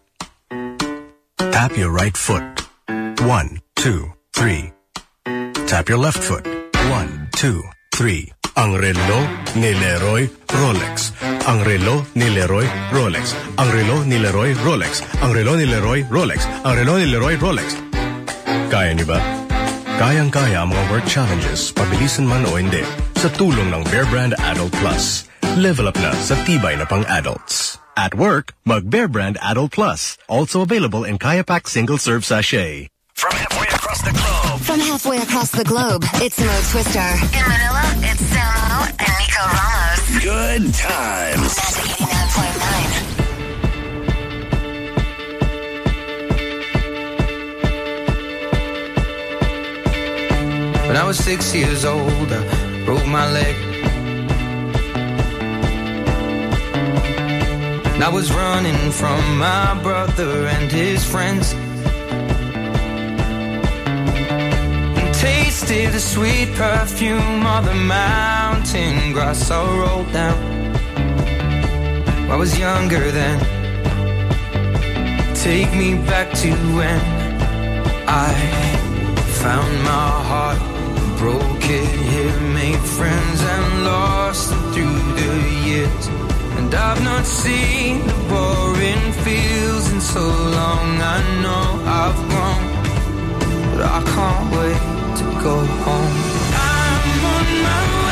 Tap your right foot. One, two, three. Tap your left foot. One, two, three. Ang relo ni Leroy Rolex. Ang relo ni Leroy Rolex. Ang relo ni Leroy Rolex. Ang relo ni Leroy Rolex. Ang relo ni Leroy Rolex. Kaya niyo ba? Kayang-kaya ang mga work challenges, pabilisan man o hindi, sa tulong ng Bear Brand Adult Plus. Level up na sa tibay na pang adults. At work, mag Bear Brand Adult Plus. Also available in Kayapak Single Serve Sachet. From halfway across the globe. From halfway across the globe, it's Mo Twister. In Manila, it's Samo and Nico Ramos. Good times. Magic 89.9. When I was six years old, I broke my leg. And I was running from my brother and his friends. Tasted the sweet perfume of the mountain grass I rolled down. I was younger then. Take me back to when I found my heart, broke it here, made friends and lost through the years. And I've not seen the boring fields in so long. I know I've I can't wait to go home. I'm on my way,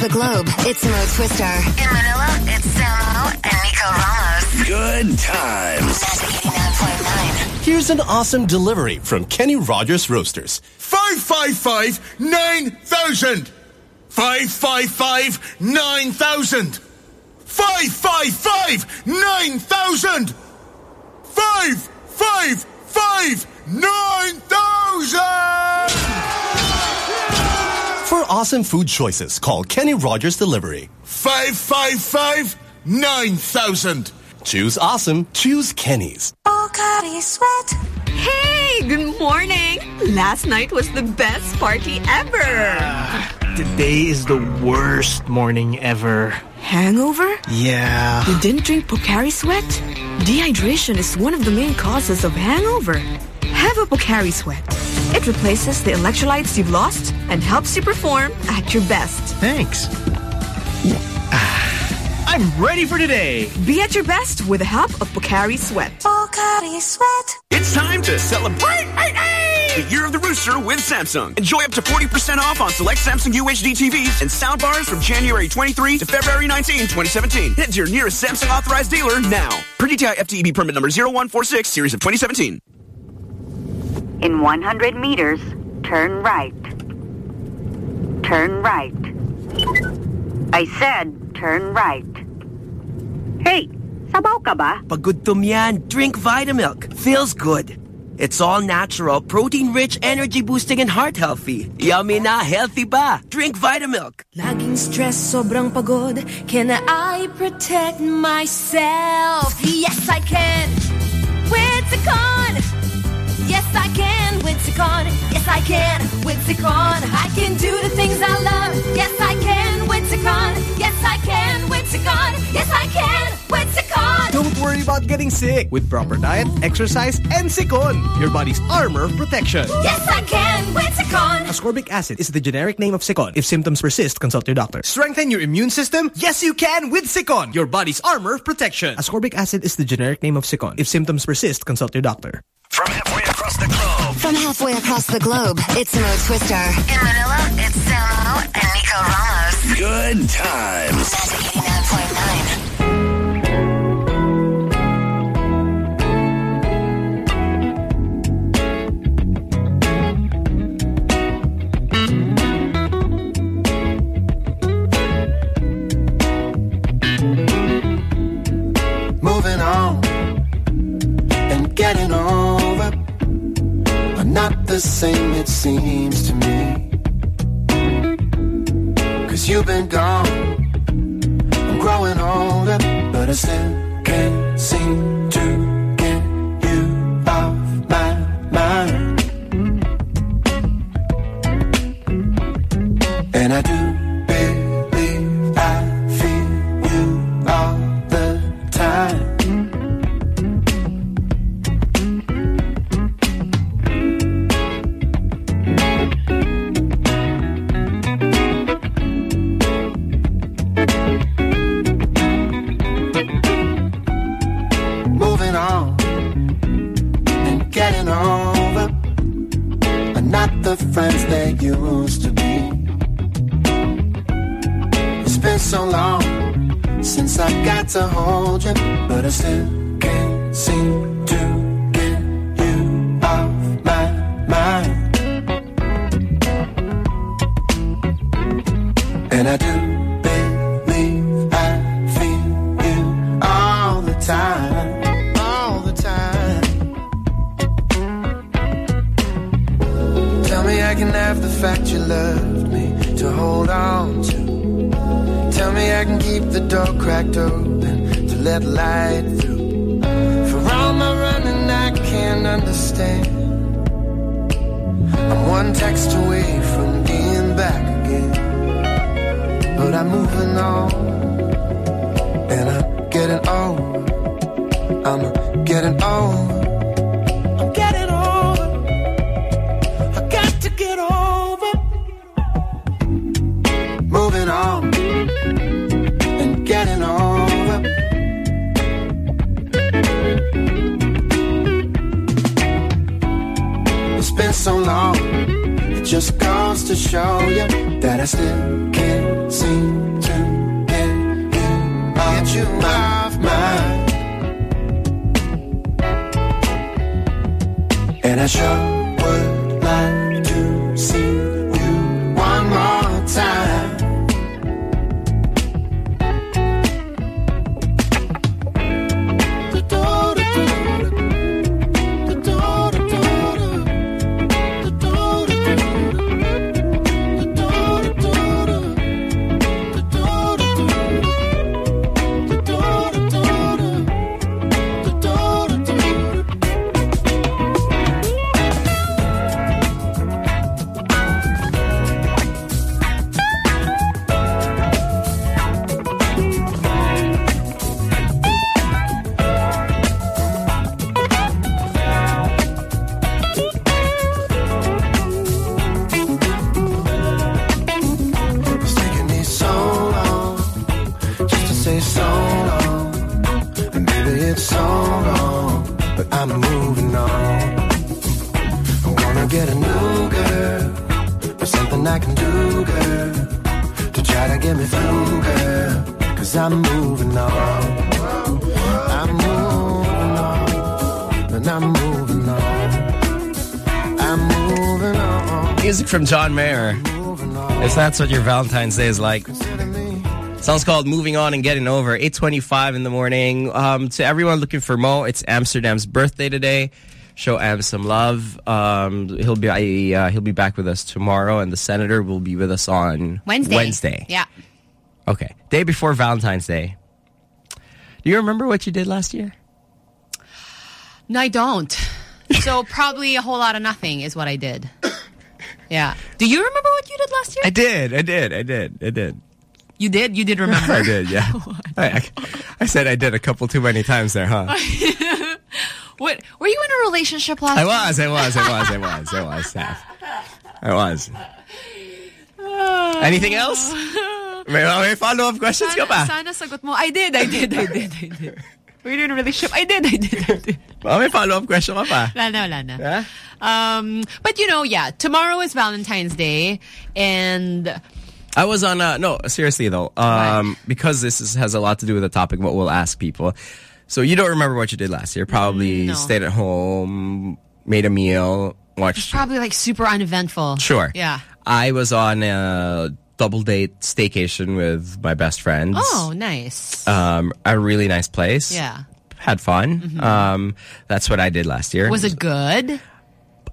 the globe, it's Mo Twister. In Manila, it's Samo and Nico Ramos. Good times. Here's an awesome delivery from Kenny Rogers Roasters. 555 9000. 555 9000. 555 9000. 555 9000. For awesome food choices, call Kenny Rogers Delivery. 555 9000. Choose awesome, choose Kenny's. Pocari Sweat. Hey, good morning. Last night was the best party ever. Today is the worst morning ever. Hangover? Yeah. You didn't drink Pocari Sweat? Dehydration is one of the main causes of hangover. Have a Pocari Sweat. It replaces the electrolytes you've lost and helps you perform at your best. Thanks. Ah, I'm ready for today. Be at your best with the help of Pocari Sweat. Pocari Sweat. It's time to celebrate the Year of the Rooster with Samsung. Enjoy up to 40% off on select Samsung UHD TVs and soundbars from January 23 to February 19, 2017. Head to your nearest Samsung authorized dealer now. Per DTI FTEB permit number 0146, series of 2017. In 100 meters, turn right. Turn right. I said, turn right. Hey, sabaw ka ba? Pagod yan. Drink Vitamilk. Feels good. It's all natural, protein-rich, energy-boosting, and heart-healthy. Yummy na, healthy ba? Drink Vitamilk. Laging stress, sobrang pagod. Can I protect myself? Yes, I can. With Cecon. Yes, I can. With Cecon. Yes, I can. With Cecon. I can do the things I love. Yes, I can. With Cecon. Yes, I can. With Cecon. Yes, I can. With Cecon. Don't worry about getting sick with proper diet, exercise, and Cecon, your body's armor of protection. Yes, I can. With Cecon. Ascorbic acid is the generic name of Cecon. If symptoms persist, consult your doctor. Strengthen your immune system? Yes, you can with Cecon, your body's armor of protection. Ascorbic acid is the generic name of Cecon. If symptoms persist, consult your doctor. From halfway across the globe. From halfway across the globe, it's Mo Twister. In Manila, it's Samo and Nico Ramos. Good times. Magic 89.9. moving on and getting over are not the same, it seems to me. Cause you've been gone, I'm growing older, but I still can't seem from John Mayer. If that's what your Valentine's Day is like. Song's called Moving On and Getting Over. 8.25 in the morning. Um, to everyone looking for Mo, it's Amsterdam's birthday today. Show Am some love. Um, he'll be uh, he'll be back with us tomorrow, and the senator will be with us on Wednesday. Wednesday. Yeah. Okay. Day before Valentine's Day. Do you remember what you did last year? No, I don't. So probably a whole lot of nothing is what I did. Yeah. Do you remember what you did last year? I did. I did. I did. I did. You did? You did remember? [laughs] I did, yeah. [laughs] I, I, I said I did a couple too many times there, huh? [laughs] what? Were you in a relationship last I year? was, I was, I was, I was, I was. I was. Anything else? May, may follow-up questions ka pa? Sana sagot mo. I did, I did, I did, I did. Were you in a relationship? I did, I did, I did. Oh, may follow-up question ka pa? Wala na, wala na. Um, but you know, yeah, tomorrow is Valentine's Day, and I was on a, no, seriously though, um, because this is, has a lot to do with the topic, what we'll ask people. So you don't remember what you did last year. Probably No. stayed at home, made a meal, it's watched. probably like super uneventful. Sure. Yeah. I was on a double date staycation with my best friends. Oh, nice. Um, a really nice place. Yeah. Had fun. Mhm. Um, that's what I did last year. Was it good?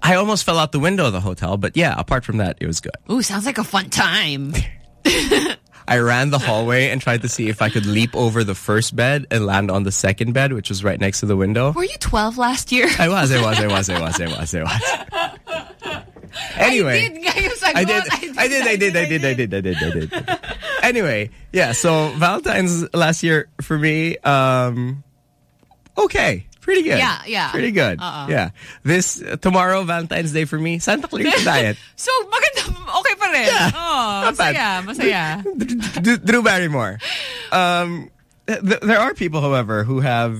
I almost fell out the window of the hotel, but yeah, apart from that, it was good. Ooh, sounds like a fun time. [laughs] [laughs] I ran the hallway and tried to see if I could leap over the first bed and land on the second bed, which was right next to the window. Were you 12 last year? I was, I was, I was, I was, I was, I was. [laughs] Anyway. I did. I did, I did, I did, I did, I did, I did, I did. Anyway, yeah, so Valentine's last year for me, um, okay. Pretty good. Yeah, yeah. Pretty good. Uh-uh. Yeah. This, uh, tomorrow, Valentine's Day for me, Santa Clarita Diet. [laughs] So, maganda, okay pa rin. Yeah. Oh, Not bad. masaya, masaya. [laughs] Drew Barrymore. Um, th- there are people, however, who have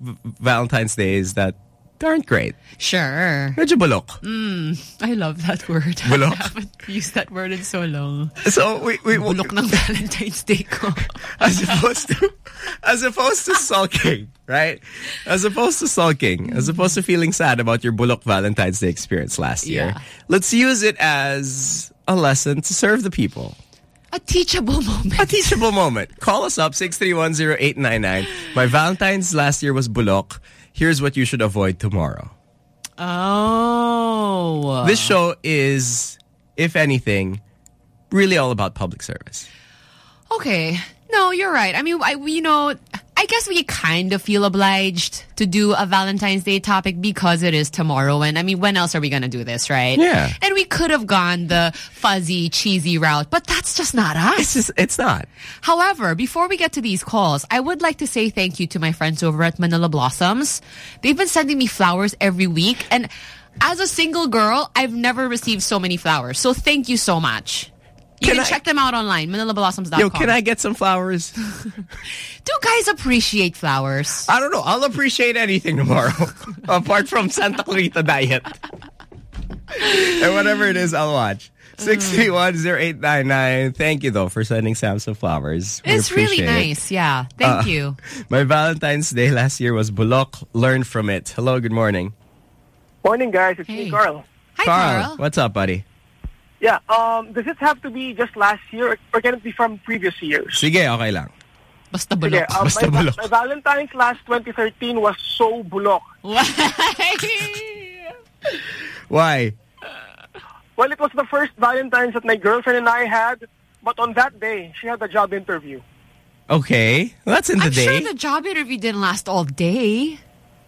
v- Valentine's Days that aren't great. Sure. Medyo bulok. Mm, I love that word. [laughs] Bulok? I haven't used that word in so long. So we we Bulok ng Valentine's Day ko. [laughs] as opposed to as opposed to sulking, right? As opposed to sulking, as opposed to feeling sad about your bulok Valentine's Day experience last year. Yeah. Let's use it as a lesson to serve the people. A teachable moment. A teachable moment. Call us up 6310899. My Valentine's last year was bulok. Here's what you should avoid tomorrow. Oh. This show is, if anything, really all about public service. Okay. No, you're right. I mean, I, you know, I guess we kind of feel obliged to do a Valentine's Day topic because it is tomorrow. And I mean, when else are we going to do this, right? Yeah. And we could have gone the fuzzy, cheesy route, but that's just not us. It's just, it's not. However, before we get to these calls, I would like to say thank you to my friends over at Manila Blossoms. They've been sending me flowers every week. And as a single girl, I've never received so many flowers. So thank you so much. You can, Can I- check them out online, manilablossoms.com. Yo, can I get some flowers? [laughs] Do guys appreciate flowers? I don't know. I'll appreciate anything tomorrow. [laughs] Apart from Santa Clarita Diet. [laughs] and whatever it is, I'll watch. 6310899. Thank you, though, for sending Sam some flowers. We It's really appreciate it. nice. Yeah. Thank Uh, you. My Valentine's Day last year was Bulok. Learn from it. Hello, good morning. Morning, guys. It's me, Carl. Hi, Carl. What's up, buddy? Yeah, um, does it have to be just last year or can it be from previous years? Sige, okay lang. Basta Sige, um, Basta my, bulok. my Valentine's last 2013 was so bulok. Why? Why? Well, it was the first Valentine's that my girlfriend and I had, but on that day, she had a job interview. Okay. Well, that's in the I'm day. sure the job interview didn't last all day.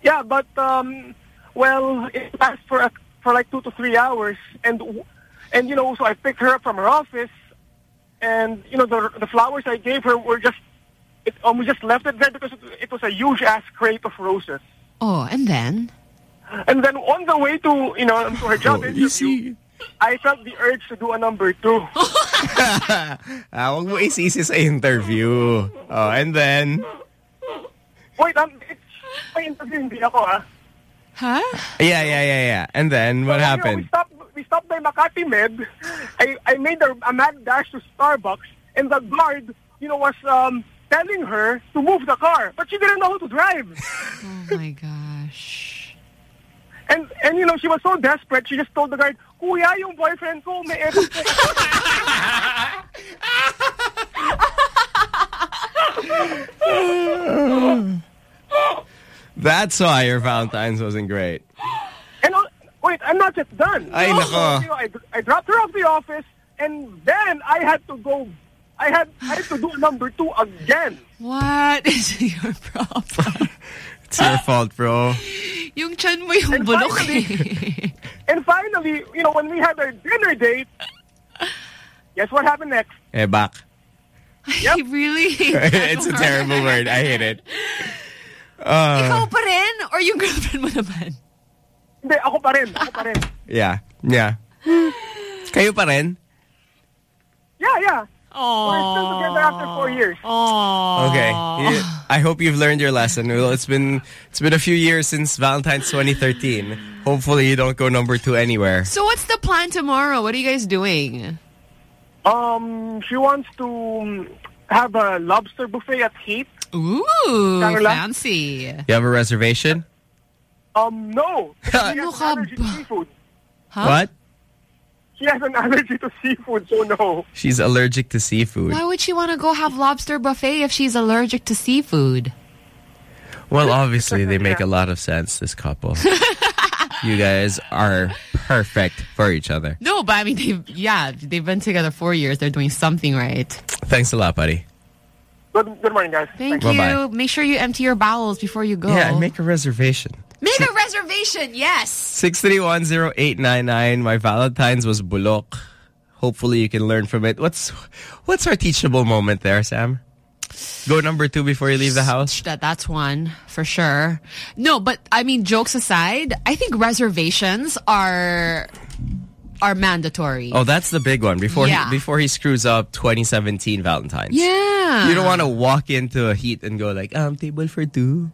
Yeah, but, um, well, it lasted for, a, for like two to three hours. And, and, you know, so I picked her up from her office, and, you know, the, the flowers I gave her were just, it, um, we just left it there because it, it was a huge-ass crate of roses. Oh, and then? And then on the way to, you know, to her job interview, I felt the urge to do a number two. [laughs] [laughs] ah, wag mo isisi sa interview. Oh, and then, Wait, um, it's my interview, hindi ako, ah. Huh? yeah, yeah, yeah, yeah. And then, what So, you know, happened? We stopped, we by Makati Med. I, I made a, a mad dash to Starbucks, and the guard, you know, was um, telling her to move the car, but she didn't know how to drive. Oh my gosh. And, and you know, she was so desperate, she just told the guard, Kuya, yung boyfriend ko, may ewan [laughs] po. That's why your Valentine's wasn't great. And wait, I'm not just done. Ay, So, nako. you know, I, I dropped her off the office, and then I had to go. I had I had to do number two again. What [laughs] is your problem? [laughs] It's your fault, bro. Yung chan mo yung bulok eh. [laughs] And finally, you know, when we had our dinner date, guess what happened next? Eh, back. I really hate it's a terrible word. I hate it. Uh, Ikaw pa rin? Or yung girlfriend mo naman? Hindi, ako pa rin. Ako pa rin. [laughs] yeah. Yeah. Kayo pa rin? Yeah, yeah. We're still together after four years. Okay. I hope you've learned your lesson. Well, it's been it's been a few years since Valentine's 2013. Hopefully you don't go number two anywhere. So what's the plan tomorrow? What are you guys doing? Um, she wants to um, have a lobster buffet at Heat. Ooh, Carla? fancy. You have a reservation? Um, no. [laughs] She has an allergy to seafood. What? She has an allergy to seafood, so no. She's allergic to seafood. Why would she want to go have lobster buffet if she's allergic to seafood? Well, obviously they make a lot of sense, this couple. [laughs] you guys are perfect for each other. No, but I mean, they've, yeah, they've been together four years. They're doing something right. Thanks a lot, buddy. Good, good morning, guys. Thank Thanks. you. Bye-bye. Make sure you empty your bowels before you go. Yeah, and make a reservation. Make a reservation, yes. 6310899. My Valentine's was bulok. Hopefully you can learn from it. What's what's our teachable moment there, Sam? Go number two before you leave the house. That that's one for sure. No, but I mean, jokes aside, I think reservations are are mandatory. Oh, that's the big one. Before Yeah. he, before he screws up 2017 Valentine's. Yeah. You don't want to walk into a heat and go like, um, table for two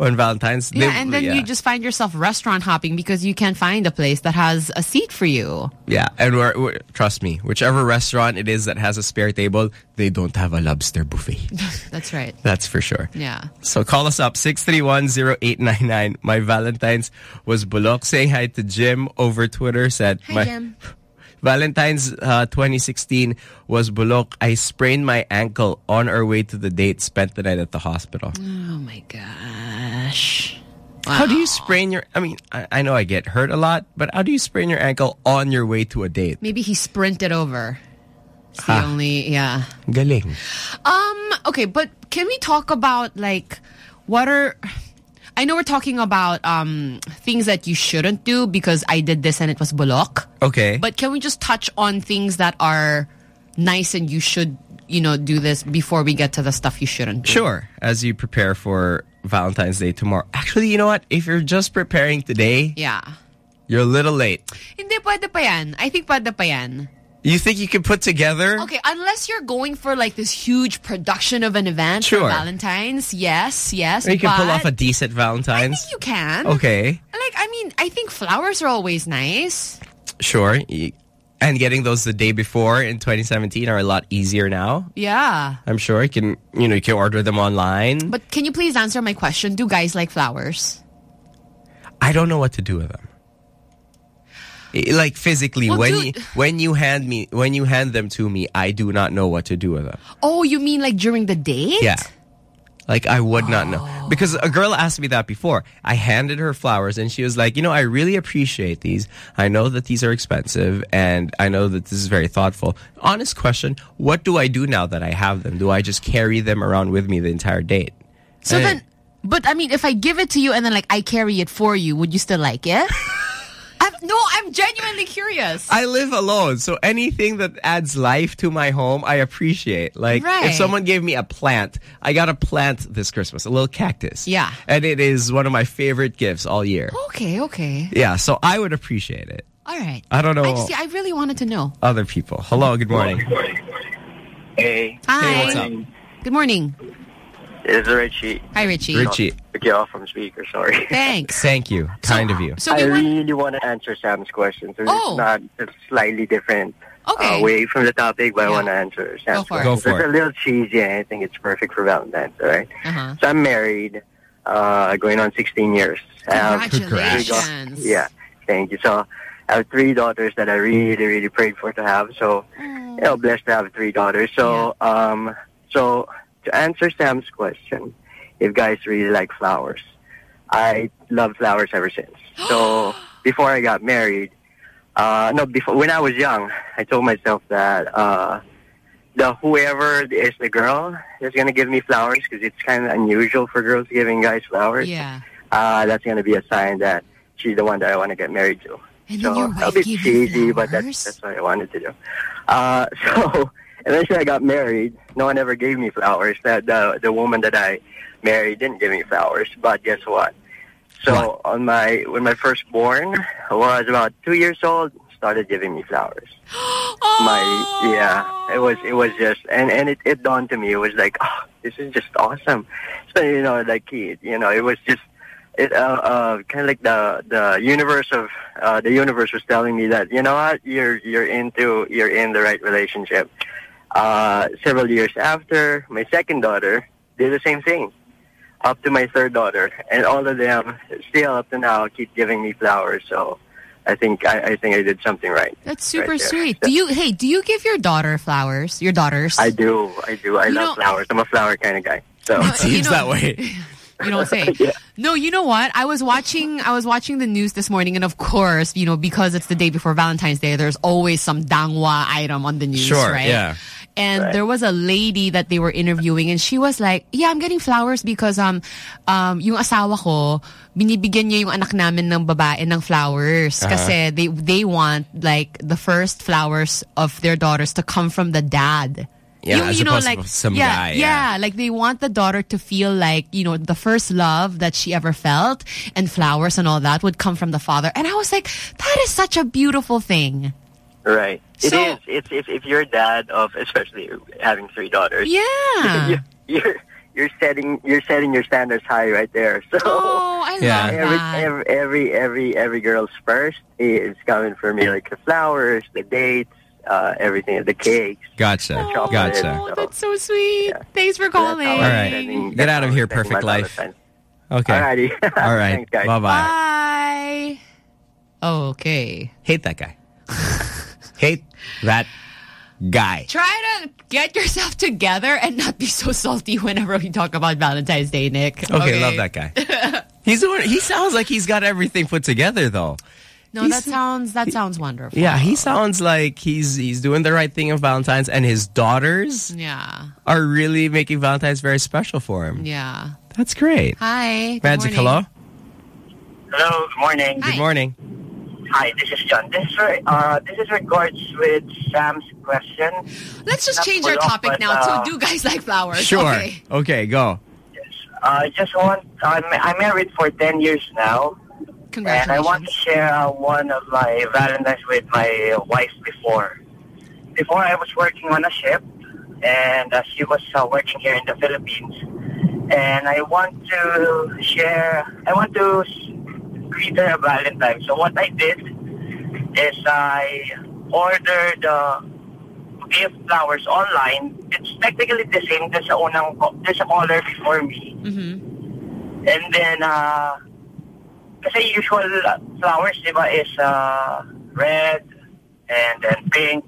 on Valentine's. Yeah, They- and then yeah. you just find yourself restaurant hopping because you can't find a place that has a seat for you. Yeah, and we're, we're, trust me, whichever restaurant it is that has a spare table, they don't have a lobster buffet. [laughs] That's right. That's for sure. Yeah. So call us up, 6310899. My Valentine's was Bulok. Saying hi to Jim over Twitter. Said, Hi, my Jim. Valentine's uh, 2016 was Bulok. I sprained my ankle on our way to the date, spent the night at the hospital. Oh my gosh. How do you sprain your... I mean, I, I know I get hurt a lot, but how do you sprain your ankle on your way to a date? Maybe he sprinted over. It's the Ah. only, yeah. Galing. Um, okay, but can we talk about like what are I know we're talking about um things that you shouldn't do because I did this and it was bulok. Okay. But can we just touch on things that are nice and you should, you know, do this before we get to the stuff you shouldn't do? Sure. As you prepare for Valentine's Day tomorrow. Actually, you know what? If you're just preparing today, Yeah. you're a little late. Hindi pwede pa yan. I think pwede pa yan. You think you can put together? Okay, unless you're going for like this huge production of an event Sure. for Valentine's, yes, yes. Or you can pull off a decent Valentine's. I think You can. Okay. Like, I mean, I think flowers are always nice. Sure. And getting those the day before in 2017 are a lot easier now. Yeah. I'm sure you can, you know, you can order them online. But can you please answer my question? Do guys like flowers? I don't know what to do with them. Like physically, Well, when dude- you when you hand me when you hand them to me, I do not know what to do with them. Oh, you mean like during the date? Yeah. Like I would not know. Oh. Because a girl asked me that before. I handed her flowers and she was like, you know, I really appreciate these. I know that these are expensive and I know that this is very thoughtful. Honest question, what do I do now that I have them? Do I just carry them around with me the entire date? So And- then, but I mean, if I give it to you and then like I carry it for you, would you still like it? [laughs] I'm, no, I'm genuinely curious. I live alone, so anything that adds life to my home, I appreciate. Like, Right. if someone gave me a plant, I got a plant this Christmas, a little cactus. Yeah. And it is one of my favorite gifts all year. Okay, okay. Yeah, so I would appreciate it. All right. I don't know I just, I really wanted to know. other people. Hello, good morning. Hey. Hi. Hey, what's up? Good morning. This is Richie. Hi, Richie. Richie. Took you off from speaker, sorry. Thanks. [laughs] Thank you. Kind of you. So I really want to answer Sam's question. So Oh. it's not a slightly different Okay. uh, way from the topic, but I want to answer Sam's for it. question. Go So for it's it. a little cheesy, and I think it's perfect for Valentine's, all right? Uh-huh. So I'm married, uh, going on 16 years. I have Congratulations. Yeah, thank you. So I have three daughters that I really, really prayed for to have. So, you know, blessed to have three daughters. So, um, so to answer Sam's question, if guys really like flowers, I love flowers ever since. So [gasps] before I got married, uh, no, before when I was young, I told myself that uh, the whoever is the girl is gonna give me flowers because it's kind of unusual for girls giving guys flowers. Yeah. Uh, that's gonna be a sign that she's the one that I want to get married to. And so then your a wife bit gave you cheesy, but that's that's what I wanted to do. Uh, [laughs] so eventually I got married. No one ever gave me flowers. That the the woman that I married didn't give me flowers. But guess what? So on my when my first firstborn was about two years old, started giving me flowers. [gasps] My yeah, it was it was just and and it it dawned to me. It was like, oh, this is just awesome. So you know, like he, you know, it was just it uh, uh kind of like the the universe of uh the universe was telling me that you know what you're you're into you're in the right relationship. Uh, several years after, my second daughter did the same thing. Up to my third daughter, and all of them still up to now keep giving me flowers. So. I think I, I think I did something right. That's super right sweet. Do you? Hey, do you give your daughter flowers? Your daughters? I do. I do. I You love know- flowers. I'm a flower kind of guy. So It seems you know- that way. [laughs] You don't say. [laughs] No, you know what? I was watching I was watching the news this morning and of course, you know, because it's the day before Valentine's Day, there's always some dangwa item on the news, Sure, right? yeah. And there was a lady that they were interviewing and she was like, "Yeah, I'm getting flowers because um um yung asawa ko, binibigyan niya yung anak namin ng babae ng flowers Uh-huh. kasi they they want like the first flowers of their daughters to come from the dad." Yeah, as you know, like some yeah, guy, yeah, yeah. like they want the daughter to feel like you know the first love that she ever felt, and flowers and all that would come from the father. And I was like, that is such a beautiful thing. Right, it So- is. It's if if you're a dad of especially having three daughters. Yeah. [laughs] you're, you're you're setting you're setting your standards high right there. [laughs] So Oh, I Yeah. love every, that. every every every every girl's first is coming for me like the flowers, the dates, uh, everything, the cakes. Gotcha. chocolate. Gotcha. Oh, that's so sweet. Thanks for calling. All right. Get out of here, perfect life. Okay. Alrighty. [laughs] All right. Thanks, guys. Bye bye. Bye. Okay. Hate that guy. Hate that guy. Try to get yourself together and not be so salty whenever we talk about Valentine's Day, Nick. Okay, love that guy. [laughs] He's the one. He sounds like he's got everything put together, though. No, that sounds that sounds wonderful. Yeah, he sounds like he's he's doing the right thing on Valentine's, and his daughters Yeah. are really making Valentine's very special for him. Yeah. That's great. Hi. good Magic, morning. hello. Hello, good morning. Good morning. Hi, this is John. This is, re- uh, this is regards with Sam's question. Let's just Not change our follow up, topic but, now uh, to do guys like flowers? Sure. Okay. Okay, go. I just want, I'm, I'm married for 10 years now. And I want to share uh, one of my Valentine's with my wife before. Before I was working on a ship, and uh, she was uh, working here in the Philippines. And I want to share, I want to s- greet her a Valentine. So what I did is I ordered uh, gift flowers online. It's technically the same. There's a, unang, there's a caller before me. And then, uh, kasi usual uh, flowers, di ba, is uh, red and then pink.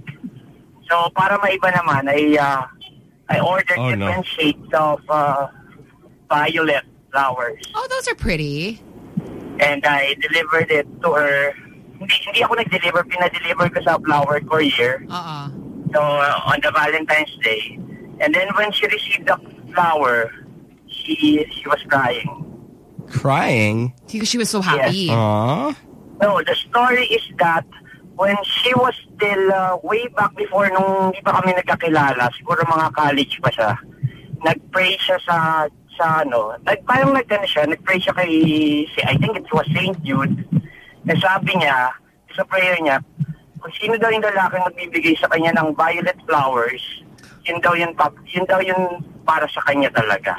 So, para maiba naman, I, uh, I ordered Oh, no. different shades of uh, violet flowers. Oh, those are pretty. And I delivered it to her. Hindi, hindi ako nag-deliver, pinadeliver ko sa flower courier. Uh-uh. So, uh, on the Valentine's Day. And then when she received the flower, she she was crying. Crying. Because she was so happy. Aww. No, the story is that when she was still uh, way back before nung hindi pa kami nagkakilala, siguro mga college pa siya, nag-pray siya sa sa ano, nag, parang nagkano siya, nag-pray siya kay, si, I think it was St. Jude, na sabi niya, sa prayer niya, kung sino daw yung lalaki magbibigay sa kanya ng violet flowers, yun daw yun, yun daw yun para sa kanya talaga.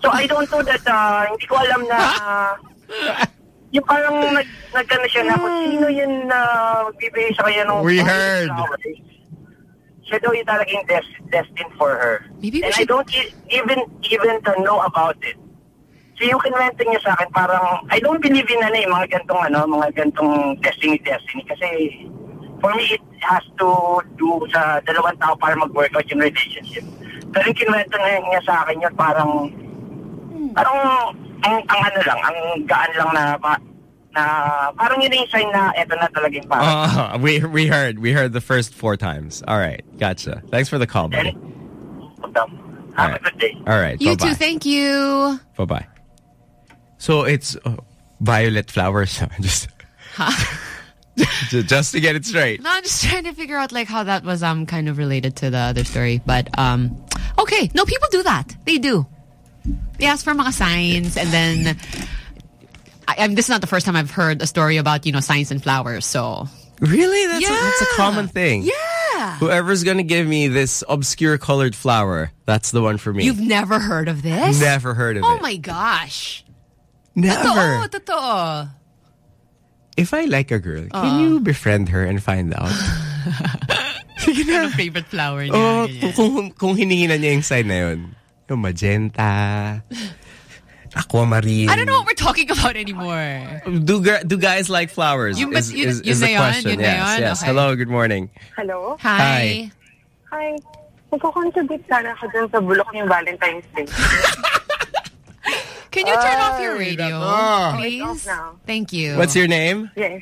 So I don't know that, uh, hindi ko alam na, [laughs] yung parang nag, nagkano siya na kung sino yun na magbibigay sa kanya ng We violet heard. flowers. Siya daw yung des- destined for her. Maybe And I don't e- even even to know about it. So yung kinwento niya sa akin, parang, I don't believe in ano, eh, mga gantong, ano, mga gantong destiny-destiny. Kasi, for me, it has to do sa dalawang tao para mag-work out yung relationship. Pero yung kinuwento na niya sa akin yun, parang, parang, ang, ang ano lang, ang gaan lang na, na parang yun yung sign na eto na talaga yung parang. Uh, [laughs] we we heard we heard the first four times. All right, gotcha. Thanks for the call, buddy. All right. All right. You bye too. Thank you. Bye bye. So it's uh, violet flowers. [laughs] just [laughs] ju- just to get it straight. No, I'm just trying to figure out like how that was um kind of related to the other story. But um okay. No, people do that. They do. They ask for mga signs and then I, I mean, this is not the first time I've heard a story about, you know, science and flowers. So Really? That's, yeah. a, that's a common thing. Yeah. Whoever's gonna give me this obscure colored flower, that's the one for me. You've never heard of this? Never heard of Oh it. Oh my gosh. Never. Totoo, totoo. If I like a girl, Uh. can you befriend her and find out? [laughs] [laughs] Ano favorite flower niya? oh, kung, kung, kung hiningi na niya yung sign na yun. Yung magenta, aquamarine. I don't know what we're talking about anymore. Do, do guys like flowers? Yung ba- is, yun- is, yun is the question. Yes, yes. Okay. Hello, good morning. Hello? Hi. Hi. Magko-contribute sana ako dun sa bulok yung Valentine's Day. [laughs] Can you turn off your radio, please? It's. Thank you. What's your name? Yes.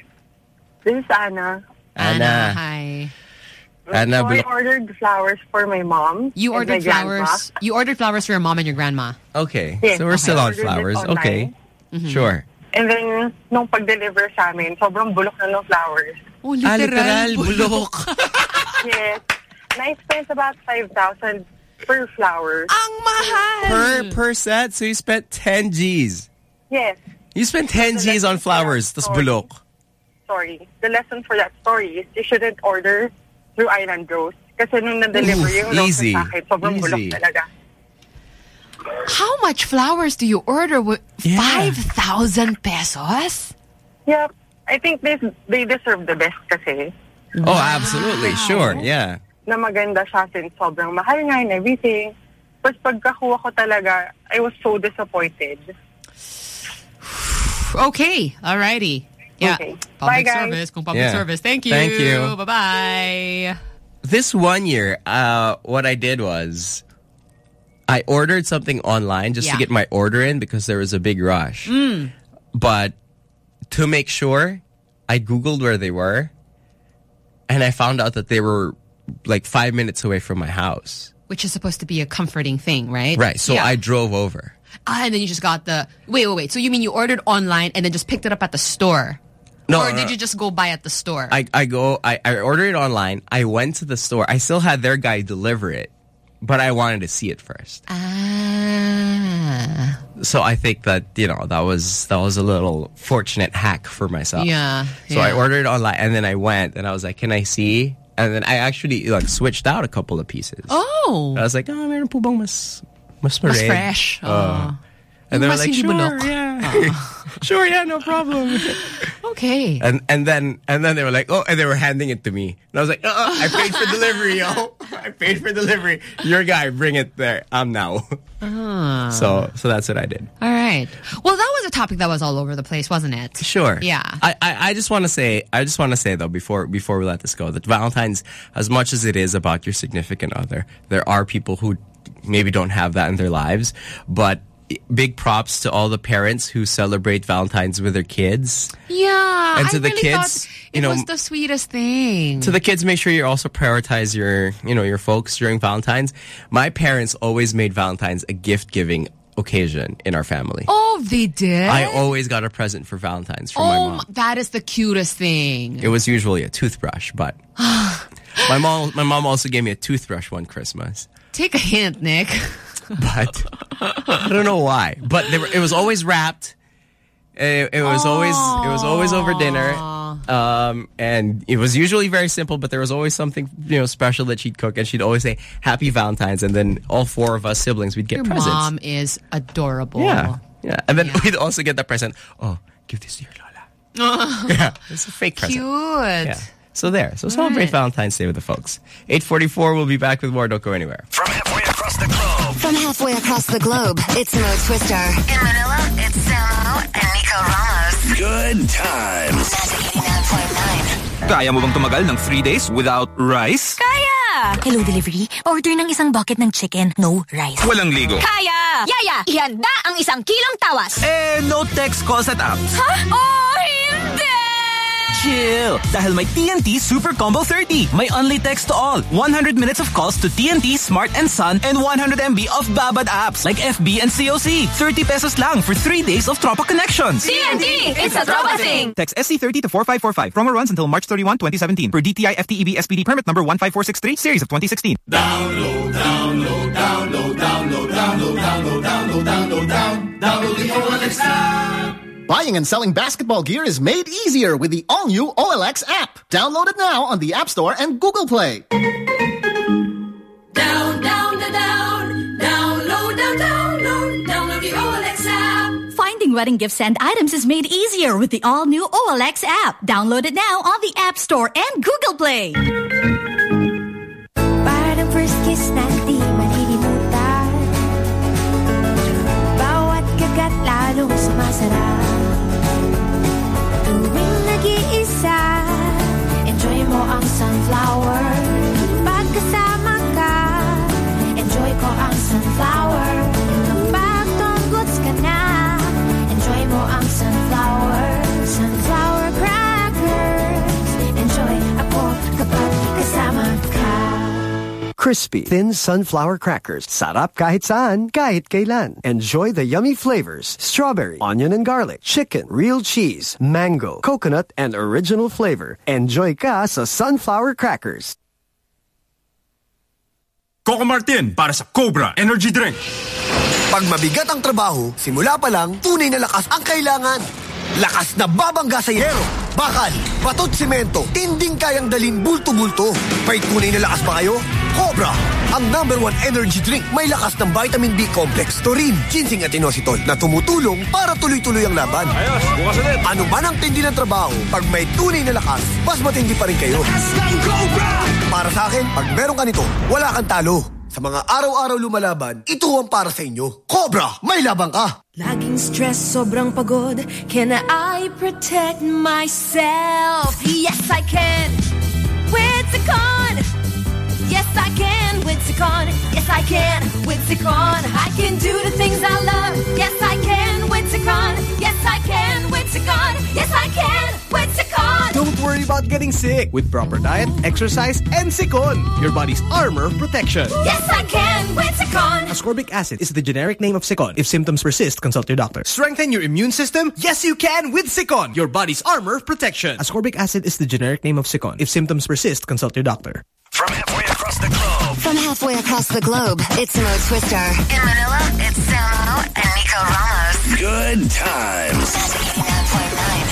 This is Anna. Anna. Hi. Anna So I ordered flowers for my mom. You and ordered my grandma. flowers. You ordered flowers for your mom and your grandma. Okay, Yes, so we're okay. still on Ordered it flowers. Okay, Mm-hmm. sure. And then, nung pag-deliver sa amin, sobrang bulok na ng flowers. Oh, Ah, literal, bulok. [laughs] yes. And I spent about 5,000 per flower. Ang mahal! Per per set, so you spent 10 G's. Yes. You spent 10 G's on flowers, tas bulok. Sorry. The lesson for that story is you shouldn't order through Island Rose. Kasi nung na-deliver Oof, yung roses easy. sa akin, sobrang bulok Easy. talaga. How much flowers do you order with 5,000 pesos? Yep. I think they, they deserve the best kasi. Oh, absolutely, sure, yeah. na maganda siya since sobrang mahal nga and everything. Tapos pagkakuha ko talaga, I was so disappointed. [sighs] Okay. Alrighty. Yeah. Okay. Public Bye, guys. service. Kung public Yeah. service. Thank you. Thank you. Bye-bye. This one year, uh, what I did was I ordered something online just Yeah. to get my order in because there was a big rush. Mm. But to make sure, I Googled where they were and I found out that they were like five minutes away from my house. Which is supposed to be a comforting thing, right? Right. So Yeah. I drove over. Ah, and then you just got the... Wait, wait, wait. So you mean you ordered online and then just picked it up at the store? No, Or no, did no. you just go buy at the store? I, I go, I, I ordered it online. I went to the store. I still had their guy deliver it, but I wanted to see it first. Ah. So I think that, you know, that was, that was a little fortunate hack for myself. Yeah. So I ordered it online and then I went and I was like, can I see? And then I actually like switched out a couple of pieces. Oh. I was like, oh, meron po bang mas, mas, Mas red?" fresh. Uh, Oh. And they were Mas like, sure, bulok. yeah. [laughs] sure, yeah, no problem. [laughs] Okay. And and then and then they were like, oh, and they were handing it to me, and I was like, uh, uh I paid for delivery, yo, [laughs] I paid for delivery. Your guy, bring it there. I'm now. Ah. So so that's what I did. All right. Well, that was a topic that was all over the place, wasn't it? Sure. Yeah. I, I, I just want to say I just want to say though before before we let this go that Valentine's as much as it is about your significant other, there are people who maybe don't have that in their lives, but big props to all the parents who celebrate Valentine's with their kids. Yeah. And to I the really kids, you it know, was the sweetest thing. To the kids, make sure you also prioritize your, you know, your folks during Valentine's. My parents always made Valentine's a gift-giving occasion in our family. oh, they did? I always got a present for Valentine's from my oh, mom. that is the cutest thing. It was usually a toothbrush, but [sighs] my mom, my mom also gave me a toothbrush one Christmas. Take a hint, Nick. [laughs] But I don't know why. But they were, it was always wrapped. It, it was always it was always over dinner. Um, and it was usually very simple, but there was always something you know special that she'd cook, and she'd always say "Happy Valentine's," and then all four of us siblings we'd get Your presents. mom is adorable. Yeah, yeah, and then we'd also get the present. Oh, give this to your Lola. [laughs] yeah, it's a fake present. Cute. Yeah. So there. So celebrate Right. Valentine's Day with the folks. 844, we'll be back with more. Don't go anywhere. From halfway across the globe. From halfway across the globe, it's Mo Twister. In Manila, it's Samo and Nico Ramos. Good times. Kaya mo bang tumagal ng three days without rice? Kaya! Hello, delivery. Order ng isang bucket ng chicken, no rice. Walang ligo. Kaya! Yaya, ihanda ang isang kilong tawas. Eh, no text calls at apps. Ha? Oh, hindi! Chill! Dahil may TNT Super Combo 30. May only text to all. 100 minutes of calls to TNT, Smart and Sun, and 100 MB of Babad apps like FB and COC. 30 pesos lang for 3 days of Tropa connections. TNT! It's a Tropa thing! Text SC30 to 4545. Promo runs until March 31, 2017. Per DTI FTEB SPD permit number 15463, series of 2016. Download, download, download, download, download, download, download, download, down, download the OLX app. Buying and selling basketball gear is made easier with the all-new OLX app. Download it now on the App Store and Google Play. Down, down, da, down. Download, down, download. Download the OLX app. Finding wedding gifts and items is made easier with the all-new OLX app. Download it now on the App Store and Google Play. Parang first kiss na di malilimutan Bawat kagat lalong sumasarap I'm sunflower. Crispy, thin sunflower crackers. Sarap kahit saan, kahit kailan. Enjoy the yummy flavors. Strawberry, onion and garlic, chicken, real cheese, mango, coconut, and original flavor. Enjoy ka sa sunflower crackers. Coco Martin para sa Cobra Energy Drink. Pag mabigat ang trabaho, simula pa lang, tunay na lakas ang kailangan. Lakas na babangga sa yero, bakal, batot simento, tinding kayang dalin bulto-bulto. May tunay na lakas ba kayo? Cobra, ang number one energy drink may lakas ng vitamin B complex, taurine, ginseng at inositol na tumutulong para tuloy-tuloy ang laban. Ayos, bukas ulit. Ano man ang tindi ng trabaho, pag may tunay na lakas, mas matindi pa rin kayo. Para sa akin, pag meron ka nito, wala kang talo. Sa mga araw-araw lumalaban, ito ang para sa inyo. Cobra, may labang ka! Laging stress, sobrang pagod. Can I protect myself? Yes, I can. With Cecon Yes, I can with Yes, I can with Cecon I can do the things I love Yes, I can with Cecon Yes, I can with Cecon Yes, I can with Cecon Don't worry about getting sick with proper diet, exercise, and Cecon, your body's armor of protection. Yes, I can with Cecon Ascorbic acid is the generic name of Cecon. If symptoms persist, consult your doctor. Strengthen your immune system? Yes, you can with Cecon, your body's armor of protection. Ascorbic acid is the generic name of Cecon. If symptoms persist, consult your doctor. From halfway across the globe. From halfway across the globe, it's Mo Twister. In Manila, it's Samo and Nico Ramos. Good times.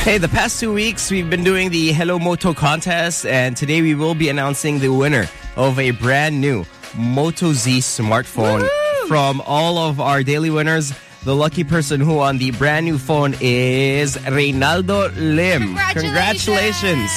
Hey, the past two weeks we've been doing the Hello Moto contest, and today we will be announcing the winner of a brand new Moto Z smartphone. From all of our daily winners, the lucky person who won the brand new phone is Reynaldo Lim. Congratulations.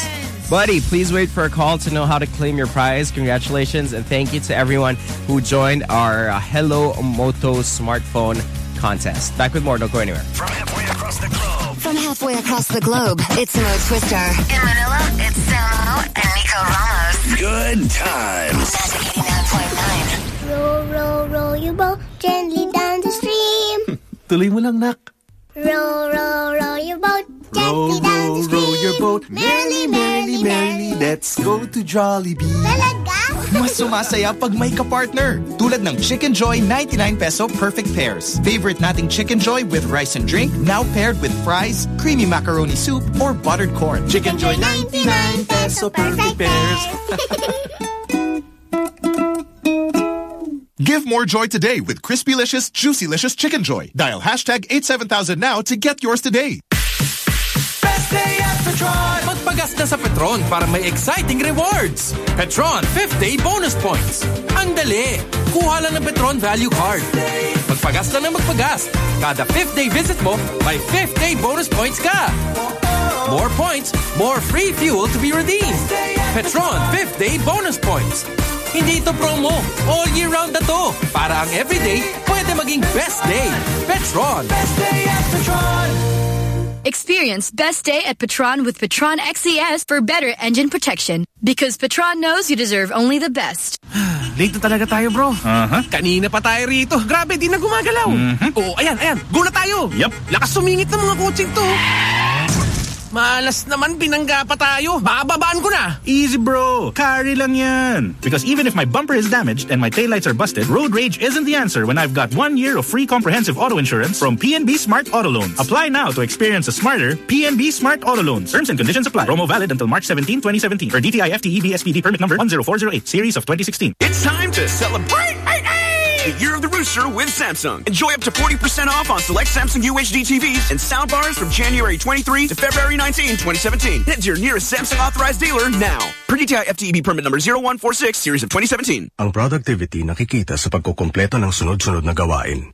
Buddy, please wait for a call to know how to claim your prize. Congratulations, and thank you to everyone who joined our uh, Hello Moto smartphone contest. Back with more. Don't go anywhere. From halfway across the globe. From halfway across the globe, it's Mo Twister. In Manila, it's Samo and Nico Ramos. Good times. Roll, roll, roll your boat gently down the stream Tuloy mo lang, nak. Roll, roll, roll your boat Row, down row, the stream row your boat. Merrily, merrily, merrily Let's go to Jollibee. Talaga? [laughs] Mas sumasaya pag may ka-partner. Tulad ng Chicken Joy 99 peso perfect pairs. Favorite nating Chicken Joy with rice and drink, now paired with fries, creamy macaroni soup, or buttered corn. Chicken Joy 99 peso perfect pairs. [laughs] Give more joy today with Crispylicious, Juicylicious Chicken Joy. Dial hashtag 87000 now to get yours today. Best day at Petron! Magpagas na sa Petron para may exciting rewards. Petron 5th Day Bonus Points. Ang dali! Kuha lang ng Petron Value Card. Magpagas lang ng magpagas. Kada 5th day visit mo, may 5th day bonus points ka. More points, more free fuel to be redeemed. Petron 5th Day Bonus Points. Hindi ito promo. All year round na to. Para ang everyday pwede maging best day. Petron. Best day at Petron. Experience best day at Petron with Petron XCS for better engine protection. Because Petron knows you deserve only the best. [sighs] Late na talaga tayo, bro. Uh-huh. Kanina pa tayo rito. Grabe, di na gumagalaw. Mhm. Oo, ayan, ayan. Go na tayo. Yup. Lakas sumingit ng mga coaching to. Malas naman, binangga pa tayo. Bababaan ko na. Easy bro, carry lang yan. Because even if my bumper is damaged and my taillights are busted, road rage isn't the answer when I've got one year of free comprehensive auto insurance from PNB Smart Auto Loans. Apply now to experience a smarter PNB Smart Auto Loans. Terms and conditions apply. Promo valid until March 17, 2017 for DTI FTEB SPD permit number 10408 series of 2016. It's time to celebrate the Year of the Rooster with Samsung. Enjoy up to 40% off on select Samsung UHD TVs and soundbars from January 23 to February 19, 2017. Head to your nearest Samsung authorized dealer now. Per DTI FTEB permit number 0146 series of 2017. Ang productivity nakikita sa pagkukumpleto ng sunod-sunod na gawain.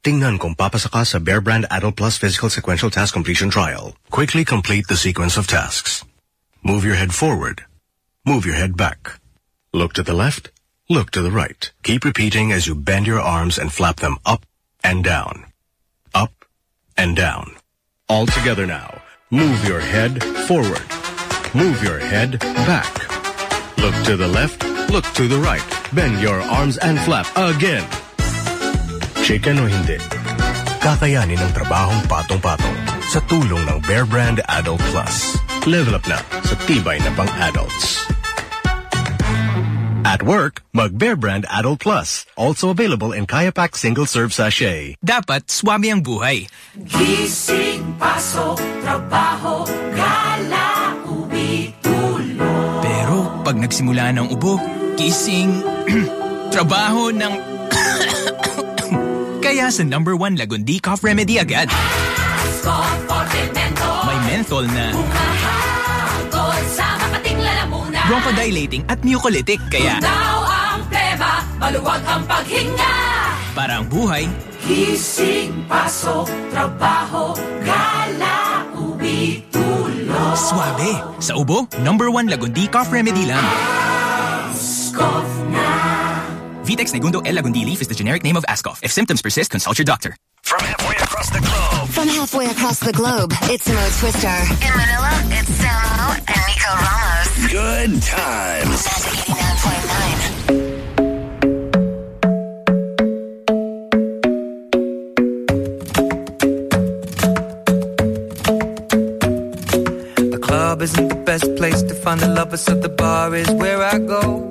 Tingnan kung papasa ka sa Bear Brand Adult Plus Physical Sequential Task Completion Trial. Quickly complete the sequence of tasks. Move your head forward. Move your head back. Look to the left. Look to the right. Keep repeating as you bend your arms and flap them up and down. Up and down. All together now. Move your head forward. Move your head back. Look to the left. Look to the right. Bend your arms and flap again. Chicken o hindi, kakayanin ang trabahong patong-patong sa tulong ng Bear Brand Adult Plus. Level up na sa tibay na pang-adults. At work, mag Bear Brand Adult Plus. Also available in Kayapak Single Serve Sachet. Dapat swami ang buhay. Gising, pasok, trabaho, gala, uwi, tulog. Pero pag nagsimula ng ubo, gising, [clears throat] trabaho ng... [clears throat] Kaya sa number one Lagundi Cough Remedy agad. Scott Ordinento. May menthol na Humahagod sa makating lalamunan. Bronchodilating at mucolytic. Kaya Now ang pleba, maluwag ang paghinga. para ang buhay, Gising, pasok, trabaho, gala, uwi, tulog. swabe. Sa ubo, number one Lagundi Cough Remedy lang. Na. Vitex Negundo L. Lagundi leaf is the generic name of Ascof. If symptoms persist, consult your doctor. From halfway across the globe. From halfway across the globe, it's Mo Twister. In Manila, it's Samo and Nico Ramos. Good times. Magic 89.9. The club isn't the best place to find the lovers, so the bar is where I go.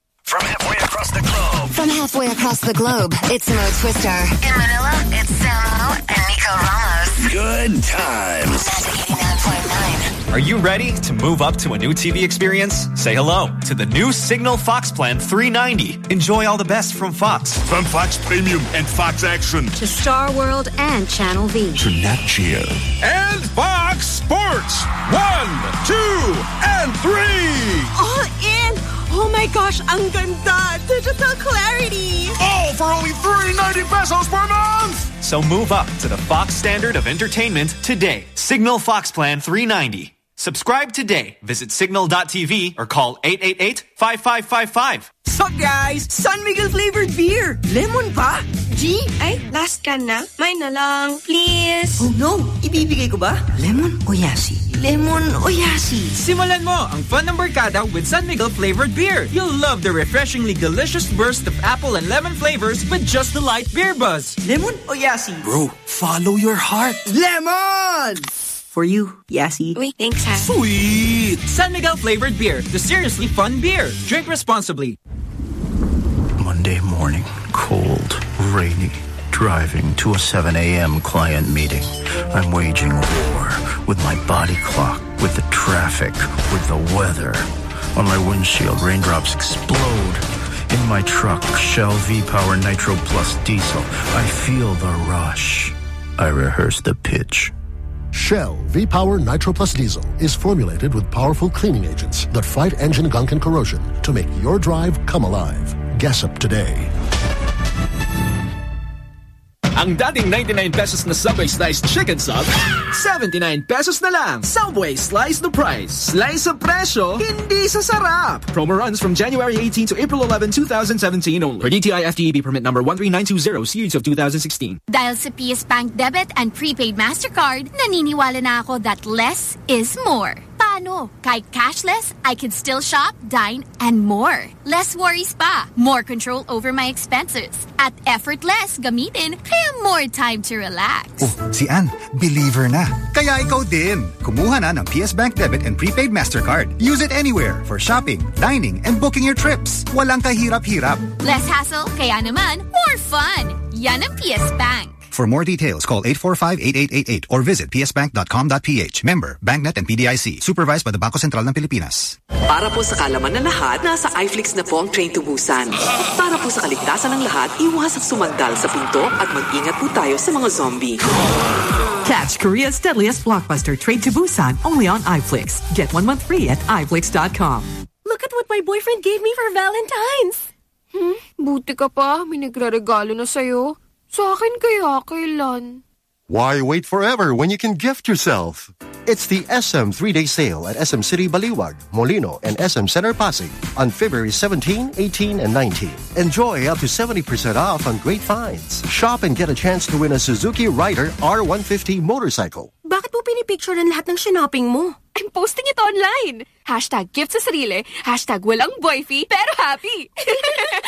From halfway across the globe. From halfway across the globe, it's Mo Twister. In Manila, it's Samo and Nico Ramos. Good times. Are you ready to move up to a new TV experience? Say hello to the new Cignal Fox Plan 390. Enjoy all the best from Fox. From Fox Premium and Fox Action. To Star World and Channel V. To Nat Geo. And Fox Sports. One, two, and three. All in! Oh my gosh, ang ganda! Digital clarity! All for only 390 pesos per month! So move up to the Fox standard of entertainment today. Cignal Fox Plan 390. Subscribe today. Visit cignal.tv or call 888-5555. Sup guys? San Miguel flavored beer! Lemon pa? G? Ay, last ka na. May na lang, please. Oh no! Ibibigay ko ba? Lemon o yasi? Lemon o yasi? Simulan mo ang fun ng barkada with San Miguel flavored beer. You'll love the refreshingly delicious burst of apple and lemon flavors with just the light beer buzz. Lemon o yasi? Bro, follow your heart. Lemon! For you, Yasi. Wait, thanks ha. Sweet! San Miguel flavored beer, the seriously fun beer. Drink responsibly. Monday morning, cold, rainy, driving to a 7 a.m. client meeting. I'm waging war with my body clock, with the traffic, with the weather. On my windshield, raindrops explode. In my truck, Shell V-Power Nitro Plus Diesel, I feel the rush. I rehearse the pitch. Shell V-Power Nitro Plus Diesel is formulated with powerful cleaning agents that fight engine gunk and corrosion to make your drive come alive. Gas up today. Ang dating 99 pesos na Subway Sliced Chicken Sub, 79 pesos na lang. Subway Slice the Price. Slice sa presyo, hindi sa sarap. Promo runs from January 18 to April 11, 2017 only. For DTI FTEB permit number 13920 series of 2016. Dahil sa PS Bank Debit and Prepaid MasterCard, naniniwala na ako that less is more. Paano? Kahit cashless, I can still shop, dine, and more. Less worries pa. More control over my expenses. At effortless gamitin, kaya more time to relax. Oh, si Ann, believer na. Kaya ikaw din. Kumuha na ng PS Bank Debit and Prepaid MasterCard. Use it anywhere for shopping, dining, and booking your trips. Walang kahirap-hirap. Less hassle, kaya naman, more fun. Yan ang PS Bank. For more details, call 845-8888 or visit psbank.com.ph. Member, BancNet and PDIC. Supervised by the Bangko Sentral ng Pilipinas. Para po sa kalaman ng lahat, nasa iFlix na po ang Train to Busan. Para po sa kaligtasan ng lahat, iwasang sumandal sa pinto at mag-ingat po tayo sa mga zombie. Catch Korea's deadliest blockbuster Train to Busan only on iFlix. Get one month free at iFlix.com. Look at what my boyfriend gave me for Valentine's. Hmm? Buti ka pa, may nagre-regalo na sa'yo. Sa akin kaya kailan? Why wait forever when you can gift yourself? It's the SM three-day sale at SM City Baliwag, Molino, and SM Center Pasig on February 17, 18, and 19. Enjoy up to 70% off on great finds. Shop and get a chance to win a Suzuki Raider R150 motorcycle. Bakit mo pinipicture ng lahat ng shopping mo? I'm posting it online. Hashtag gift sa sarili, hashtag walang boyfie, pero happy. [laughs]